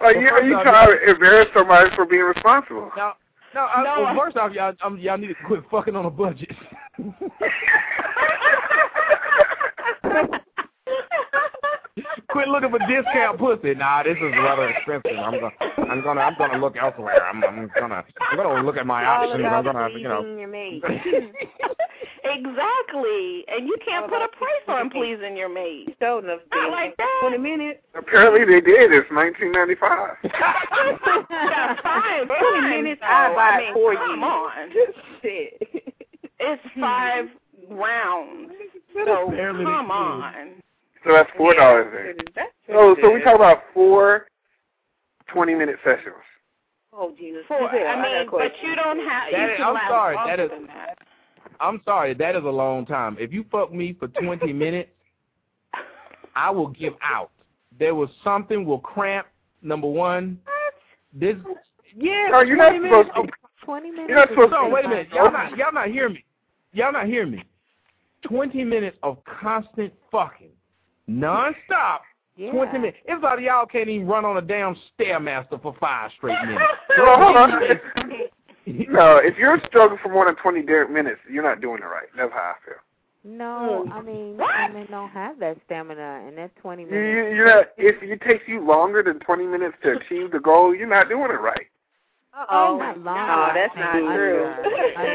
Are you, are you Well, first trying to embarrass somebody for being responsible? No, no. I, No, well, first off, y'all, um, y'all need to quit fucking on a budget. quit looking for discount pussy. Nah, this is rather expensive. I'm gonna, I'm gonna, I'm gonna look elsewhere. I'm, I'm gonna, I'm gonna look at my All options. I'm gonna, you know. pleasing your mate. Exactly, and you can't put a price on pleasing your mate. So enough. Not like that. Twenty minutes. Apparently they did. It's 1995. Yeah, fine, Twenty fine. minutes. So, I buy I mean, for come you. on. Shit. It's five rounds. So come on. So that's four dollars then. That's So oh, so we talk about four 20 minute sessions. Oh Jesus. For, Giselle, I mean, but you don't have. That you is- I'm sorry, that is- that. I'm sorry, that is a long time. If you fuck me for 20 minutes, I will give out. There was something will cramp. Number one, this. Yeah, No, you're not 20 minutes supposed to- Twenty minutes. You're not supposed to- So wait a minute, y'all not y'all not hear me. Y'all not hear me. 20 minutes of constant fucking, non-stop. Yeah. 20 minutes. It's like y'all can't even run on a damn stairmaster for five straight minutes. No, hold on. no, if you're struggling for more than 20 minutes, you're not doing it right. That's how I feel. No, I mean, women don't have that stamina, and that's twenty minutes. you, you're not, if it takes you longer than 20 minutes to achieve the goal, you're not doing it right. Oh, not long. no, that's not true.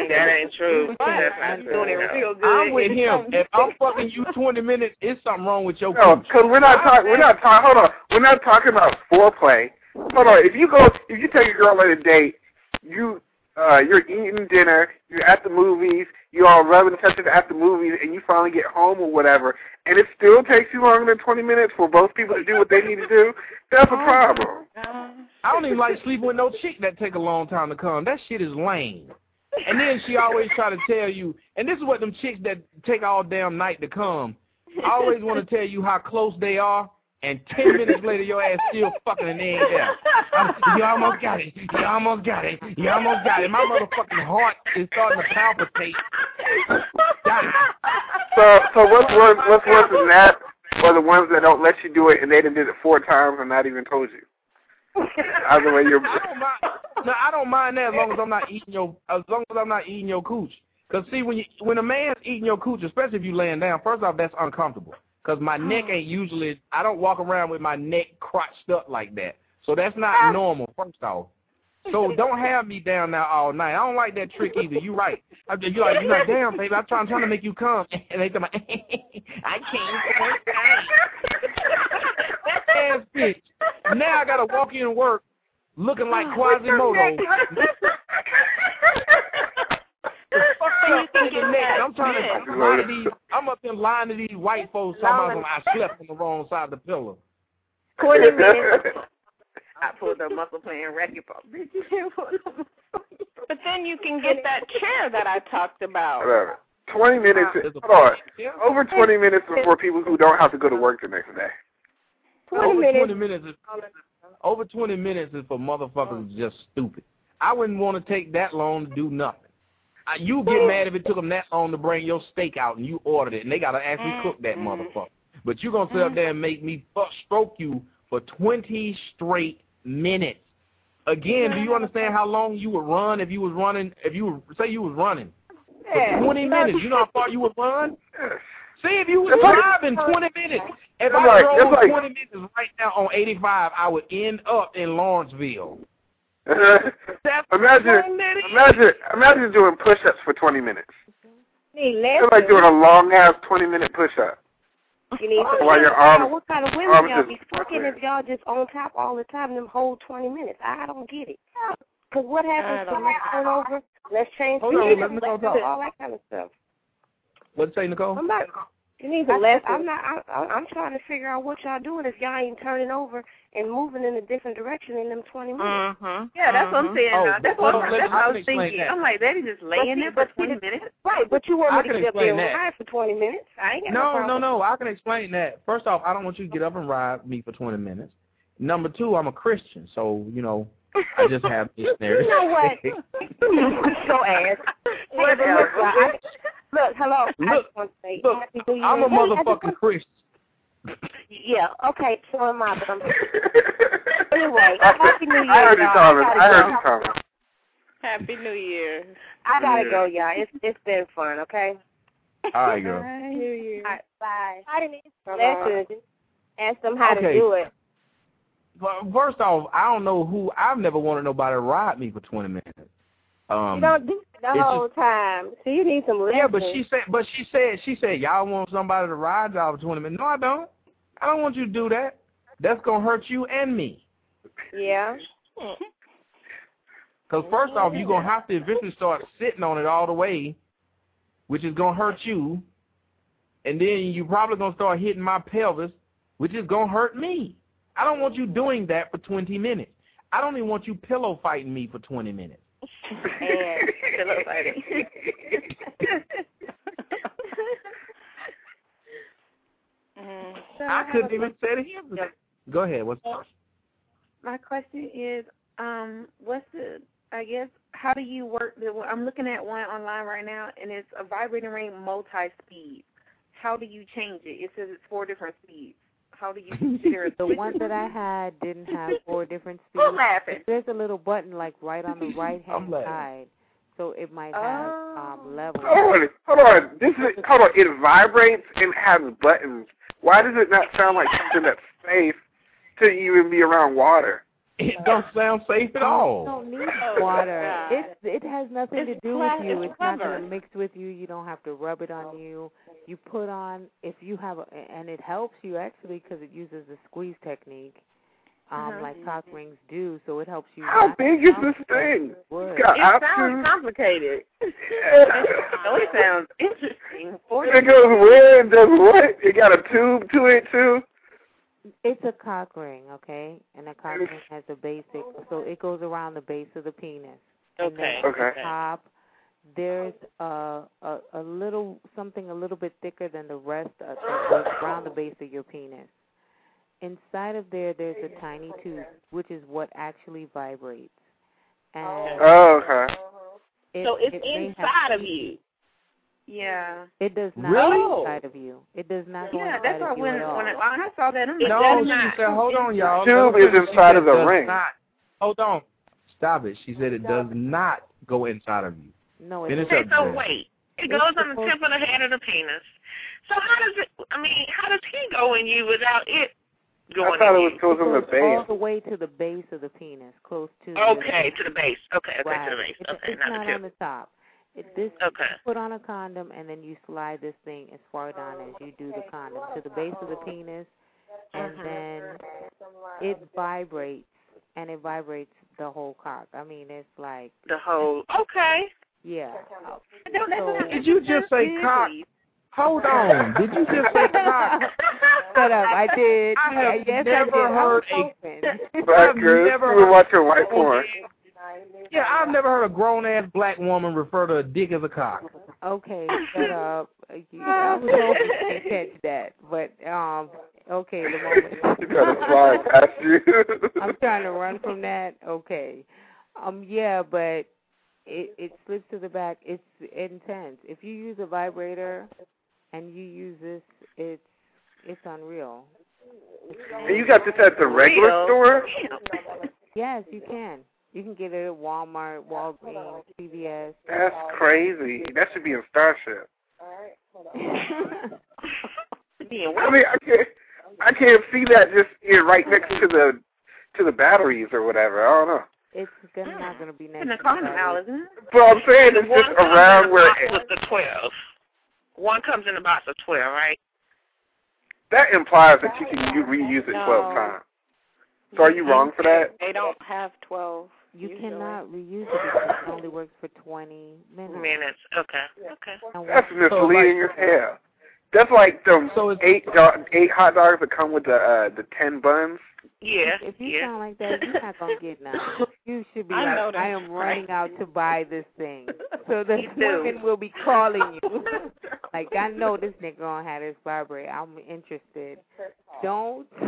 That ain't true. That's not I'm true. it. I'm with him. If I'm fucking you 20 minutes, it's something wrong with your oh, No, because we're not talking. We're not talking. Hold on. We're not talking about foreplay. Hold on. If you go, if you take a girl on a date, you uh, you're eating dinner, you're at the movies, you all rubbing touching at the movies, and you finally get home or whatever, and it still takes you longer than 20 minutes for both people to do what they need to do. That's a problem. I don't even like sleeping with no chick that take a long time to come. That shit is lame. And then she always try to tell you, and this is what them chicks that take all damn night to come, I always want to tell you how close they are, and ten minutes later your ass still fucking ain't there. I'm, you almost got it. You almost got it. You almost got it. My motherfucking heart is starting to palpitate. So, so what's worse? What's worse than that? Or the ones that don't let you do it and they done did it four times and not even told you. Either way, you're. I don't mind. No, I don't mind that as long as I'm not eating your as long as I'm not eating your cooch. Cause see, when you when a man's eating your cooch, especially if you laying down, first off, that's uncomfortable. Cause my neck ain't usually. I don't walk around with my neck crotched up like that. So that's not normal. First off. So don't have me down there all night. I don't like that trick either. You right. I, you like you like damn baby. I'm trying, I'm trying to make you come, and they tell me I can't. ass bitch. Now I gotta walk in work looking like Quasimodo. I'm trying to lie to these. I'm up in line to these white folks talking about I slept on the wrong side of the pillow. Twenty minutes. I pulled up muscle playing racquetball. But then you can get that chair that I talked about. Whatever. Twenty minutes. Hold on. Over twenty minutes before people who don't have to go to work the next day. over 20 minutes is over 20 minutes is for motherfuckers who's just stupid. I wouldn't want to take that long to do nothing. You get mad if it took them that long to bring your steak out and you ordered it and they got to actually cook that motherfucker. But you're going to sit up there and make me fuck, stroke you for 20 straight minutes. Again, do you understand how long you would run if you was running, if you were, say you was running for 20 minutes? You know how far you would run? See, if you was driving 20 minutes, if I like- drove it's like- 20 minutes right now on 85, I would end up in Lawrenceville. That's imagine, long that is. imagine, imagine doing push-ups for 20 minutes. Need It's like doing a long ass 20 minute push-up. You need to While your figure what kind of women y'all be fucking if y'all just on top all the time them whole 20 minutes. I don't get it. Because what happens to let's turn over, let's change oh, Hold on, let me let's talk. all that kind of stuff. What'd you say, Nicole? I'm not. You need to I- less. I- I'm not. I, I- I'm trying to figure out what y'all doing if y'all ain't turning over and moving in a different direction in them 20 minutes. Mm-hmm. Yeah, that's what I'm saying. Oh. That's well, what, that's what I was thinking. that. I'm like, that is just laying there for 20 minutes. Right, but you want I me can to sit there explain and ride for 20 minutes. I ain't got no, No, problem. no, no. I can explain that. First off, I don't want you to get up and ride me for 20 minutes. Number two, I'm a Christian, so you know I just have this there. You know what? Your ass. Hey, but look, I, look, hello. I Look, just want to say, look, Happy New Year. I'm a Hey, I just motherfucking want- Christian. Yeah, okay, so am I, but I'm... anyway, Happy New Year, I heard you, y'all. Thomas. gotta I heard you, Thomas. Happy New Year. I gotta Yeah. go, y'all. It's it's been fun, okay? All right, girl. New Year. All right, bye. Bye, Denise. Bye-bye. Ask them how Okay. to do it. Well, first off, I don't know who. I've never wanted nobody to ride me for 20 minutes. Um, you don't do it the whole time. So you need some listening. yeah, but she said, but she said, she said, y'all want somebody to ride y'all for 20 minutes. No, I don't. I don't want you to do that. That's gonna hurt you and me. Yeah. Because first off, you're gonna have to eventually start sitting on it all the way, which is gonna hurt you, and then you probably gonna start hitting my pelvis, which is gonna hurt me. I don't want you doing that for 20 minutes. I don't even want you pillow fighting me for 20 minutes. Pillow fighting. Mm-hmm. I couldn't even say to him. Go ahead. What's My question is, um, what's the? I guess how do you work? The, I'm looking at one online right now, and it's a vibrating ring multi-speed. How do you change it? It says it's four different speeds. How do you consider it? The one that I had didn't have four different speeds. Who's laughing? There's a little button like right on the right hand side, so it might have Oh. um levels. Hold on, hold on. This is hold on. It vibrates and has buttons. Why does it not sound like something that's safe to even be around water? It don't sound safe at all. You all. don't need water. God. It it has nothing It's to do cla- with you. it's It's not clever. going to mix with you. You don't have to rub it on you. You put on if you have a, and it helps you actually because it uses the squeeze technique, um, Uh-huh. like cock rings do. So it helps you. How not big is to this thing? It's got It sounds options. complicated. Yeah. It sounds interesting. Four It goes where and does what? It got a tube to it too. It's a cock ring, okay? And a cock ring has a basic, so it goes around the base of the penis. And then Okay. at Okay. the top, there's a, a a little something a little bit thicker than the rest of, that goes around the base of your penis. Inside of there, there's a tiny tube, which is what actually vibrates. And Oh, okay. it, so it's it may have inside of heat. you. Yeah. It does not Really? go inside of you. It does not go Yeah, inside that's why of you when when I, when I saw that, I'm like, No, she not. said, hold on, y'all. Tube is her finish. She inside of the ring. Not. Hold on. Stop it. She said it does not go inside of you. no, it Finish doesn't. Okay, so Jen. wait. It It's goes on the tip of the head of the penis. So how does it? I mean, how does he go in you without it going I thought in it was you? goes on the goes all the way to the base of the penis, close to. Okay, the, to the base. Okay, okay, right. to the base. Okay, it's not not the on the top. It, this Okay. you put on a condom and then you slide this thing as far down as you do the condom to the base of the penis, and Mhm. then it vibrates and it vibrates the whole cock. I mean, it's like The whole. Okay. yeah. No, So- Did you just say cock? Hold on. Did you just say cock? Shut up! I did. I have yes, never I did. heard I was a- hoping. Black I've girl, never you were heard- watching white porn. Yeah, I've never heard a grown ass black woman refer to a dick as a cock. Okay, shut up. You- I was hoping you catch that, but um, okay, the moment. You gotta slide past you. I'm trying to run from that. Okay, um, yeah, but it it slips to the back. It's intense. If you use a vibrator and you use this, it's it's unreal. And you got this at the regular Real. store? Yes, you can. You can get it at Walmart, Walgreens, CVS. That's crazy. That should be in Starship. Being I mean, I can't, I can't see that just in right next to the to the batteries or whatever. I don't know. It's gonna, not going to be next. in the to condom that. aisle, isn't it? But I'm saying it's just around where box with the twelve. One comes in a box of twelve, right? that implies that you can reuse it No. 12 times. So are you wrong for that? They don't have twelve. You usually. cannot reuse it because it only works for 20 minutes. Minutes. Okay. Okay. And That's once- misleading as hell. That's like them So it's eight do- eight hot dogs that come with the uh the ten buns. Yeah. If you yeah. sound like that, you're not gonna get none. You should be I like, know I am running out to buy this thing, so the Me too. women will be calling you. like I know this nigga gonna have this vibrator. I'm interested. Don't.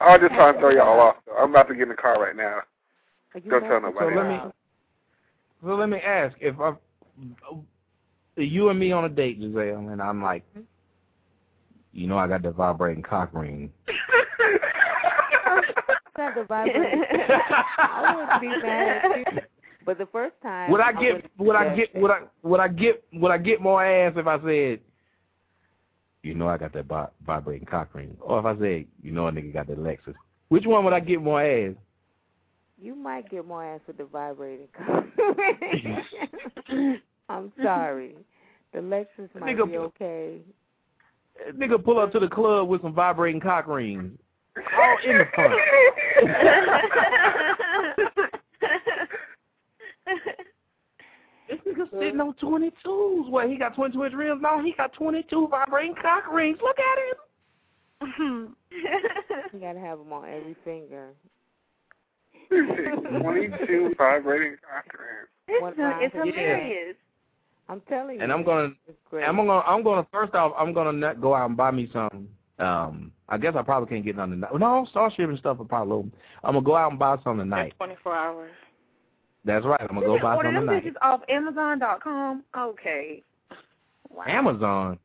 I'm just trying to throw y'all off. I'm about to get in the car right now. You Don't tell know- So let me so let me ask if I you and me on a date, Giselle, and I'm like, mm-hmm. you know, I got the vibrating cock ring. Not the vibrator. I wouldn't be mad at you. But the first time, Would I get wouldn't would I get would I would I get would I get more ass if I said, you know, I got that vibrating cock ring, or if I said, you know, a nigga got that Lexus? Which one would I get more ass? You might get more ass with the vibrating. Cock. I'm sorry. The Lexus might Nigga, be okay. Nigga pull up to the club with some vibrating cock rings. All in the front. This nigga sitting on 22s. What, he got 22 inch rims? No, he got 22 vibrating cock rings. Look at him. you gotta have them on every finger. 22 vibrating cock rings. It's, round it's to the hilarious. I'm telling you. And I'm gonna. I'm gonna, I'm gonna first off, I'm gonna not go out and buy me some. Um, I guess I probably can't get none tonight. No, Starship and stuff are probably. I'm gonna go out and buy some tonight. 24 hours. That's right. I'm gonna go buy Order some them tonight. bitches off Amazon.com. Okay. Amazon.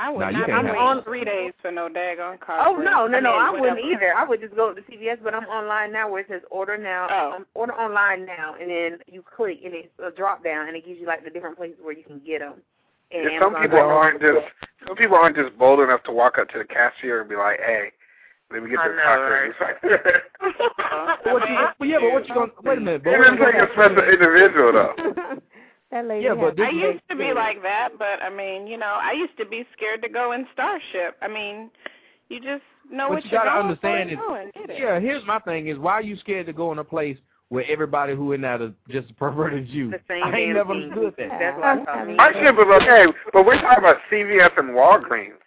I would Nah, you not can't be have waiting it. three days for no daggone car. Oh no, no, no! I mean, wouldn't either. I would just go to CVS, but I'm online now where it says order now. Oh. Um, order online now, and then you click, and it's a drop down, and it gives you like the different places where you can get them. And Yeah, some people aren't just some people aren't just bold enough to walk up to the cashier and be like, "Hey, let me get I this know, cock ring." You, well, yeah, but what you gonna? Wait a minute. But It what doesn't you take a gonna- special individual though. that lady Yeah, but this I used to be like that, but I mean, you know, I used to be scared to go in Starship. I mean, you just know what what you you're gotta going understand is, and get it. yeah. Here's my thing: is why are you scared to go in a place where everybody who in there is just perverted you? The same I ain't damn never thing. understood that. That's what I'm talking My about. shit was okay, but we're talking about CVS and Walgreens.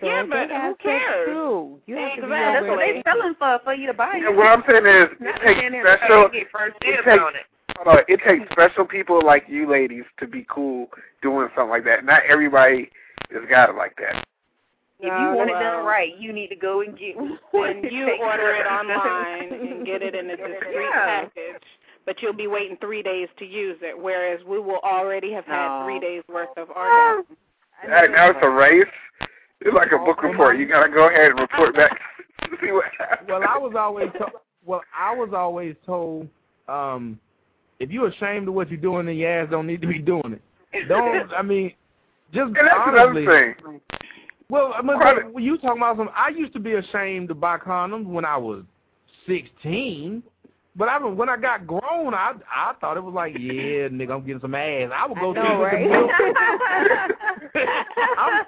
So Yeah, but who cares? sex too. You have to be That's what aware. they selling for for you to buy. And what I'm saying is, Not it takes special. trying to first It takes, on it. Hold on, it takes special people like you ladies to be cool doing something like that. Not everybody has got it like that. If you want it done right, you need to go and get one. Then you order it online and get it in a discreet Yeah. package. But you'll be waiting three days to use it, whereas we will already have had No. three days worth of orgasm. That, now it's a race. It's like a book report. You gotta go ahead and report back to see what happens. Well, I was always told. Well, I was always told, um, if you're ashamed of what you're doing, then your ass don't need to be doing it. Don't. I mean, just And that's honestly. another thing. Well, I mean, Credit- you talking about some, I used to be ashamed to buy condoms when I was 16. But I when I got grown, I I thought it was like, yeah, nigga, I'm getting some ass. I would go through right? the milk. I'm,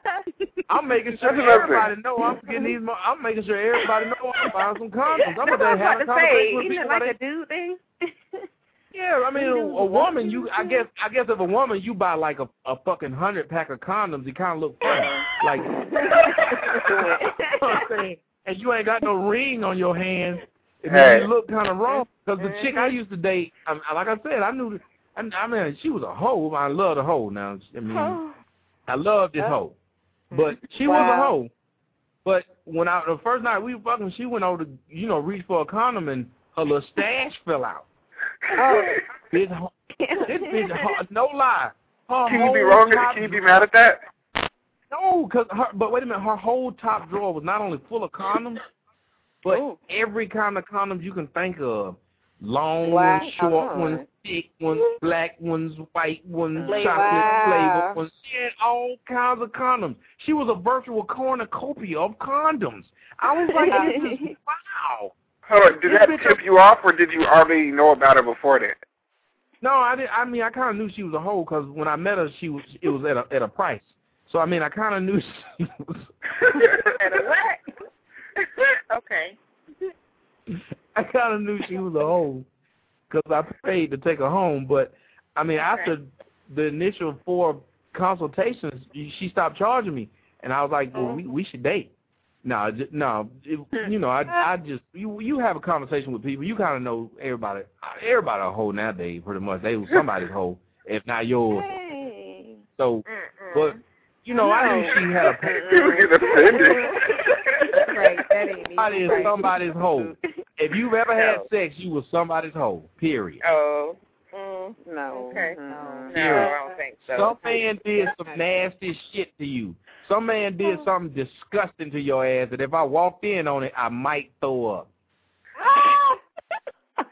I'm making sure everybody know I'm getting these. I'm making sure everybody know I'm buying some condoms. I'm That's what I gonna have about a to say. conversation with Isn't people. it like a dude thing? Yeah, I mean, a, a woman, you, I guess, I guess if a woman, you buy like a a fucking hundred pack of condoms, it kind of look funny, like, you know I'm saying? and you ain't got no ring on your hand, it Hey. makes you look kind of wrong. Because the chick I used to date, I, I- like I said, I knew, I, I mean, she was a hoe. I love a hoe. Now, I mean, I love this hoe, but she was a hoe. But when I the first night we fucking, she went over to you know reach for a condom and her little stash fell out. Oh. This, ho- this bitch, ho- no lie. Her Can you be wrong? top Can you be mad at that? No, cause her. But wait a minute, her whole top drawer was not only full of condoms, but every kind of condoms you can think of. Long Black, ones, short uh-huh. ones, thick ones, black ones, white ones, Flavor. chocolate Wow. flavor ones. She had all kinds of condoms. She was a virtual cornucopia of condoms. I was like, this is wow. Hold on, did that tip you off, or did you already know about her before that? No, I did. I mean, I kind of knew she was a hoe because when I met her, she was it was at a at a price. So I mean, I kind of knew she was. At a what? okay. I kind of knew she was a hoe because I paid to take her home. But I mean, after the initial four consultations, she stopped charging me, and I was like, "Well, oh. we we should date." No, j- no, it, you know, I I just you you have a conversation with people, you kind of know everybody. Everybody a hoe nowadays, pretty much. They was somebody's hoe, if not yours. Hey. So, but you know, I knew she had a. People get offended. right, that ain't Somebody is right. somebody's hoe. If you've ever had No. sex, you was somebody's hoe. Period. Oh. Mm, no. Okay. No, No. I don't think so. Some man did some nasty shit to you. Some man did something disgusting to your ass that if I walked in on it, I might throw up.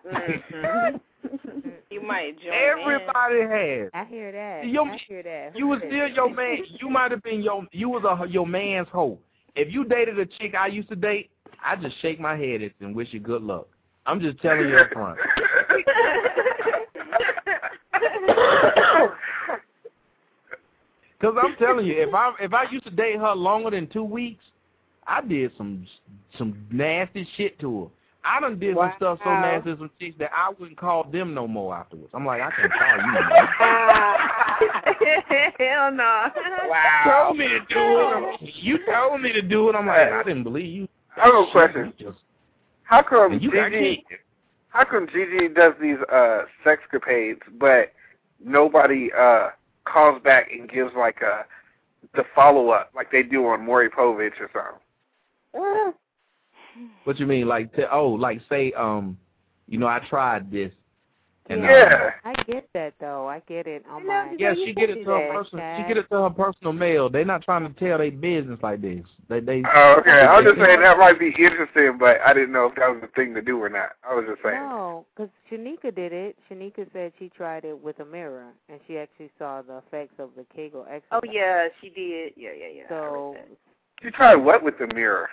Mm-hmm. You might join Everybody has. I hear that. Your- I hear that. You was still your man. You might have been your. You was a your man's hoe. If you dated a chick I used to date, I just shake my head at you and wish you good luck. I'm just telling you up front. Cause I'm telling you, if I if I used to date her longer than two weeks, I did some some nasty shit to her. I done did some stuff so nasty to some chicks that I wouldn't call them no more afterwards. I'm like, I can't call you. Hell no. You told me to do it. You told me to do it. I'm like, I didn't believe you. I have a question. How come You Gigi? How come Gigi does these uh sexcapades, but nobody uh calls back and gives like a the follow up like they do on Maury Povich or something? What you mean, like, to, oh, like say, um, you know, I tried this. And, Yeah. Uh, I get that though. I get it on my. Yeah, she get it to her personal. She get it to her personal mail. They're not trying to tell their business like this. They they. Oh, okay. I was just saying that might be interesting, but I didn't know if that was the thing to do or not. I was just saying. No, because Shanika did it. Shanika said she tried it with a mirror, and she actually saw the effects of the Kegel oh, exercise. Oh yeah, she did. Yeah, yeah, yeah. So She tried what with the mirror?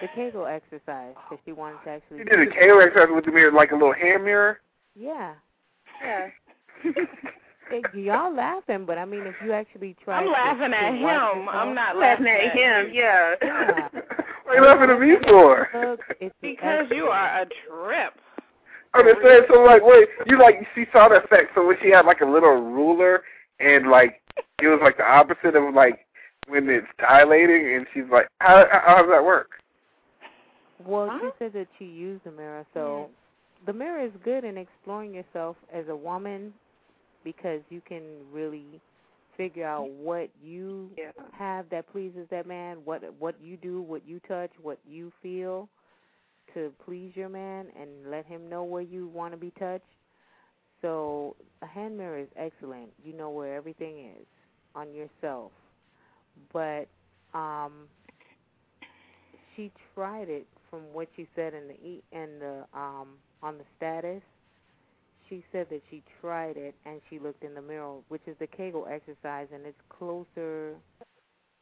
the Kegel exercise, because she wanted to actually. You did a KO exercise with the mirror, like a little hand mirror. Yeah. Yeah. Hey, y'all laughing, but I mean, if you actually try. I'm to- laughing to at him. yourself- I'm not Laughing laughing at him, yeah. What are you laughing at me for? Because you are a trip. I'm just saying, so like, wait, you like, she saw the effect, so when she had like a little ruler, and like, it was like the opposite of like when it's dilating, and she's like, how, how, how does that work? Well, she said that she used a mirror, so the mirror is good in exploring yourself as a woman because you can really figure out what you have that pleases that man, what what you do, what you touch, what you feel to please your man and let him know where you want to be touched. So a hand mirror is excellent. You know where everything is on yourself. But um she tried it from what she said in the e in the um on the status. She said that she tried it and she looked in the mirror, which is the Kegel exercise, and it's closer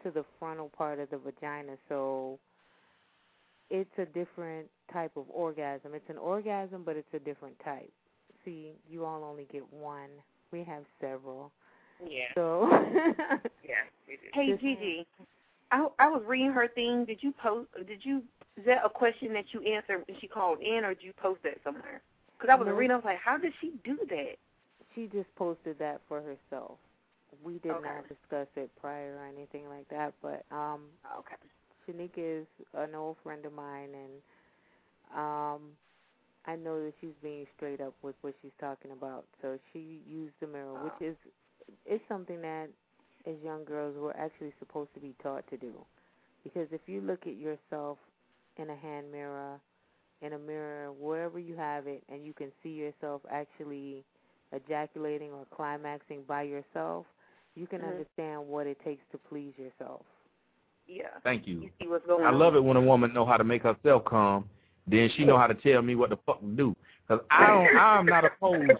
to the frontal part of the vagina. So it's a different type of orgasm. It's an orgasm, but it's a different type. See, you all only get one. We have several. Yeah. So yeah. Hey Gigi, I I was reading her thing. Did you post? Did you? Is that a question that you answered when she called in, or did you post that somewhere? Because I was No. reading, I was like, how did she do that? she just posted that for herself. We did Okay. not discuss it prior or anything like that, but um okay. Shanika is an old friend of mine and um I know that she's being straight up with what she's talking about. So she used the mirror, which is it's something that as young girls we're actually supposed to be taught to do. Because if you look at yourself in a hand mirror, in a mirror, wherever you have it, and you can see yourself actually ejaculating or climaxing by yourself, you can Mhm. understand what it takes to please yourself. Yeah. Thank you. See what's going I on. love it when a woman know how to make herself calm. Then she know how to tell me what the fuck to do. Cause I don't. I'm not opposed.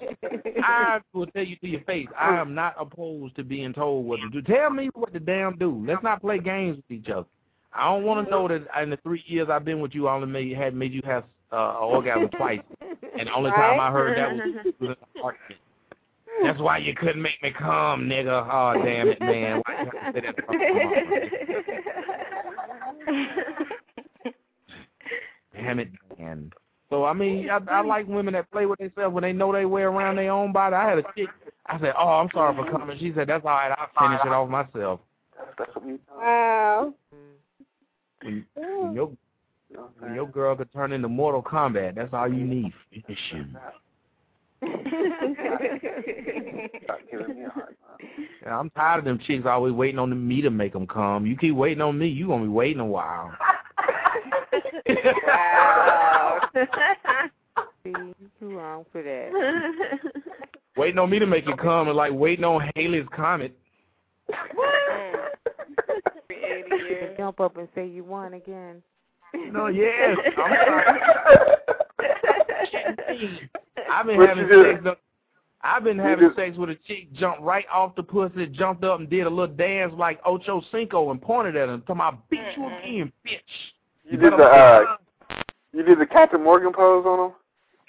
I will tell you to your face. I am not opposed to being told what to do. Tell me what to damn do. Let's not play games with each other. I don't want to know that in the three years I've been with you, I only made had made you have uh, an orgasm twice, and the only time I heard that was, was in an argument. That's why you couldn't make me come, nigga. Oh damn it, man. Why you have to say that? my Damn it, man. So I mean, I, I like women that play with themselves when they know they wear around their own body. I had a chick. I said, "Oh, I'm sorry for coming." She said, "That's all right. I'll finish it off myself." Wow. When, when your when your girl could turn into Mortal Kombat, that's all you need. Finish him. Yeah, I'm tired of them chicks always waiting on me to make them come. You keep waiting on me, you gonna be waiting a while. wow. See, too wrong for that. waiting on me to make it come is like waiting on Halley's comet. Jump up and say you won again. No, yes. I'm sorry. I've been What having sex. though- I've been having do- sex with a chick, jumped right off the pussy, jumped up and did a little dance like Ocho Cinco and pointed at him, talking about, beat you again, bitch. You did the uh, you did did the Captain Morgan pose on him?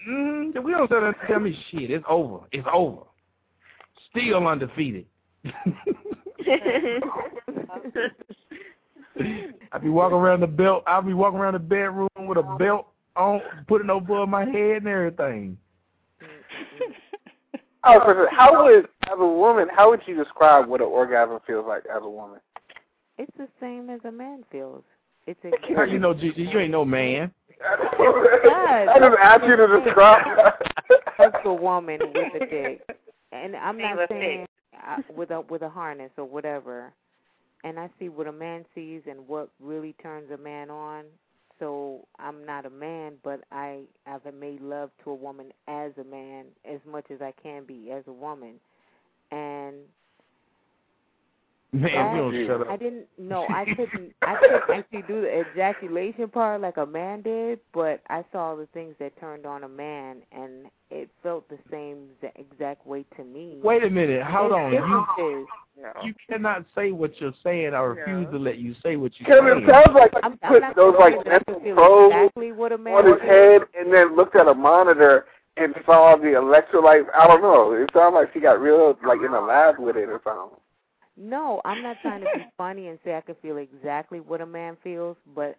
Mm, we don't tell them tell me shit. It's over. It's over. Still undefeated. I be walking around the belt. I'll be walking around the bedroom with a belt on, putting over my head and everything. Oh, so how would, as a woman, how would you describe what an orgasm feels like as a woman? It's the same as a man feels. It's How you know, Gigi? You ain't no man. I just asked you to describe. That's a woman with a dick, and I'm not saying uh, with a with a harness or whatever. And I see what a man sees and what really turns a man on. So I'm not a man, but I I've made love to a woman as a man as much as I can be as a woman, and Man, that- you don't shut up. I didn't. No, I couldn't. I couldn't actually do the ejaculation part like a man did, but I saw the things that turned on a man, and it felt the same exact way to me. Wait a minute. Hold There's on. You differences. you cannot say what you're saying. I refuse to let you say what you're Because saying. it sounds like I'm, you I'm put those like that I mental feel probes exactly what a man on his feels. head and then looked at a monitor and saw the electrolytes. I don't know. It sounds like she got real like in a lab with it or something. No, I'm not trying to be funny and say I can feel exactly what a man feels, but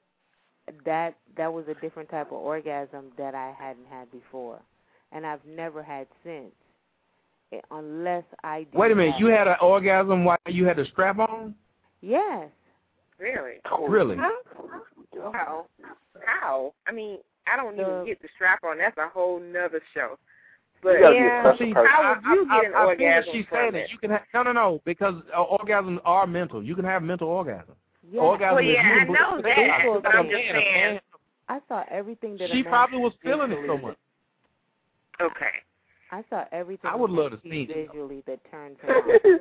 that that was a different type of orgasm that I hadn't had before, and I've never had since, eh, unless I. Do Wait a minute. You had an orgasm while you had the strap on? Yes. Really? Really? How? How? I mean, I don't even get the strap on. That's a whole nother show. But gotta be a yeah, special how would you I, get an I, I feel what orgasm she's from saying it? is you can have, no, no, no, because uh, orgasms are mental. You can have mental orgasms. Yeah. Orgasm Well, yeah, I know but- that, but I'm a just saying. man- I saw everything that She probably was feeling it so much. Okay. I saw everything. I would love to see visually that turns him on.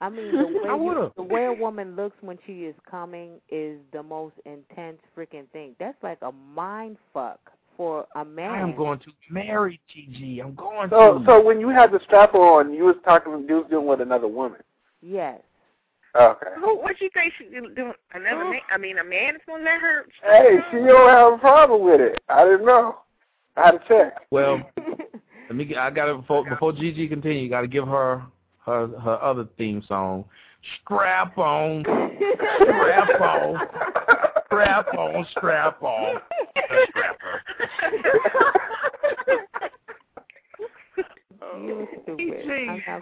I mean, the way I you, the way a woman looks when she is coming is the most intense freaking thing. That's like a mind fuck for a man. I am going to marry Gigi. I'm going So to. so when you had the strap on, you was talking, you was dealing with another woman. Yes. Oh, okay. Who? What you think she doing? Another man? I mean, a man is gonna let her. Hey, she don't have a problem with it. I didn't know. I had to check. Well, let me. Get, I got to before before Gigi continue. Got to give her her her other theme song. Strap on, strap on, strap on, strap on. Strap oh, You stupid.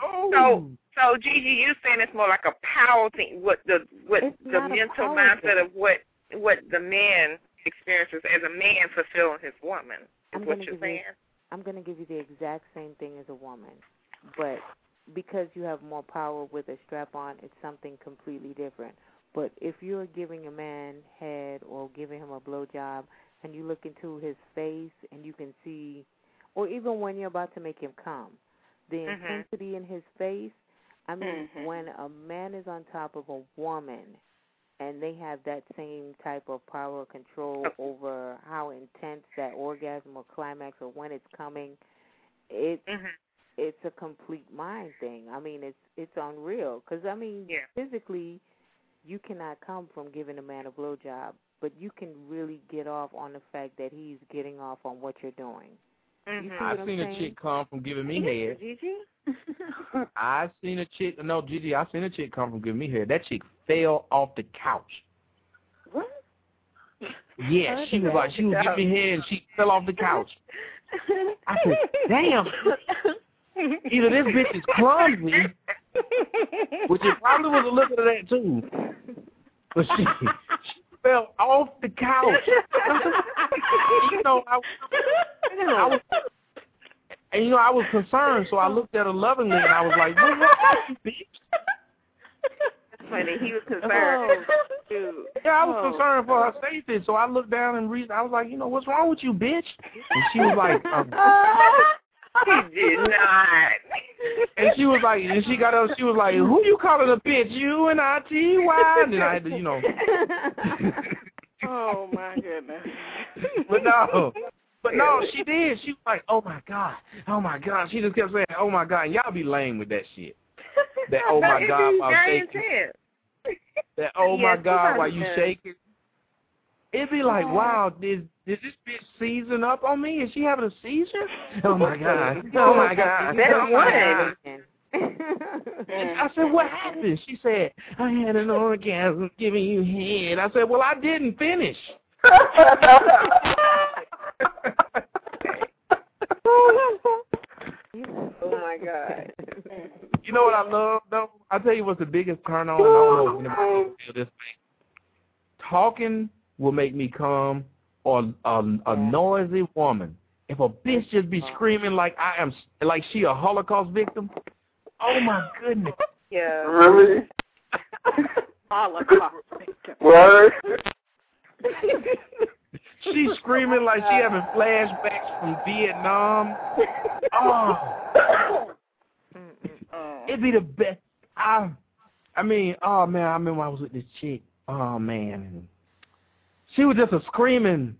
Oh. So, so Gigi, you're saying it's more like a power thing? What the what It's the mental mindset thing. of what what the man experiences as a man fulfilling his woman is I'm what gonna you're give you- saying. I'm going to give you the exact same thing as a woman, but because you have more power with a strap on, it's something completely different. But if you're giving a man head or giving him a blowjob, and you look into his face and you can see, or even when you're about to make him come, the Mhm. intensity in his face. I mean, Mhm. when a man is on top of a woman and they have that same type of power control over how intense that orgasm or climax or when it's coming, it Mhm. it's a complete mind thing. I mean, it's it's unreal because I mean, Yeah. physically, you cannot come from giving a man a blowjob, but you can really get off on the fact that he's getting off on what you're doing. You see I've I'm seen a chick come from giving me head. Gigi. I seen a chick. No, Gigi, I've seen a chick come from giving me head. That chick fell off the couch. What? Yeah, she was like she was giving me head and she fell off the couch. I said, damn. Either this bitch is clumsy, which it probably was a look at that too, but she she fell off the couch. you know, I, I was, and you know, I was concerned, so I looked at her lovingly and I was like, "What wrong you, bitch?" That's funny. He was Oh, concerned. shoot. Yeah, I was Oh. concerned for her safety, so I looked down and reached. I was like, you know, what's wrong with you, bitch? And she was like, um, he did not. and she was like, and she got up. She was like, who you calling a bitch? You and I T Y. And then I had to, you know. oh my goodness. But no, but no, she did. She was like, oh my god, oh my god. She just kept saying, oh my god. And y'all be lame with that shit. That oh my god while shaking. That oh my god while you shaking. It'd be like, wow, did did this bitch season up on me? Is she having a seizure? Oh my god! Oh my god! That's Oh my one. god! I said, what happened? She said, I had an orgasm giving you head. I said, well, I didn't finish. Oh my God. You know what I love though? I tell you what's the biggest turn on. I don't know if anybody feel this way. Talking will make me come, or a, a noisy woman. If a bitch just be screaming like I am, like she a Holocaust victim. Oh my goodness. Yeah. Really? Holocaust victim. Word? She's screaming like she having flashbacks from Vietnam. Oh. oh, it'd be the best. I, I mean, oh man, I remember I was with this chick. Oh man, and she was just a screaming,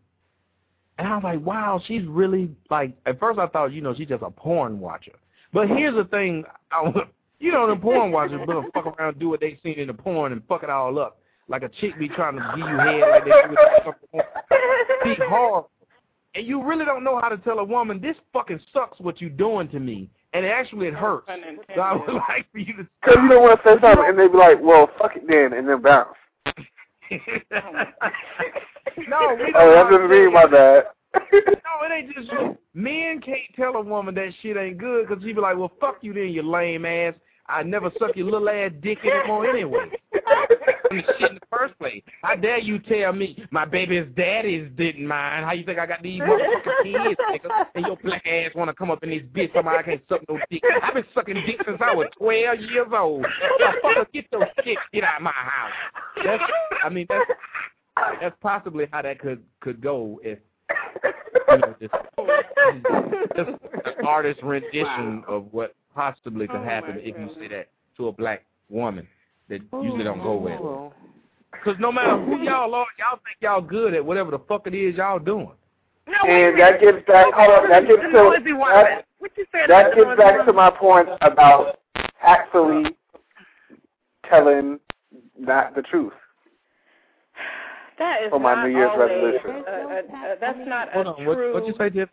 and I was like, wow, she's really like. At first, I thought, you know, she's just a porn watcher. But here's the thing, I, you know, the porn watchers will fuck around, and do what they seen in the porn, and fuck it all up. Like a chick be trying to give you head like they do with the fucking porn. Be horrible. And you really don't know how to tell a woman, this fucking sucks what you're doing to me. And actually it hurts. So I would like for you to Because you don't want to say something and they'd be like, well, fuck it then, and then bounce. no, we don't Oh, that's what I mean by that. no, it ain't just you. Men can't tell a woman that shit ain't good because she be like, well, fuck you then, you lame ass. I never suck your little ass dick anymore anyway. I mean, shit in the first place. How dare you tell me my baby's daddies didn't mind? How you think I got these motherfucking kids, nigga? And your black ass want to come up in this bitch about I can't suck no dick. I've been sucking dick since I was 12 years old. Motherfucker, get your shit, get out of my house. That's, I mean, that's, that's possibly how that could, could go if you know, just, just an artist rendition of what possibly could oh, happen if you say that to a black woman that usually don't go well. Because no matter who y'all are, y'all think y'all good at whatever the fuck it is y'all doing. And that gets back, hold on, that gets to, that, What you said? that gets back to my point about actually telling not the truth. That is For my not New Year's resolution. A, a, a, that's not Hold a on, what- true what'd you say, Tiff?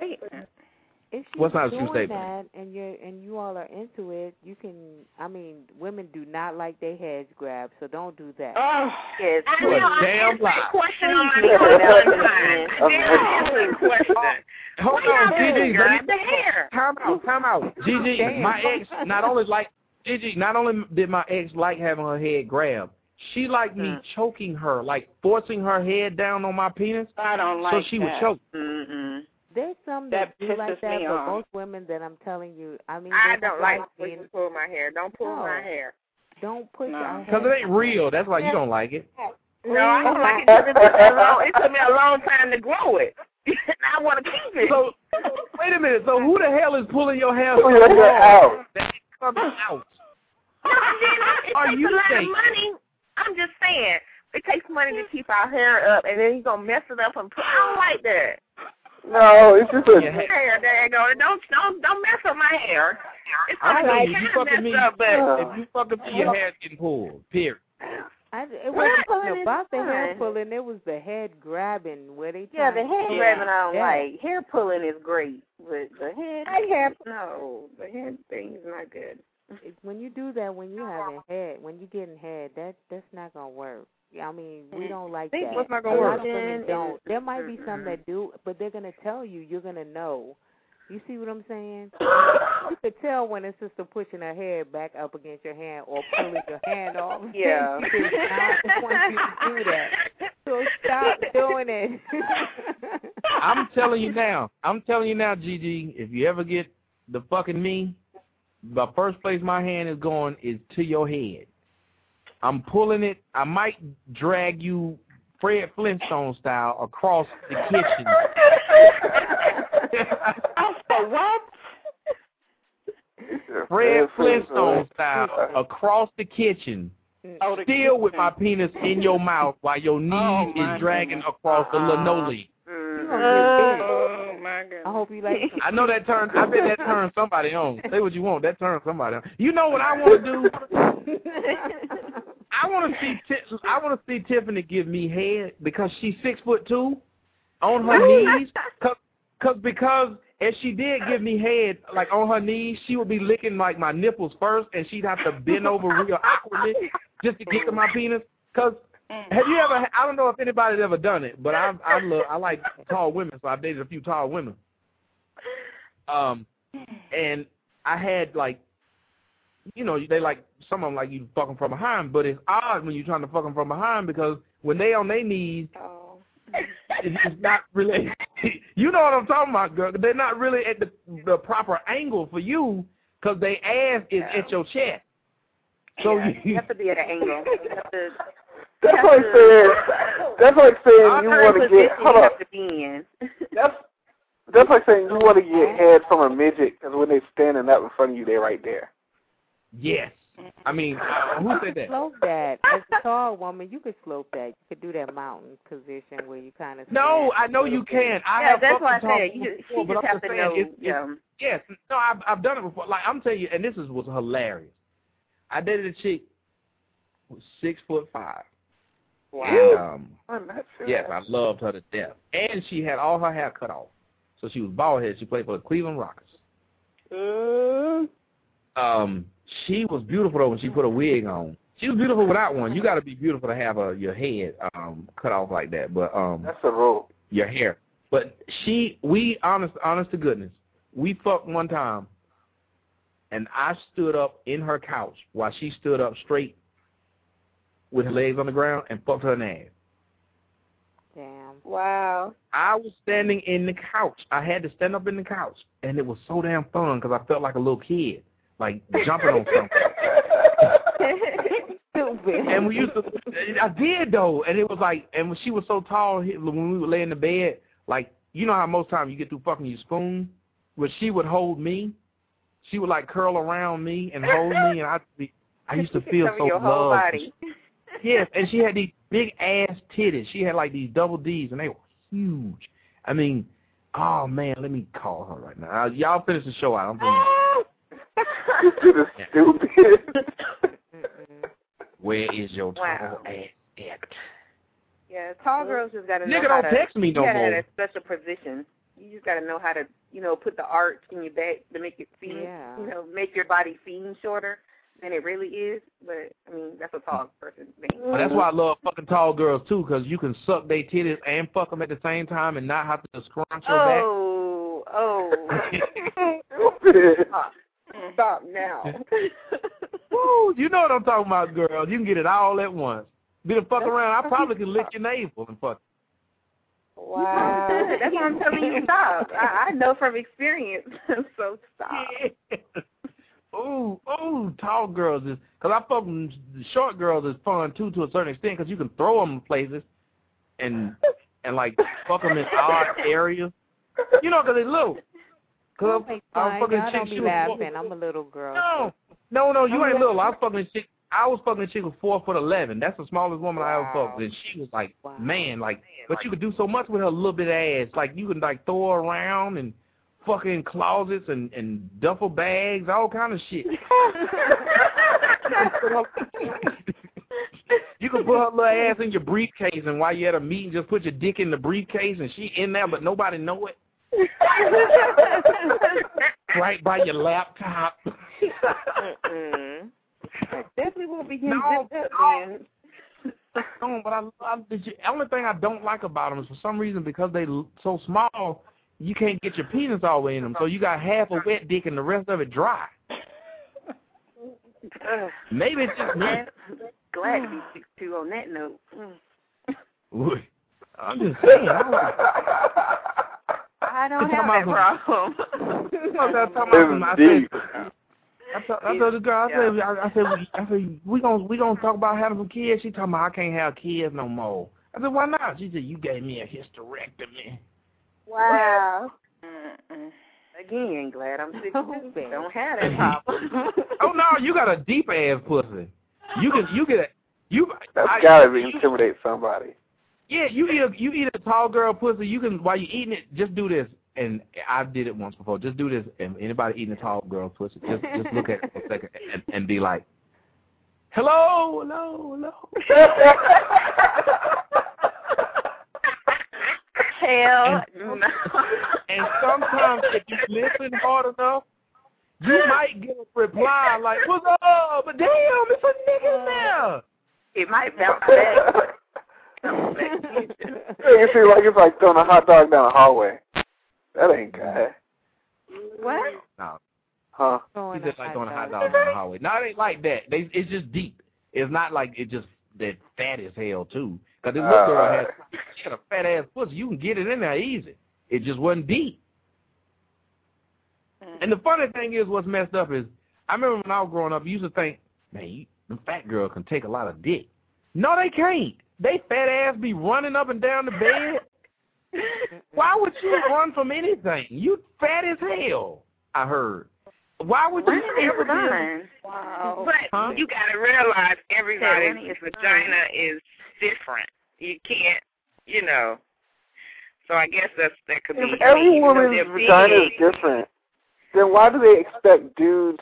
Statement. If she's What's not a true doing statement? that and you're and you all are into it, you can. I mean, women do not like their heads grabbed, so don't do that. Oh, yes. I You a know, I damn asked lie. that question on my Please show do that. one time. I did answer the question. Hold on, Gigi. girl? The hair. Time out, time out. Gigi, Damn. my ex not only like Gigi, not only did my ex like having her head grabbed, she liked me Mm. choking her, like forcing her head down on my penis, I don't like so she would choke. Mm-mm. There's some That that, do like that, me but off. most women that I'm telling you, I mean, I don't like when being- you pull my hair. Don't pull No. my hair. Don't push No. our Because it ain't real. That's why you don't like it. No, I don't like it because it took me a long, it took me a long time to grow it. I want to keep it. So, wait a minute. So who the hell is pulling your hair so your hair out. that it comes out? No, it Are takes you a lot safe? of money. I'm just saying. It takes money to keep our hair up, and then you're going to mess it up and put, I don't like that. No, it's just a, Hair, there you go. Don't, don't, don't mess up my hair. It's I'm going to you, you kind fucking me. messed up, but If you fucking me, your hair's getting pulled. Period. I, it wasn't pulling is about the hair pulling. It was the head grabbing where they. Yeah, the trying head to- grabbing I don't Yeah. like. Hair pulling is great, but the head. I have no, the head thing is not good. It's when you do that, when you having head, when you getting head, that that's not gonna work. I mean, we don't like Think that. what's not A gonna lot work? of women don't. There might be mm-hmm. some that do, but they're gonna tell you. You're gonna know. You see what I'm saying? you could tell when a sister pushing her head back up against your hand or pulling your hand off. Yeah. she does not want you to do that. So stop doing it. I'm telling you now. I'm telling you now, Gigi. If you ever get the fucking me, the first place my hand is going is to your head. I'm pulling it. I might drag you Fred Flintstone style across the kitchen. what? Fred Flintstone style across the kitchen. Oh, the Still with my penis in your mouth while your knee Oh, is dragging goodness. across the linoleum. You gonna get big. Oh my goodness. I hope you like. I know that turn. I bet that turns somebody on. Say what you want. That turns somebody on. You know what I want to do? I want to see I want to see Tiffany give me head because she's six foot two, on her knees. Cause, cause because if she did give me head like on her knees, she would be licking like my nipples first, and she'd have to bend over real awkwardly just to get to my penis. Cause have you ever? I don't know if anybody's ever done it, but I I love I like tall women, so I've dated a few tall women. Um, and I had like, you know, they like some of them like you fucking from behind, but it's odd when you're trying to fuck them from behind because when they on their knees, oh. it's it's not really. you know what I'm talking about, girl. They're not really at the the proper angle for you because their ass is at your chest. So Yeah, you, you have to be at an angle. You have to. That's you like have saying. That's like saying you want to get. position Hold you on. to be in. That's that's like saying you want to get head from a midget because when they're standing up in front of you, they're right there. Yes. I mean, uh, who said that? Slope that. As a tall woman, you could slope that. You could do that mountain position where you kind of. No, I know you can. I yeah, have that's fucking why I talked said you just, before, she but just I'm have to know. it's- it's- yeah. Yes, no, I've I've done it before. Like I'm telling you, and this is was hilarious. I dated a chick who was six foot five. And, um, I'm not sure. yes, I loved her to death, and she had all her hair cut off, so she was bald headed. She played for the Cleveland Rockets. Rockers. Um, she was beautiful though when she put a wig on. She was beautiful without one. You got to be beautiful to have a, your head um cut off like that. But um, That's the rule. your hair. But she, we, honest, honest to goodness, we fucked one time, and I stood up in her couch while she stood up straight with her legs on the ground and fucked her in the ass. Damn. Wow. I was standing in the couch. I had to stand up in the couch, and it was so damn fun because I felt like a little kid, like jumping on something. Stupid. And we used to, I did though, and it was like, and when she was so tall, when we would lay in the bed, like, you know how most times you get through fucking your spoon, where she would hold me, she would like curl around me and hold me, and I, be, I used to feel so your whole loved. body. Yes, and she had these big ass titties. She had like these double D's, and they were huge. I mean, oh man, let me call her right now. Y'all finish the show out. I'm bringing, This is stupid. where is your tall Wow. ass at? Yeah, tall girls just gotta know Nigga, how don't to. text me no you gotta more. a special position. You just gotta know how to, you know, put the arch in your back to make it seem, Yeah. you know, make your body seem shorter than it really is. But I mean, that's a tall person thing. Well, that's why I love fucking tall girls too, because you can suck their titties and fuck them at the same time and not have to scrunch your back. Oh, oh. Stop. Now. Woo, you know what I'm talking about, girls. You can get it all at once. Be the fuck around. I probably can lick your navel and fuck. Wow. That's why I'm telling you stop. I, I know from experience. so stop. Ooh, ooh, tall girls is because I fuck them, short girls is fun too to a certain extent because you can throw them places and and like fuck them in odd areas. You know, because they little. Cause I'm, oh I'm fucking y'all chick. She laughing. I'm a little girl. No, no, no, you ain't little. I was fucking chick. I was fucking a chick with four foot eleven. That's the smallest woman I ever fucked. And she was like, man, like, but you could do so much with her little bit of ass. Like you could like throw her around and fucking closets and and duffel bags, all kind of shit. you could put her little ass in your briefcase, and while you at a meeting, just put your dick in the briefcase, and she in there, but nobody know it. right by your laptop. Mm-mm. I definitely won't be getting No, zipped up. No, but I, I the only thing I don't like about them is for some reason because they so small, you can't get your penis all the way in them. So you got half a wet dick and the rest of it dry. Maybe it's just me. Glad, to be six two on that note. I'm just saying. I, I don't have that problem. was, I, was talking about some- I This is said, deep. I told, I told the girl, I said, I, I said, I said, we gonna we gonna talk about having some kids. She talking about I can't have kids no more. I said, why not? She said, you gave me a hysterectomy. Wow. Mm-mm. Again, glad I'm six Oh, two. baby. Don't have that problem. Oh no, you got a deep ass pussy. You can you get a you. That's I- gotta be you- intimidate somebody. Yeah, you eat a you eat a tall girl pussy. You can while you eating it, just do this. And I did it once before. Just do this. And anybody eating a tall girl pussy, just just look at it for a second and, and be like, Hello, hello, hello. Hell and, and sometimes if you listen hard enough, you might get a reply like, "What's up?" But damn, it's a nigga there. It might bounce back. You see, like it's like throwing a hot dog down a hallway. That ain't mm-hmm. good. What? No. Huh? He just like throwing a hot dog down the hallway. No, it ain't like that. They, it's just deep. It's not like it just that fat as hell too. Cause this little girl had, she had a fat ass pussy. You can get it in there easy. It just wasn't deep. And the funny thing is, what's messed up is, I remember when I was growing up, you used to think, man, you, them fat girl can take a lot of dick. No, they can't. They fat ass be running up and down the bed. Why would you run from anything? You fat as hell. I heard. Why would you ever be? able- Wow. But Huh? you got to realize everybody's Running is vagina is different. You can't, you know. So I guess that's that could be. If every woman's they're vagina is different, then why do they expect dudes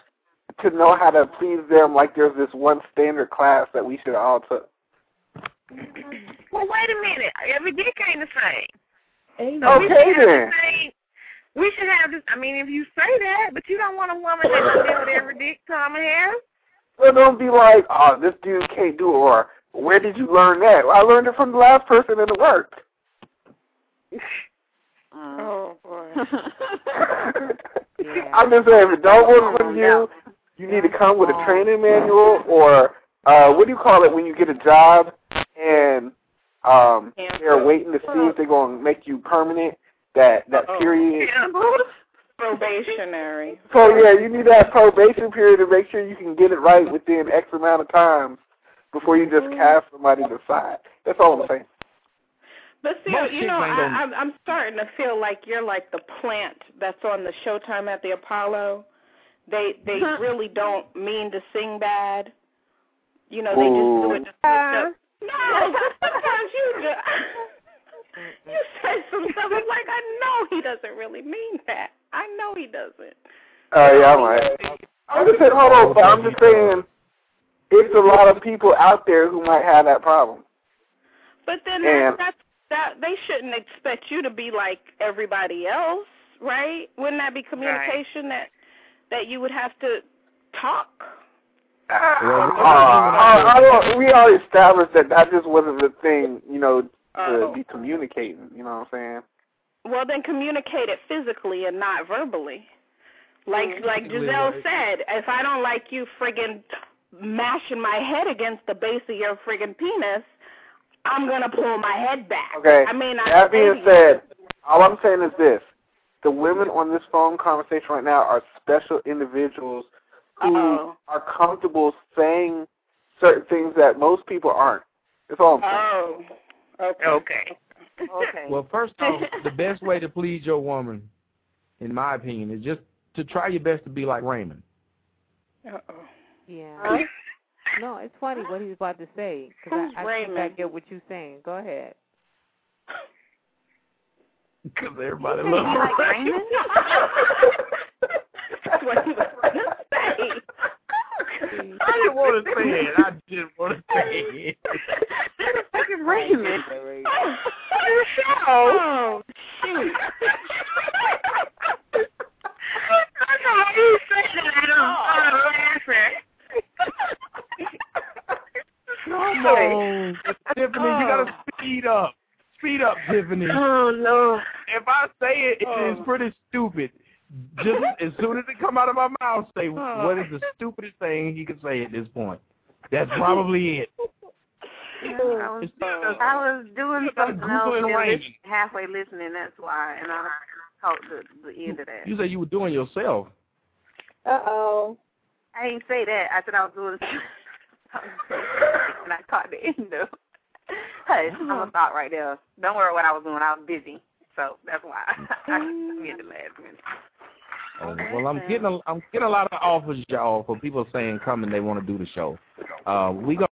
to know how to please them like there's this one standard class that we should all take? Well, wait a minute. Every dick ain't the same. Okay, we should then. the same- We should have this. I mean, if you say that, but you don't want a woman that can deal with every dick Tom has. So don't be like, oh, this dude can't do it, or where did you learn that? Well, I learned it from the last person and it worked. Oh boy. yeah. I'm just saying, if it don't work for you, you need to come with a training manual, or uh, what do you call it when you get a job and um, they're waiting to see if they're going to make you permanent. That that period. Probationary. So yeah, you need that probation period to make sure you can get it right within X amount of times before you just cast somebody to the side. That's all I'm saying. But see, Most you know, I, I'm I'm starting to feel like you're like the plant that's on the Showtime at the Apollo. They they really don't mean to sing bad. You know, they just do it to switch. No, but sometimes you just you say some stuff. I'm like, I know he doesn't really mean that. I know he doesn't. Oh yeah, I'm right. I'm just saying, hold on, but I'm just saying, it's a lot of people out there who might have that problem. But then And- that's that they shouldn't expect you to be like everybody else, right? Wouldn't that be communication that that you would have to talk? Uh, I, I don't, we already established that that just wasn't the thing, you know, to Oh. be communicating. You know what I'm saying? Well, then communicate it physically and not verbally. Like like Giselle said, if I don't like you friggin' mashing my head against the base of your friggin' penis, I'm gonna pull my head back. Okay. I mean, I that being maybe- said, all I'm saying is this: the women on this phone conversation right now are special individuals who Uh-oh. are comfortable saying certain things that most people aren't. That's all I'm saying. Oh. Okay. Okay. Okay. Well, first off, the best way to please your woman, in my opinion, is just to try your best to be like Raymond. Uh-oh. Yeah. No, it's funny what he's about to say because Who's I, I think I Raymond? get what you're saying. Go ahead. Because everybody loves like Raymond. That's what he was gonna say. I didn't want to say it. I didn't want to say it. Fucking Raymond. Oh, oh, shoot. I know how you say that. I'm I'm laughing. Come on, Tiffany, you gotta speed up. Speed up, Tiffany. Oh no. If I say it, it is pretty stupid. Just as soon as it come out of my mouth, say what is the stupidest thing he could say at this point. That's probably it. I was, I was doing something else and halfway listening. That's why, and I caught the the end of that. You say you were doing yourself. Uh oh. I didn't say that. I said I was doing. and I caught the end of. Hey, I'm a thought right there. Don't worry what I was doing. I was busy, so that's why I I, missed the last minute. Well, I'm getting a, I'm getting a lot of offers, y'all, for people saying come and they want to do the show. Uh, we go.